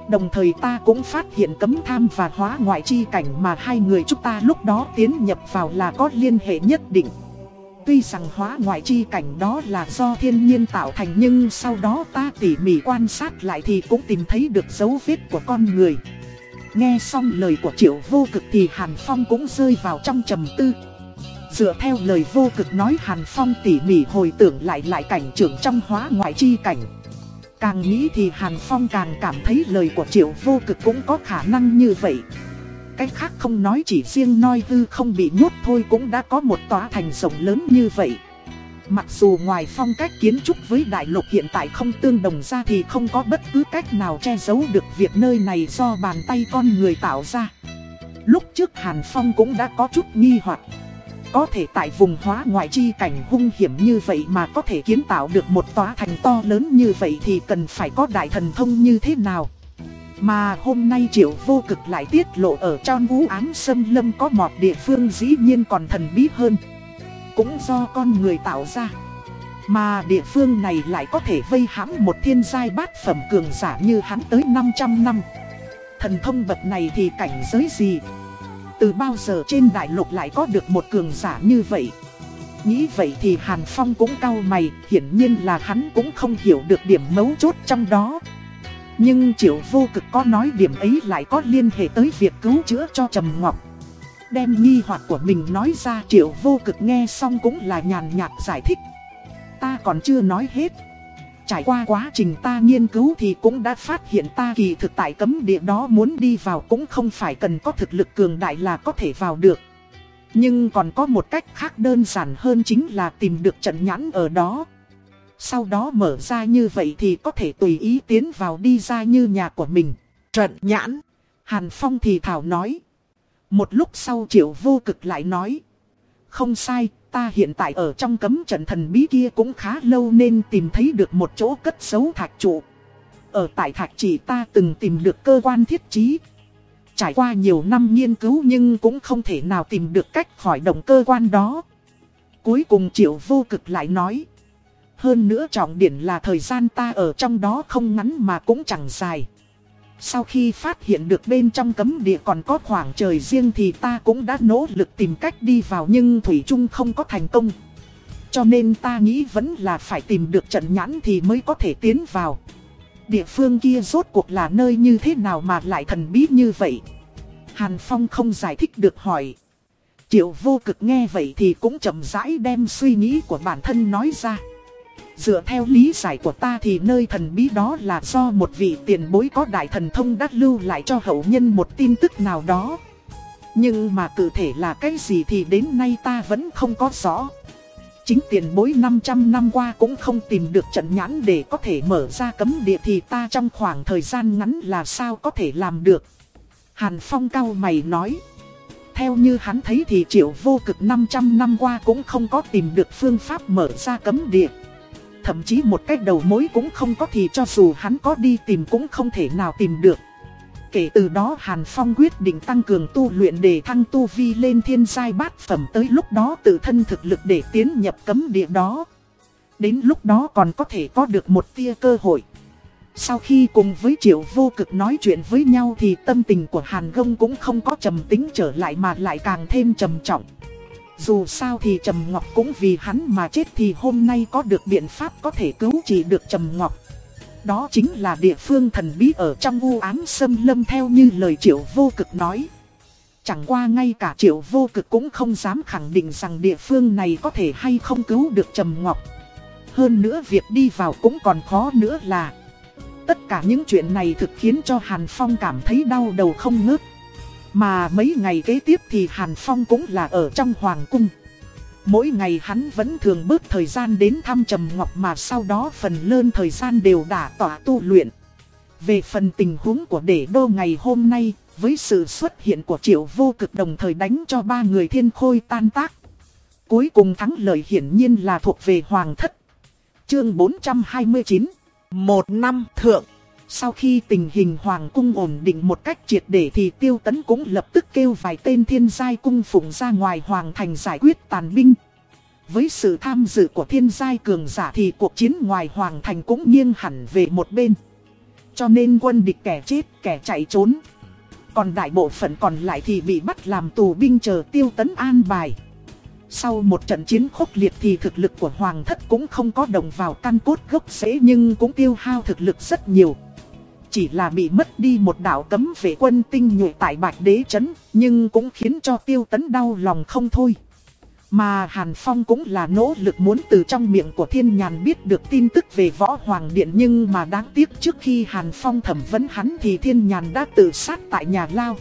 A: Đồng thời ta cũng phát hiện cấm tham và hóa ngoại chi cảnh mà hai người chúng ta lúc đó tiến nhập vào là có liên hệ nhất định. Tuy rằng hóa ngoại chi cảnh đó là do thiên nhiên tạo thành nhưng sau đó ta tỉ mỉ quan sát lại thì cũng tìm thấy được dấu vết của con người. Nghe xong lời của triệu vô cực thì Hàn Phong cũng rơi vào trong trầm tư. Dựa theo lời vô cực nói Hàn Phong tỉ mỉ hồi tưởng lại lại cảnh trưởng trong hóa ngoại chi cảnh. Càng nghĩ thì Hàn Phong càng cảm thấy lời của triệu vô cực cũng có khả năng như vậy. Cách khác không nói chỉ riêng noi Tư không bị nhốt thôi cũng đã có một tòa thành rộng lớn như vậy. Mặc dù ngoài phong cách kiến trúc với đại lục hiện tại không tương đồng ra thì không có bất cứ cách nào che giấu được việc nơi này do bàn tay con người tạo ra. Lúc trước Hàn Phong cũng đã có chút nghi hoặc có thể tại vùng hóa ngoại chi cảnh hung hiểm như vậy mà có thể kiến tạo được một tòa thành to lớn như vậy thì cần phải có đại thần thông như thế nào? Mà hôm nay triệu vô cực lại tiết lộ ở trong vũ án sâm lâm có một địa phương dĩ nhiên còn thần bí hơn. Cũng do con người tạo ra. Mà địa phương này lại có thể vây hãm một thiên giai bát phẩm cường giả như hắn tới 500 năm. Thần thông bậc này thì cảnh giới gì? Từ bao giờ trên đại lục lại có được một cường giả như vậy? Nghĩ vậy thì Hàn Phong cũng cau mày, hiển nhiên là hắn cũng không hiểu được điểm mấu chốt trong đó. Nhưng Triệu Vô Cực có nói điểm ấy lại có liên hệ tới việc cứu chữa cho Trầm Ngọc. Đem nghi hoặc của mình nói ra Triệu Vô Cực nghe xong cũng là nhàn nhạt giải thích. Ta còn chưa nói hết. Trải qua quá trình ta nghiên cứu thì cũng đã phát hiện ta kỳ thực tại cấm địa đó muốn đi vào cũng không phải cần có thực lực cường đại là có thể vào được. Nhưng còn có một cách khác đơn giản hơn chính là tìm được trận nhãn ở đó. Sau đó mở ra như vậy thì có thể tùy ý tiến vào đi ra như nhà của mình. Trận nhãn. Hàn Phong thì thảo nói. Một lúc sau triệu vô cực lại nói. Không sai, ta hiện tại ở trong cấm trận thần bí kia cũng khá lâu nên tìm thấy được một chỗ cất giấu thạch trụ. Ở tại thạch chỉ ta từng tìm được cơ quan thiết trí. Trải qua nhiều năm nghiên cứu nhưng cũng không thể nào tìm được cách khỏi động cơ quan đó. Cuối cùng triệu vô cực lại nói. Hơn nữa trọng điểm là thời gian ta ở trong đó không ngắn mà cũng chẳng dài. Sau khi phát hiện được bên trong cấm địa còn có khoảng trời riêng thì ta cũng đã nỗ lực tìm cách đi vào nhưng Thủy Trung không có thành công. Cho nên ta nghĩ vẫn là phải tìm được trận nhãn thì mới có thể tiến vào. Địa phương kia rốt cuộc là nơi như thế nào mà lại thần bí như vậy? Hàn Phong không giải thích được hỏi. Triệu vô cực nghe vậy thì cũng chậm rãi đem suy nghĩ của bản thân nói ra. Dựa theo lý giải của ta thì nơi thần bí đó là do một vị tiền bối có đại thần thông đắc lưu lại cho hậu nhân một tin tức nào đó. Nhưng mà cụ thể là cái gì thì đến nay ta vẫn không có rõ. Chính tiền bối 500 năm qua cũng không tìm được trận nhãn để có thể mở ra cấm địa thì ta trong khoảng thời gian ngắn là sao có thể làm được. Hàn Phong cao mày nói. Theo như hắn thấy thì triệu vô cực 500 năm qua cũng không có tìm được phương pháp mở ra cấm địa thậm chí một cái đầu mối cũng không có thì cho dù hắn có đi tìm cũng không thể nào tìm được. Kể từ đó Hàn Phong quyết định tăng cường tu luyện để thăng tu vi lên thiên giai bát phẩm tới lúc đó tự thân thực lực để tiến nhập cấm địa đó. Đến lúc đó còn có thể có được một tia cơ hội. Sau khi cùng với Triệu Vô Cực nói chuyện với nhau thì tâm tình của Hàn Gông cũng không có trầm tính trở lại mà lại càng thêm trầm trọng. Dù sao thì Trầm Ngọc cũng vì hắn mà chết thì hôm nay có được biện pháp có thể cứu trị được Trầm Ngọc. Đó chính là địa phương thần bí ở trong u ám sâm lâm theo như lời triệu vô cực nói. Chẳng qua ngay cả triệu vô cực cũng không dám khẳng định rằng địa phương này có thể hay không cứu được Trầm Ngọc. Hơn nữa việc đi vào cũng còn khó nữa là, Tất cả những chuyện này thực khiến cho Hàn Phong cảm thấy đau đầu không ngớt mà mấy ngày kế tiếp thì Hàn Phong cũng là ở trong Hoàng Cung. Mỗi ngày hắn vẫn thường bớt thời gian đến thăm Trầm Ngọc mà sau đó phần lớn thời gian đều đã tỏa tu luyện. Về phần tình huống của đệ đô ngày hôm nay, với sự xuất hiện của triệu vô cực đồng thời đánh cho ba người thiên khôi tan tác. Cuối cùng thắng lợi hiển nhiên là thuộc về Hoàng thất. Chương 429 Một năm thượng sau khi tình hình hoàng cung ổn định một cách triệt để thì tiêu tấn cũng lập tức kêu vài tên thiên giai cung phụng ra ngoài hoàng thành giải quyết tàn binh. Với sự tham dự của thiên giai cường giả thì cuộc chiến ngoài hoàng thành cũng nghiêng hẳn về một bên. Cho nên quân địch kẻ chết, kẻ chạy trốn. Còn đại bộ phận còn lại thì bị bắt làm tù binh chờ tiêu tấn an bài. Sau một trận chiến khốc liệt thì thực lực của hoàng thất cũng không có đồng vào căn cốt gốc rễ nhưng cũng tiêu hao thực lực rất nhiều. Chỉ là bị mất đi một đạo cấm vệ quân tinh nhuệ tại Bạch Đế Trấn, nhưng cũng khiến cho tiêu tấn đau lòng không thôi. Mà Hàn Phong cũng là nỗ lực muốn từ trong miệng của thiên nhàn biết được tin tức về võ hoàng điện nhưng mà đáng tiếc trước khi Hàn Phong thẩm vấn hắn thì thiên nhàn đã tự sát tại nhà lao.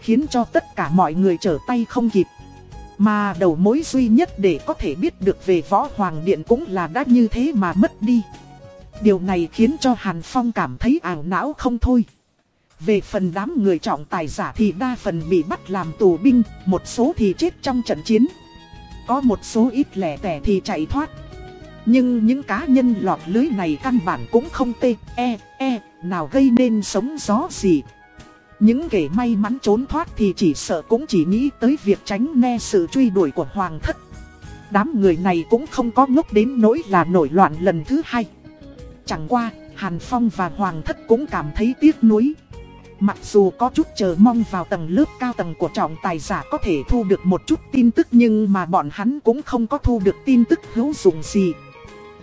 A: Khiến cho tất cả mọi người trở tay không kịp. Mà đầu mối duy nhất để có thể biết được về võ hoàng điện cũng là đã như thế mà mất đi. Điều này khiến cho Hàn Phong cảm thấy ảo não không thôi. Về phần đám người trọng tài giả thì đa phần bị bắt làm tù binh, một số thì chết trong trận chiến. Có một số ít lẻ tẻ thì chạy thoát. Nhưng những cá nhân lọt lưới này căn bản cũng không tê, e, e, nào gây nên sống gió gì. Những kẻ may mắn trốn thoát thì chỉ sợ cũng chỉ nghĩ tới việc tránh nghe sự truy đuổi của Hoàng thất. Đám người này cũng không có ngốc đến nỗi là nổi loạn lần thứ hai. Chẳng qua, Hàn Phong và Hoàng thất cũng cảm thấy tiếc nuối. Mặc dù có chút chờ mong vào tầng lớp cao tầng của trọng tài giả có thể thu được một chút tin tức nhưng mà bọn hắn cũng không có thu được tin tức hữu dụng gì.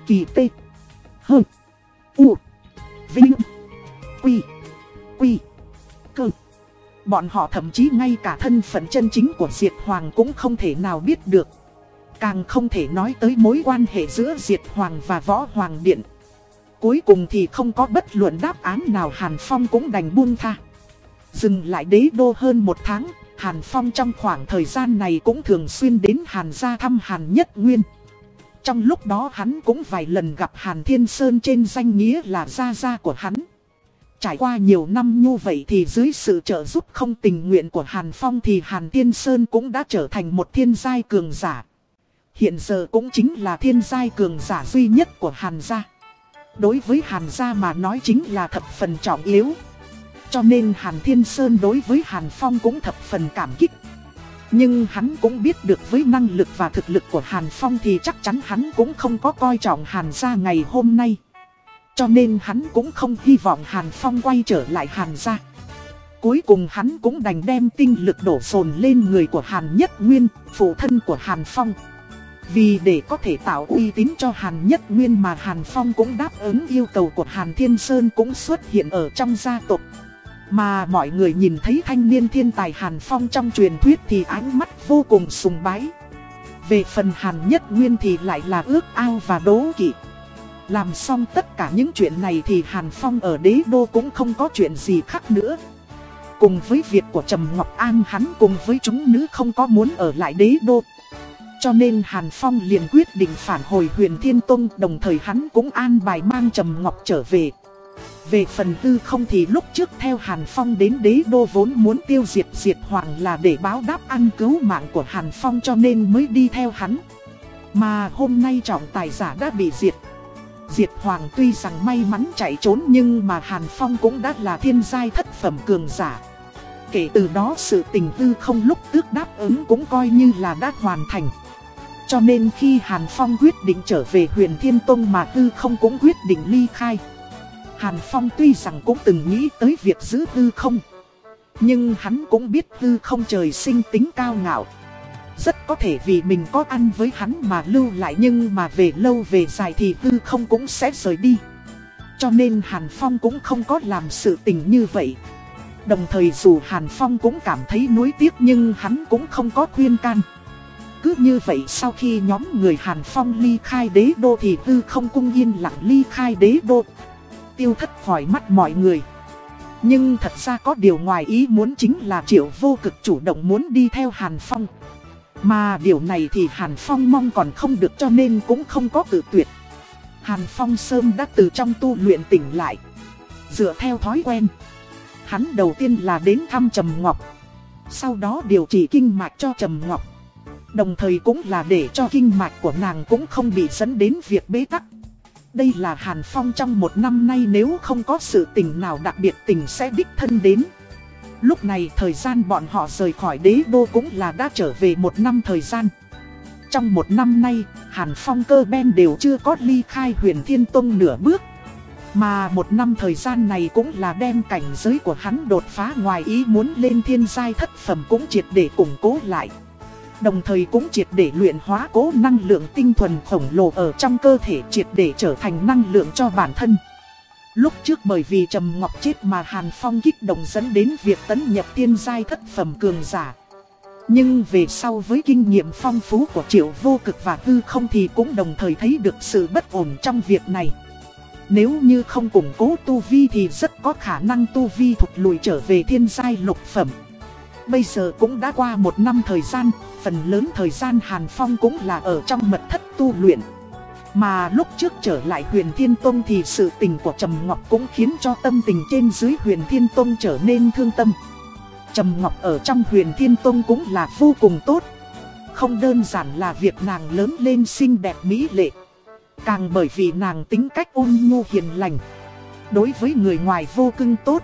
A: Kỳ tê Hơ U Vinh Quy Quy Cơ Bọn họ thậm chí ngay cả thân phận chân chính của Diệt Hoàng cũng không thể nào biết được. Càng không thể nói tới mối quan hệ giữa Diệt Hoàng và Võ Hoàng Điện. Cuối cùng thì không có bất luận đáp án nào Hàn Phong cũng đành buông tha. Dừng lại đế đô hơn một tháng, Hàn Phong trong khoảng thời gian này cũng thường xuyên đến Hàn gia thăm Hàn Nhất Nguyên. Trong lúc đó hắn cũng vài lần gặp Hàn Thiên Sơn trên danh nghĩa là gia gia của hắn. Trải qua nhiều năm như vậy thì dưới sự trợ giúp không tình nguyện của Hàn Phong thì Hàn Thiên Sơn cũng đã trở thành một thiên giai cường giả. Hiện giờ cũng chính là thiên giai cường giả duy nhất của Hàn gia. Đối với Hàn gia mà nói chính là thập phần trọng yếu. Cho nên Hàn Thiên Sơn đối với Hàn Phong cũng thập phần cảm kích. Nhưng hắn cũng biết được với năng lực và thực lực của Hàn Phong thì chắc chắn hắn cũng không có coi trọng Hàn gia ngày hôm nay. Cho nên hắn cũng không hy vọng Hàn Phong quay trở lại Hàn gia. Cuối cùng hắn cũng đành đem tinh lực đổ sồn lên người của Hàn Nhất Nguyên, phụ thân của Hàn Phong. Vì để có thể tạo uy tín cho Hàn Nhất Nguyên mà Hàn Phong cũng đáp ứng yêu cầu của Hàn Thiên Sơn cũng xuất hiện ở trong gia tộc. Mà mọi người nhìn thấy thanh niên thiên tài Hàn Phong trong truyền thuyết thì ánh mắt vô cùng sùng bái. Về phần Hàn Nhất Nguyên thì lại là ước ao và đố kỵ. Làm xong tất cả những chuyện này thì Hàn Phong ở đế đô cũng không có chuyện gì khác nữa. Cùng với việc của Trầm Ngọc An hắn cùng với chúng nữ không có muốn ở lại đế đô. Cho nên Hàn Phong liền quyết định phản hồi huyền Thiên Tông, đồng thời hắn cũng an bài mang Trầm Ngọc trở về. Về phần tư không thì lúc trước theo Hàn Phong đến đế đô vốn muốn tiêu diệt diệt hoàng là để báo đáp ăn cứu mạng của Hàn Phong cho nên mới đi theo hắn. Mà hôm nay trọng tài giả đã bị diệt. Diệt Hoàng tuy rằng may mắn chạy trốn nhưng mà Hàn Phong cũng đã là thiên giai thất phẩm cường giả. Kể từ đó sự tình tư không lúc tước đáp ứng cũng coi như là đã hoàn thành. Cho nên khi Hàn Phong quyết định trở về huyền Thiên Tông mà tư không cũng quyết định ly khai. Hàn Phong tuy rằng cũng từng nghĩ tới việc giữ tư không. Nhưng hắn cũng biết tư không trời sinh tính cao ngạo. Rất có thể vì mình có ăn với hắn mà lưu lại nhưng mà về lâu về dài thì tư không cũng sẽ rời đi. Cho nên Hàn Phong cũng không có làm sự tình như vậy. Đồng thời dù Hàn Phong cũng cảm thấy nuối tiếc nhưng hắn cũng không có khuyên can. Cứ như vậy sau khi nhóm người Hàn Phong ly khai đế đô thì tư không cung yên lặng ly khai đế đô. Tiêu thất khỏi mắt mọi người. Nhưng thật ra có điều ngoài ý muốn chính là triệu vô cực chủ động muốn đi theo Hàn Phong. Mà điều này thì Hàn Phong mong còn không được cho nên cũng không có tự tuyệt. Hàn Phong sớm đã từ trong tu luyện tỉnh lại. Dựa theo thói quen. Hắn đầu tiên là đến thăm Trầm Ngọc. Sau đó điều trị kinh mạch cho Trầm Ngọc. Đồng thời cũng là để cho kinh mạch của nàng cũng không bị dẫn đến việc bế tắc. Đây là Hàn Phong trong một năm nay nếu không có sự tình nào đặc biệt tình sẽ đích thân đến. Lúc này thời gian bọn họ rời khỏi đế đô cũng là đã trở về một năm thời gian. Trong một năm nay, Hàn Phong cơ ben đều chưa có ly khai huyền Thiên Tông nửa bước. Mà một năm thời gian này cũng là đem cảnh giới của hắn đột phá ngoài ý muốn lên thiên giai thất phẩm cũng triệt để củng cố lại. Đồng thời cũng triệt để luyện hóa cố năng lượng tinh thuần khổng lồ ở trong cơ thể triệt để trở thành năng lượng cho bản thân. Lúc trước bởi vì Trầm Ngọc chết mà Hàn Phong kích động dẫn đến việc tấn nhập thiên giai thất phẩm cường giả. Nhưng về sau với kinh nghiệm phong phú của triệu vô cực và tư không thì cũng đồng thời thấy được sự bất ổn trong việc này. Nếu như không củng cố tu vi thì rất có khả năng tu vi thụt lùi trở về thiên giai lục phẩm. Bây giờ cũng đã qua một năm thời gian, phần lớn thời gian Hàn Phong cũng là ở trong mật thất tu luyện. Mà lúc trước trở lại huyền Thiên Tông thì sự tình của Trầm Ngọc cũng khiến cho tâm tình trên dưới huyền Thiên Tông trở nên thương tâm. Trầm Ngọc ở trong huyền Thiên Tông cũng là vô cùng tốt. Không đơn giản là việc nàng lớn lên xinh đẹp mỹ lệ. Càng bởi vì nàng tính cách ôn nhu hiền lành. Đối với người ngoài vô cưng tốt.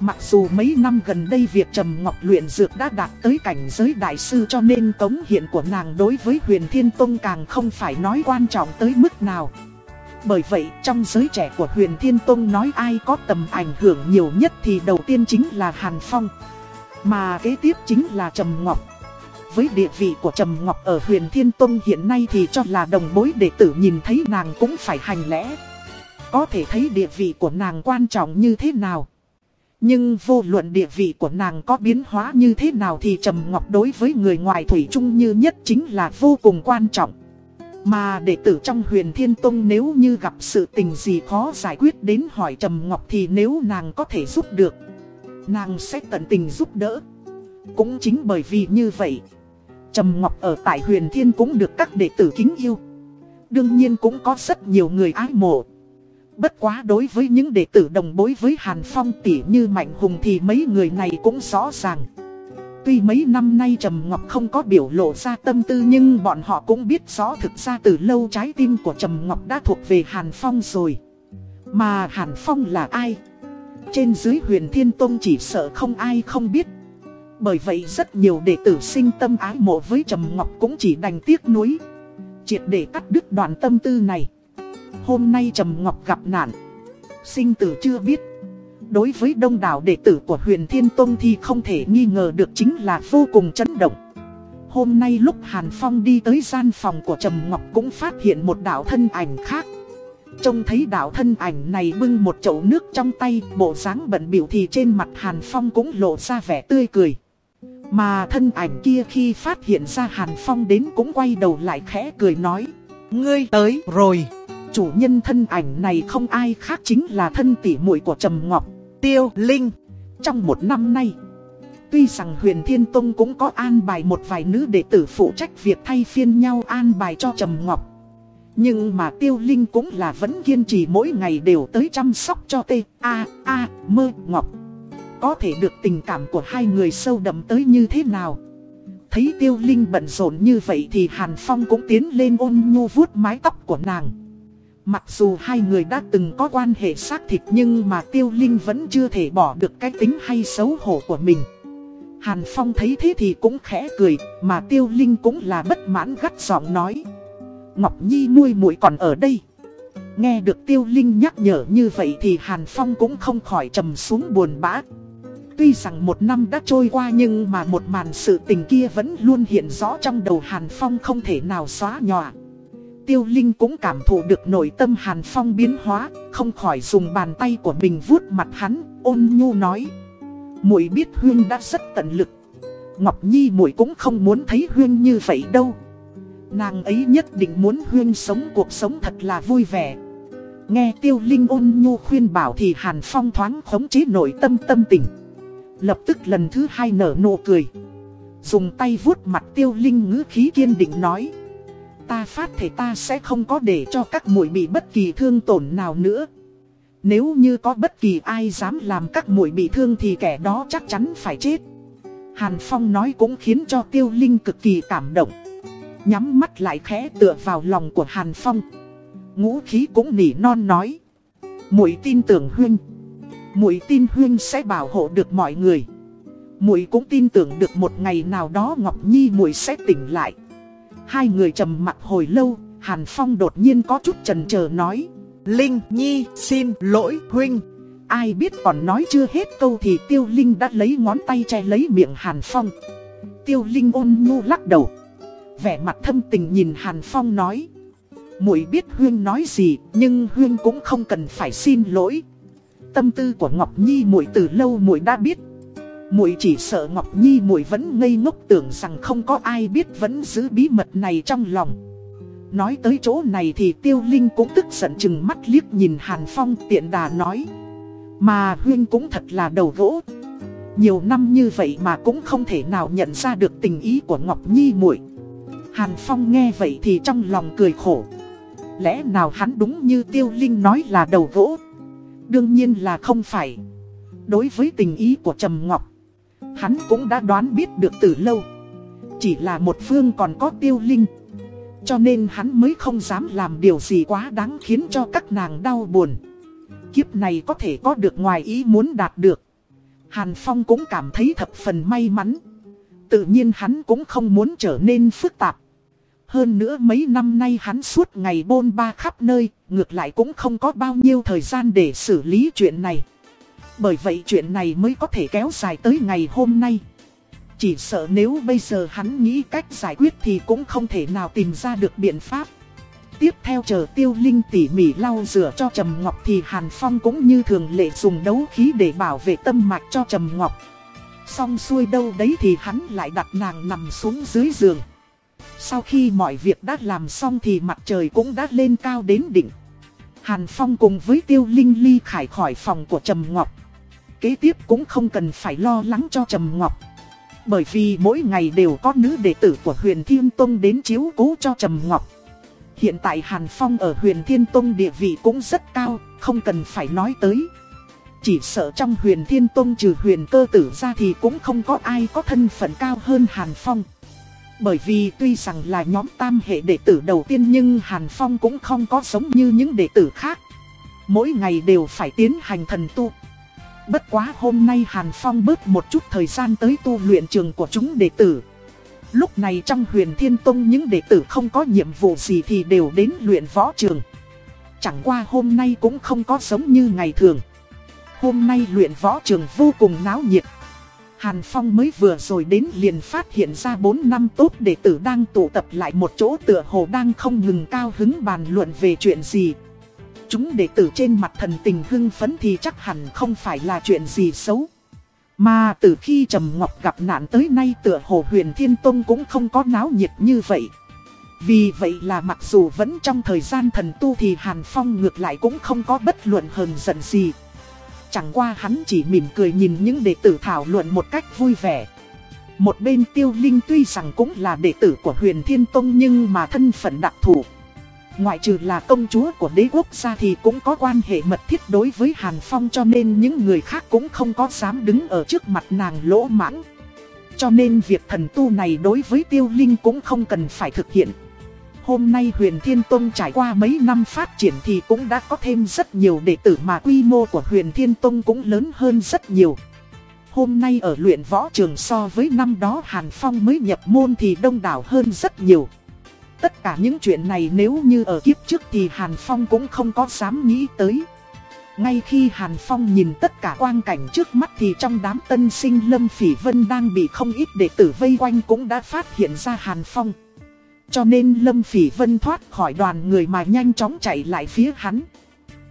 A: Mặc dù mấy năm gần đây việc Trầm Ngọc luyện dược đã đạt tới cảnh giới đại sư cho nên cống hiện của nàng đối với huyền Thiên Tông càng không phải nói quan trọng tới mức nào. Bởi vậy, trong giới trẻ của huyền Thiên Tông nói ai có tầm ảnh hưởng nhiều nhất thì đầu tiên chính là Hàn Phong. Mà kế tiếp chính là Trầm Ngọc. Với địa vị của Trầm Ngọc ở huyền Thiên Tông hiện nay thì cho là đồng bối đệ tử nhìn thấy nàng cũng phải hành lẽ. Có thể thấy địa vị của nàng quan trọng như thế nào. Nhưng vô luận địa vị của nàng có biến hóa như thế nào thì Trầm Ngọc đối với người ngoài Thủy chung như nhất chính là vô cùng quan trọng. Mà đệ tử trong huyền Thiên Tông nếu như gặp sự tình gì khó giải quyết đến hỏi Trầm Ngọc thì nếu nàng có thể giúp được, nàng sẽ tận tình giúp đỡ. Cũng chính bởi vì như vậy, Trầm Ngọc ở tại huyền Thiên cũng được các đệ tử kính yêu. Đương nhiên cũng có rất nhiều người ái mộ. Bất quá đối với những đệ tử đồng bối với Hàn Phong tỉ như Mạnh Hùng thì mấy người này cũng rõ ràng. Tuy mấy năm nay Trầm Ngọc không có biểu lộ ra tâm tư nhưng bọn họ cũng biết rõ thực ra từ lâu trái tim của Trầm Ngọc đã thuộc về Hàn Phong rồi. Mà Hàn Phong là ai? Trên dưới huyền Thiên Tông chỉ sợ không ai không biết. Bởi vậy rất nhiều đệ tử sinh tâm ái mộ với Trầm Ngọc cũng chỉ đành tiếc nuối. Triệt để cắt đứt đoạn tâm tư này. Hôm nay Trầm Ngọc gặp nạn. Sinh tử chưa biết. Đối với đông đảo đệ tử của huyền Thiên Tông thì không thể nghi ngờ được chính là vô cùng chấn động. Hôm nay lúc Hàn Phong đi tới gian phòng của Trầm Ngọc cũng phát hiện một đạo thân ảnh khác. Trông thấy đạo thân ảnh này bưng một chậu nước trong tay, bộ dáng bận biểu thì trên mặt Hàn Phong cũng lộ ra vẻ tươi cười. Mà thân ảnh kia khi phát hiện ra Hàn Phong đến cũng quay đầu lại khẽ cười nói.
B: Ngươi tới rồi.
A: Chủ nhân thân ảnh này không ai khác chính là thân tỷ muội của Trầm Ngọc,
B: Tiêu Linh.
A: Trong một năm nay, tuy rằng huyền Thiên Tông cũng có an bài một vài nữ đệ tử phụ trách việc thay phiên nhau an bài cho Trầm Ngọc. Nhưng mà Tiêu Linh cũng là vẫn kiên trì mỗi ngày đều tới chăm sóc cho T, A, A, Mơ, Ngọc. Có thể được tình cảm của hai người sâu đậm tới như thế nào. Thấy Tiêu Linh bận rộn như vậy thì Hàn Phong cũng tiến lên ôn nhu vuốt mái tóc của nàng. Mặc dù hai người đã từng có quan hệ xác thịt nhưng mà Tiêu Linh vẫn chưa thể bỏ được cái tính hay xấu hổ của mình. Hàn Phong thấy thế thì cũng khẽ cười, mà Tiêu Linh cũng là bất mãn gắt giọng nói. Ngọc Nhi nuôi muội còn ở đây. Nghe được Tiêu Linh nhắc nhở như vậy thì Hàn Phong cũng không khỏi trầm xuống buồn bã. Tuy rằng một năm đã trôi qua nhưng mà một màn sự tình kia vẫn luôn hiện rõ trong đầu Hàn Phong không thể nào xóa nhòa. Tiêu Linh cũng cảm thụ được nội tâm Hàn Phong biến hóa, không khỏi dùng bàn tay của mình vuốt mặt hắn, ôn nhu nói. Muội biết Huyên đã rất tận lực. Ngọc Nhi muội cũng không muốn thấy Huyên như vậy đâu. Nàng ấy nhất định muốn Huyên sống cuộc sống thật là vui vẻ. Nghe Tiêu Linh ôn nhu khuyên bảo thì Hàn Phong thoáng khống chế nội tâm tâm tình. Lập tức lần thứ hai nở nụ cười. Dùng tay vuốt mặt Tiêu Linh ngữ khí kiên định nói. Ta phát thể ta sẽ không có để cho các muội bị bất kỳ thương tổn nào nữa. Nếu như có bất kỳ ai dám làm các muội bị thương thì kẻ đó chắc chắn phải chết. Hàn Phong nói cũng khiến cho Tiêu Linh cực kỳ cảm động. Nhắm mắt lại khẽ tựa vào lòng của Hàn Phong. Ngũ khí cũng nỉ non nói. Muội tin tưởng Huynh. Muội tin Huynh sẽ bảo hộ được mọi người. Muội cũng tin tưởng được một ngày nào đó Ngọc Nhi muội sẽ tỉnh lại. Hai người trầm mặt hồi lâu, Hàn Phong đột nhiên có chút chần chờ nói.
B: Linh Nhi xin lỗi huynh.
A: Ai biết còn nói chưa hết câu thì Tiêu Linh đã lấy ngón tay che lấy miệng Hàn Phong. Tiêu Linh ôn nhu lắc đầu. Vẻ mặt thâm tình nhìn Hàn Phong nói. muội biết Huyên nói gì nhưng Huyên cũng không cần phải xin lỗi. Tâm tư của Ngọc Nhi muội từ lâu muội đã biết. Muội chỉ sợ Ngọc Nhi muội vẫn ngây ngốc tưởng rằng không có ai biết vẫn giữ bí mật này trong lòng. Nói tới chỗ này thì Tiêu Linh cũng tức giận chừng mắt liếc nhìn Hàn Phong tiện đà nói. Mà Huyên cũng thật là đầu gỗ. Nhiều năm như vậy mà cũng không thể nào nhận ra được tình ý của Ngọc Nhi muội. Hàn Phong nghe vậy thì trong lòng cười khổ. Lẽ nào hắn đúng như Tiêu Linh nói là đầu gỗ? Đương nhiên là không phải. Đối với tình ý của Trầm Ngọc, hắn cũng đã đoán biết được từ lâu. Chỉ là một phương còn có Tiêu Linh. Cho nên hắn mới không dám làm điều gì quá đáng khiến cho các nàng đau buồn. Kiếp này có thể có được ngoài ý muốn đạt được. Hàn Phong cũng cảm thấy thập phần may mắn. Tự nhiên hắn cũng không muốn trở nên phức tạp. Hơn nữa mấy năm nay hắn suốt ngày bôn ba khắp nơi, ngược lại cũng không có bao nhiêu thời gian để xử lý chuyện này. Bởi vậy chuyện này mới có thể kéo dài tới ngày hôm nay. Chỉ sợ nếu bây giờ hắn nghĩ cách giải quyết thì cũng không thể nào tìm ra được biện pháp. Tiếp theo chờ tiêu linh tỉ mỉ lau rửa cho Trầm Ngọc thì Hàn Phong cũng như thường lệ dùng đấu khí để bảo vệ tâm mạch cho Trầm Ngọc. Xong xuôi đâu đấy thì hắn lại đặt nàng nằm xuống dưới giường. Sau khi mọi việc đã làm xong thì mặt trời cũng đã lên cao đến đỉnh. Hàn Phong cùng với Tiêu Linh ly khải khỏi phòng của Trầm Ngọc. Kế tiếp cũng không cần phải lo lắng cho Trầm Ngọc. Bởi vì mỗi ngày đều có nữ đệ tử của huyền Thiên Tông đến chiếu cố cho Trầm Ngọc. Hiện tại Hàn Phong ở huyền Thiên Tông địa vị cũng rất cao, không cần phải nói tới. Chỉ sợ trong huyền Thiên Tông trừ huyền cơ tử ra thì cũng không có ai có thân phận cao hơn Hàn Phong. Bởi vì tuy rằng là nhóm tam hệ đệ tử đầu tiên nhưng Hàn Phong cũng không có giống như những đệ tử khác. Mỗi ngày đều phải tiến hành thần tu. Bất quá hôm nay Hàn Phong bớt một chút thời gian tới tu luyện trường của chúng đệ tử. Lúc này trong huyền thiên tông những đệ tử không có nhiệm vụ gì thì đều đến luyện võ trường. Chẳng qua hôm nay cũng không có giống như ngày thường. Hôm nay luyện võ trường vô cùng náo nhiệt. Hàn Phong mới vừa rồi đến liền phát hiện ra 4 năm tốt đệ tử đang tụ tập lại một chỗ tựa hồ đang không ngừng cao hứng bàn luận về chuyện gì. Chúng đệ tử trên mặt thần tình hưng phấn thì chắc hẳn không phải là chuyện gì xấu. Mà từ khi Trầm Ngọc gặp nạn tới nay tựa hồ huyền Thiên Tông cũng không có náo nhiệt như vậy. Vì vậy là mặc dù vẫn trong thời gian thần tu thì Hàn Phong ngược lại cũng không có bất luận hờn giận gì. Chẳng qua hắn chỉ mỉm cười nhìn những đệ tử thảo luận một cách vui vẻ. Một bên tiêu linh tuy rằng cũng là đệ tử của huyền Thiên Tông nhưng mà thân phận đặc thù. Ngoại trừ là công chúa của đế quốc gia thì cũng có quan hệ mật thiết đối với Hàn Phong cho nên những người khác cũng không có dám đứng ở trước mặt nàng lỗ mãng. Cho nên việc thần tu này đối với tiêu linh cũng không cần phải thực hiện. Hôm nay huyền Thiên Tông trải qua mấy năm phát triển thì cũng đã có thêm rất nhiều đệ tử mà quy mô của huyền Thiên Tông cũng lớn hơn rất nhiều. Hôm nay ở luyện võ trường so với năm đó Hàn Phong mới nhập môn thì đông đảo hơn rất nhiều. Tất cả những chuyện này nếu như ở kiếp trước thì Hàn Phong cũng không có dám nghĩ tới. Ngay khi Hàn Phong nhìn tất cả quang cảnh trước mắt thì trong đám tân sinh Lâm Phỉ Vân đang bị không ít đệ tử vây quanh cũng đã phát hiện ra Hàn Phong. Cho nên Lâm Phỉ Vân thoát khỏi đoàn người mà nhanh chóng chạy lại phía hắn.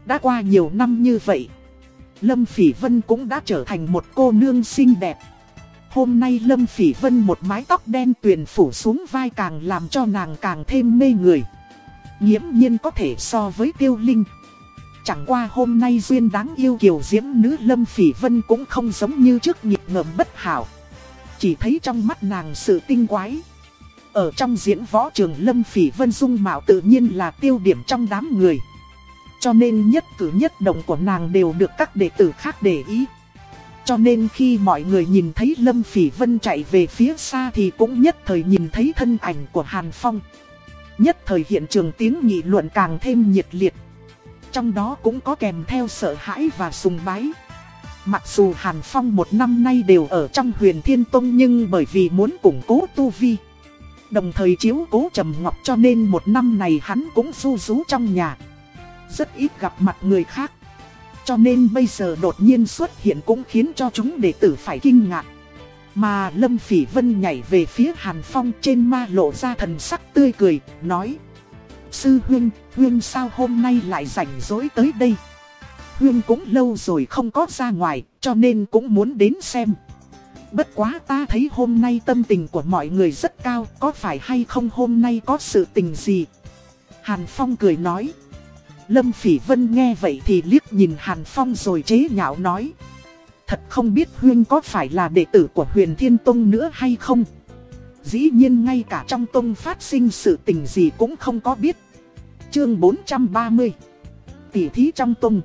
A: Đã qua nhiều năm như vậy, Lâm Phỉ Vân cũng đã trở thành một cô nương xinh đẹp. Hôm nay Lâm Phỉ Vân một mái tóc đen tuyền phủ xuống vai càng làm cho nàng càng thêm mê người. Nhiễm nhiên có thể so với tiêu linh. Chẳng qua hôm nay duyên đáng yêu kiều diễm nữ Lâm Phỉ Vân cũng không giống như trước nhịp ngợm bất hảo. Chỉ thấy trong mắt nàng sự tinh quái. Ở trong diễn võ trường Lâm Phỉ Vân dung mạo tự nhiên là tiêu điểm trong đám người. Cho nên nhất cử nhất động của nàng đều được các đệ tử khác để ý. Cho nên khi mọi người nhìn thấy Lâm Phỉ Vân chạy về phía xa thì cũng nhất thời nhìn thấy thân ảnh của Hàn Phong. Nhất thời hiện trường tiếng nghị luận càng thêm nhiệt liệt. Trong đó cũng có kèm theo sợ hãi và sùng bái. Mặc dù Hàn Phong một năm nay đều ở trong huyền Thiên Tông nhưng bởi vì muốn củng cố tu vi. Đồng thời chiếu cố Trầm Ngọc cho nên một năm này hắn cũng du rú trong nhà. Rất ít gặp mặt người khác. Cho nên bây giờ đột nhiên xuất hiện cũng khiến cho chúng đệ tử phải kinh ngạc. Mà Lâm Phỉ Vân nhảy về phía Hàn Phong trên ma lộ ra thần sắc tươi cười, nói Sư Huyên, Huyên sao hôm nay lại rảnh rỗi tới đây? Huyên cũng lâu rồi không có ra ngoài, cho nên cũng muốn đến xem. Bất quá ta thấy hôm nay tâm tình của mọi người rất cao, có phải hay không hôm nay có sự tình gì? Hàn Phong cười nói. Lâm Phỉ Vân nghe vậy thì liếc nhìn Hàn Phong rồi chế nhạo nói. Thật không biết Huyên có phải là đệ tử của huyền Thiên Tông nữa hay không? Dĩ nhiên ngay cả trong Tông phát sinh sự tình gì cũng không có biết. Chương 430 Tỷ thí trong tông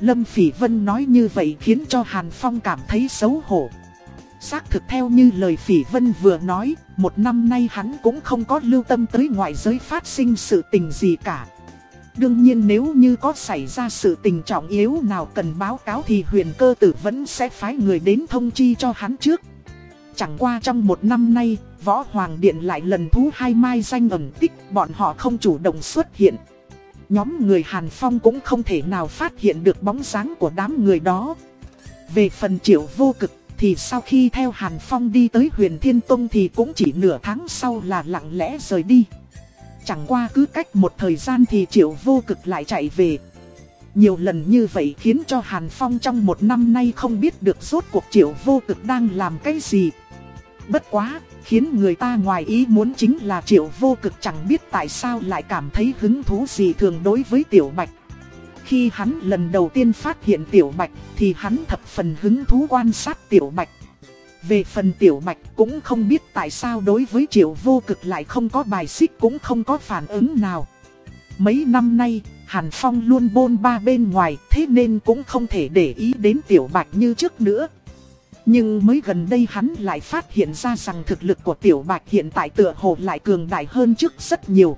A: Lâm Phỉ Vân nói như vậy khiến cho Hàn Phong cảm thấy xấu hổ Xác thực theo như lời Phỉ Vân vừa nói, Một năm nay hắn cũng không có lưu tâm tới ngoại giới phát sinh sự tình gì cả Đương nhiên nếu như có xảy ra sự tình trọng yếu nào cần báo cáo thì huyền cơ tử vẫn sẽ phái người đến thông chi cho hắn trước Chẳng qua trong một năm nay, Võ Hoàng Điện lại lần thú hai mai danh ẩn tích, bọn họ không chủ động xuất hiện. Nhóm người Hàn Phong cũng không thể nào phát hiện được bóng dáng của đám người đó. Về phần triệu vô cực, thì sau khi theo Hàn Phong đi tới huyền Thiên Tông thì cũng chỉ nửa tháng sau là lặng lẽ rời đi. Chẳng qua cứ cách một thời gian thì triệu vô cực lại chạy về. Nhiều lần như vậy khiến cho Hàn Phong trong một năm nay không biết được rốt cuộc triệu vô cực đang làm cái gì. Bất quá, khiến người ta ngoài ý muốn chính là triệu vô cực chẳng biết tại sao lại cảm thấy hứng thú gì thường đối với tiểu bạch. Khi hắn lần đầu tiên phát hiện tiểu bạch thì hắn thập phần hứng thú quan sát tiểu bạch. Về phần tiểu bạch cũng không biết tại sao đối với triệu vô cực lại không có bài xích cũng không có phản ứng nào. Mấy năm nay, Hàn Phong luôn bôn ba bên ngoài thế nên cũng không thể để ý đến tiểu bạch như trước nữa. Nhưng mới gần đây hắn lại phát hiện ra rằng thực lực của Tiểu Bạch hiện tại tựa hồ lại cường đại hơn trước rất nhiều.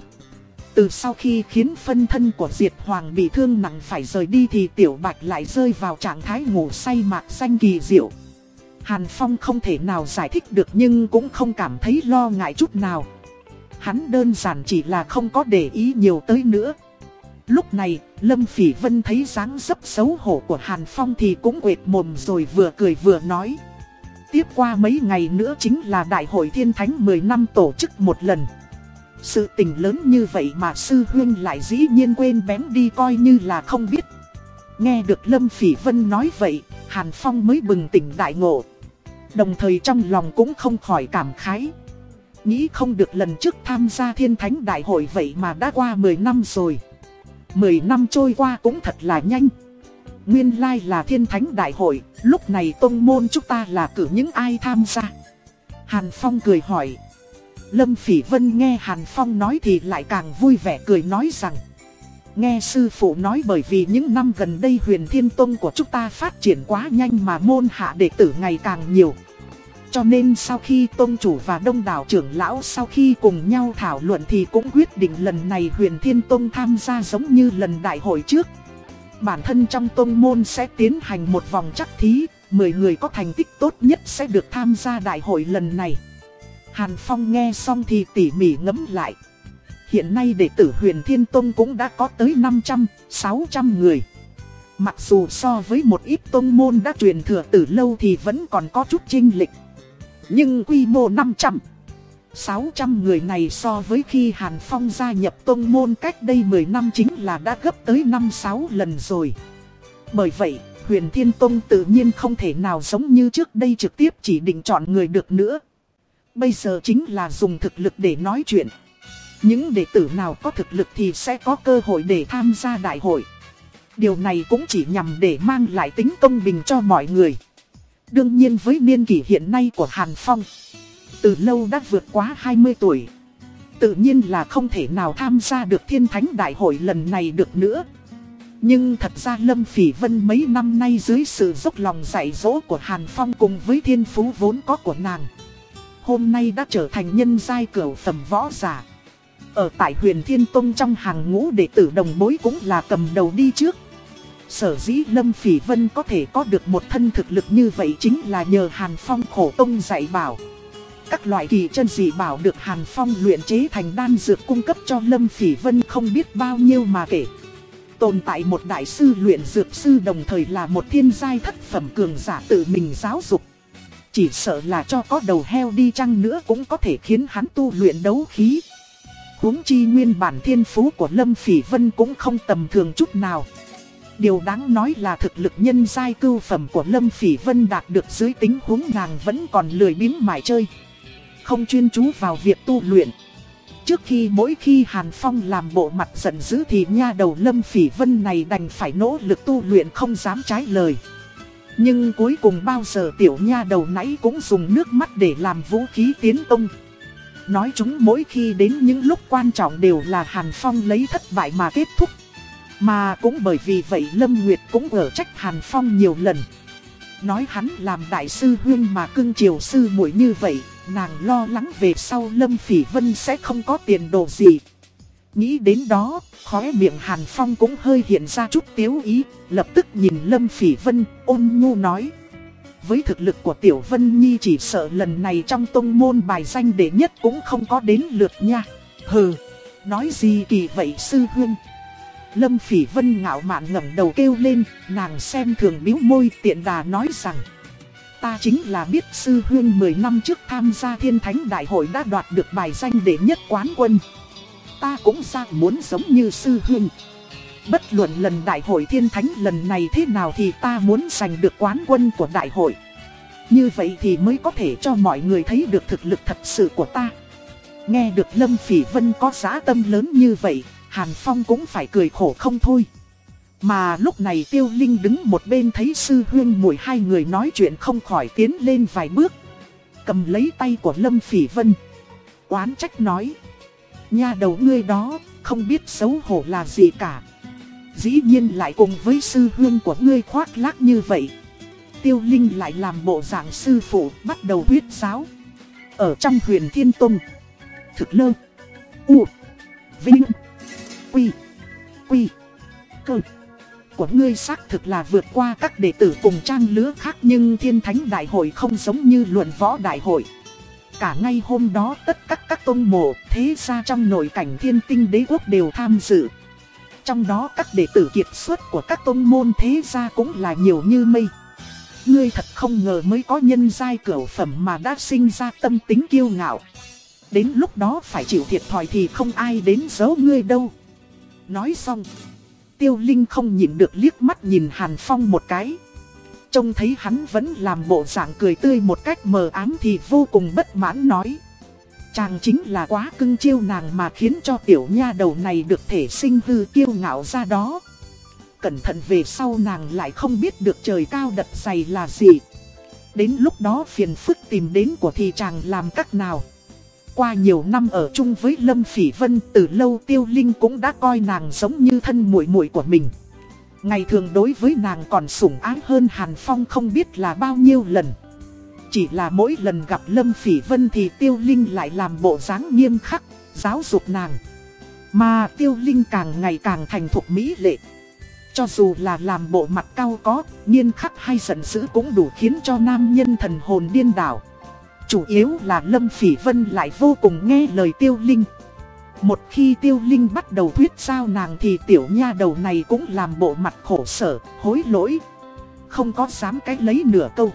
A: Từ sau khi khiến phân thân của Diệt Hoàng bị thương nặng phải rời đi thì Tiểu Bạch lại rơi vào trạng thái ngủ say mạc xanh kỳ diệu. Hàn Phong không thể nào giải thích được nhưng cũng không cảm thấy lo ngại chút nào. Hắn đơn giản chỉ là không có để ý nhiều tới nữa. Lúc này, Lâm Phỉ Vân thấy dáng dấp xấu hổ của Hàn Phong thì cũng quệt mồm rồi vừa cười vừa nói. Tiếp qua mấy ngày nữa chính là Đại hội Thiên Thánh 10 năm tổ chức một lần. Sự tình lớn như vậy mà Sư Huyên lại dĩ nhiên quên bén đi coi như là không biết. Nghe được Lâm Phỉ Vân nói vậy, Hàn Phong mới bừng tỉnh đại ngộ. Đồng thời trong lòng cũng không khỏi cảm khái. Nghĩ không được lần trước tham gia Thiên Thánh Đại hội vậy mà đã qua 10 năm rồi. 10 năm trôi qua cũng thật là nhanh. Nguyên lai là thiên thánh đại hội, lúc này tông môn chúng ta là cử những ai tham gia. Hàn Phong cười hỏi. Lâm Phỉ Vân nghe Hàn Phong nói thì lại càng vui vẻ cười nói rằng. Nghe sư phụ nói bởi vì những năm gần đây huyền thiên tông của chúng ta phát triển quá nhanh mà môn hạ đệ tử ngày càng nhiều. Cho nên sau khi tôn chủ và đông đảo trưởng lão sau khi cùng nhau thảo luận thì cũng quyết định lần này huyền thiên tôn tham gia giống như lần đại hội trước. Bản thân trong tôn môn sẽ tiến hành một vòng chắc thí, 10 người có thành tích tốt nhất sẽ được tham gia đại hội lần này. Hàn Phong nghe xong thì tỉ mỉ ngẫm lại. Hiện nay đệ tử huyền thiên Tông cũng đã có tới 500, 600 người. Mặc dù so với một ít tôn môn đã truyền thừa từ lâu thì vẫn còn có chút chênh lịch. Nhưng quy mô 500 600 người này so với khi Hàn Phong gia nhập tông môn cách đây 10 năm chính là đã gấp tới 5-6 lần rồi. Bởi vậy, huyền Thiên Tông tự nhiên không thể nào giống như trước đây trực tiếp chỉ định chọn người được nữa. Bây giờ chính là dùng thực lực để nói chuyện. Những đệ tử nào có thực lực thì sẽ có cơ hội để tham gia đại hội. Điều này cũng chỉ nhằm để mang lại tính công bình cho mọi người. Đương nhiên với niên kỷ hiện nay của Hàn Phong, từ lâu đã vượt quá 20 tuổi. Tự nhiên là không thể nào tham gia được thiên thánh đại hội lần này được nữa. Nhưng thật ra Lâm Phỉ Vân mấy năm nay dưới sự dốc lòng dạy dỗ của Hàn Phong cùng với thiên phú vốn có của nàng. Hôm nay đã trở thành nhân giai cửu phẩm võ giả. Ở tại huyền Thiên Tông trong hàng ngũ đệ tử đồng bối cũng là cầm đầu đi trước. Sở dĩ Lâm Phỉ Vân có thể có được một thân thực lực như vậy chính là nhờ Hàn Phong khổ tông dạy bảo. Các loại kỳ chân dị bảo được Hàn Phong luyện chế thành đan dược cung cấp cho Lâm Phỉ Vân không biết bao nhiêu mà kể. Tồn tại một đại sư luyện dược sư đồng thời là một thiên giai thất phẩm cường giả tự mình giáo dục. Chỉ sợ là cho có đầu heo đi chăng nữa cũng có thể khiến hắn tu luyện đấu khí huống chi nguyên bản thiên phú của Lâm Phỉ Vân cũng không tầm thường chút nào. Điều đáng nói là thực lực nhân giai cưu phẩm của Lâm Phỉ Vân đạt được dưới tính huống nàng vẫn còn lười biếng mải chơi. Không chuyên chú vào việc tu luyện. Trước khi mỗi khi Hàn Phong làm bộ mặt giận dữ thì nha đầu Lâm Phỉ Vân này đành phải nỗ lực tu luyện không dám trái lời. Nhưng cuối cùng bao giờ tiểu nha đầu nãy cũng dùng nước mắt để làm vũ khí tiến công. Nói chúng mỗi khi đến những lúc quan trọng đều là Hàn Phong lấy thất bại mà kết thúc. Mà cũng bởi vì vậy Lâm Nguyệt cũng ở trách Hàn Phong nhiều lần. Nói hắn làm đại sư huyên mà cưng chiều sư muội như vậy, nàng lo lắng về sau Lâm Phỉ Vân sẽ không có tiền đồ gì. Nghĩ đến đó, khóe miệng Hàn Phong cũng hơi hiện ra chút tiếu ý, lập tức nhìn Lâm Phỉ Vân, ôn nhu nói. Với thực lực của Tiểu Vân Nhi chỉ sợ lần này trong tông môn bài danh đệ nhất cũng không có đến lượt nha. Hừ, nói gì kỳ vậy sư huynh. Lâm Phỉ Vân ngạo mạn ngẩng đầu kêu lên, nàng xem thường bĩu môi tiện đà nói rằng Ta chính là biết sư huyên 10 năm trước tham gia thiên thánh đại hội đã đoạt được bài danh đệ nhất quán quân Ta cũng ra muốn giống như sư huyên Bất luận lần đại hội thiên thánh lần này thế nào thì ta muốn giành được quán quân của đại hội Như vậy thì mới có thể cho mọi người thấy được thực lực thật sự của ta Nghe được Lâm Phỉ Vân có giá tâm lớn như vậy Hàn Phong cũng phải cười khổ không thôi. Mà lúc này Tiêu Linh đứng một bên thấy sư huyên mùi hai người nói chuyện không khỏi tiến lên vài bước. Cầm lấy tay của Lâm Phỉ Vân. Quán trách nói. Nha đầu ngươi đó, không biết xấu hổ là gì cả. Dĩ nhiên lại cùng với sư hương của ngươi khoác lác như vậy. Tiêu Linh lại làm bộ dạng sư phụ, bắt đầu huyết giáo. Ở trong huyền Thiên Tông. Thực lơ. U. Vinh. Quy. Quy. Cơ. Của ngươi xác thực là vượt qua các đệ tử cùng trang lứa khác nhưng thiên thánh đại hội không giống như luận võ đại hội. Cả ngay hôm đó tất các các tôn mộ, thế gia trong nội cảnh thiên tinh đế quốc đều tham dự. Trong đó các đệ tử kiệt xuất của các tôn môn thế gia cũng là nhiều như mây. Ngươi thật không ngờ mới có nhân giai cửu phẩm mà đã sinh ra tâm tính kiêu ngạo. Đến lúc đó phải chịu thiệt thòi thì không ai đến giấu ngươi đâu. Nói xong, Tiêu Linh không nhìn được liếc mắt nhìn Hàn Phong một cái. Trông thấy hắn vẫn làm bộ dạng cười tươi một cách mờ ám thì vô cùng bất mãn nói. Chàng chính là quá cưng chiêu nàng mà khiến cho tiểu nha đầu này được thể sinh hư kiêu ngạo ra đó. Cẩn thận về sau nàng lại không biết được trời cao đật dày là gì. Đến lúc đó phiền phức tìm đến của thì chàng làm cách nào. Qua nhiều năm ở chung với Lâm Phỉ Vân, từ lâu Tiêu Linh cũng đã coi nàng giống như thân muội muội của mình. Ngày thường đối với nàng còn sủng ái hơn Hàn Phong không biết là bao nhiêu lần. Chỉ là mỗi lần gặp Lâm Phỉ Vân thì Tiêu Linh lại làm bộ dáng nghiêm khắc, giáo dục nàng. Mà Tiêu Linh càng ngày càng thành thục mỹ lệ. Cho dù là làm bộ mặt cao có, nghiêm khắc hay giận dữ cũng đủ khiến cho nam nhân thần hồn điên đảo. Chủ yếu là Lâm Phỉ Vân lại vô cùng nghe lời Tiêu Linh. Một khi Tiêu Linh bắt đầu thuyết giao nàng thì tiểu nha đầu này cũng làm bộ mặt khổ sở, hối lỗi. Không có dám cách lấy nửa câu.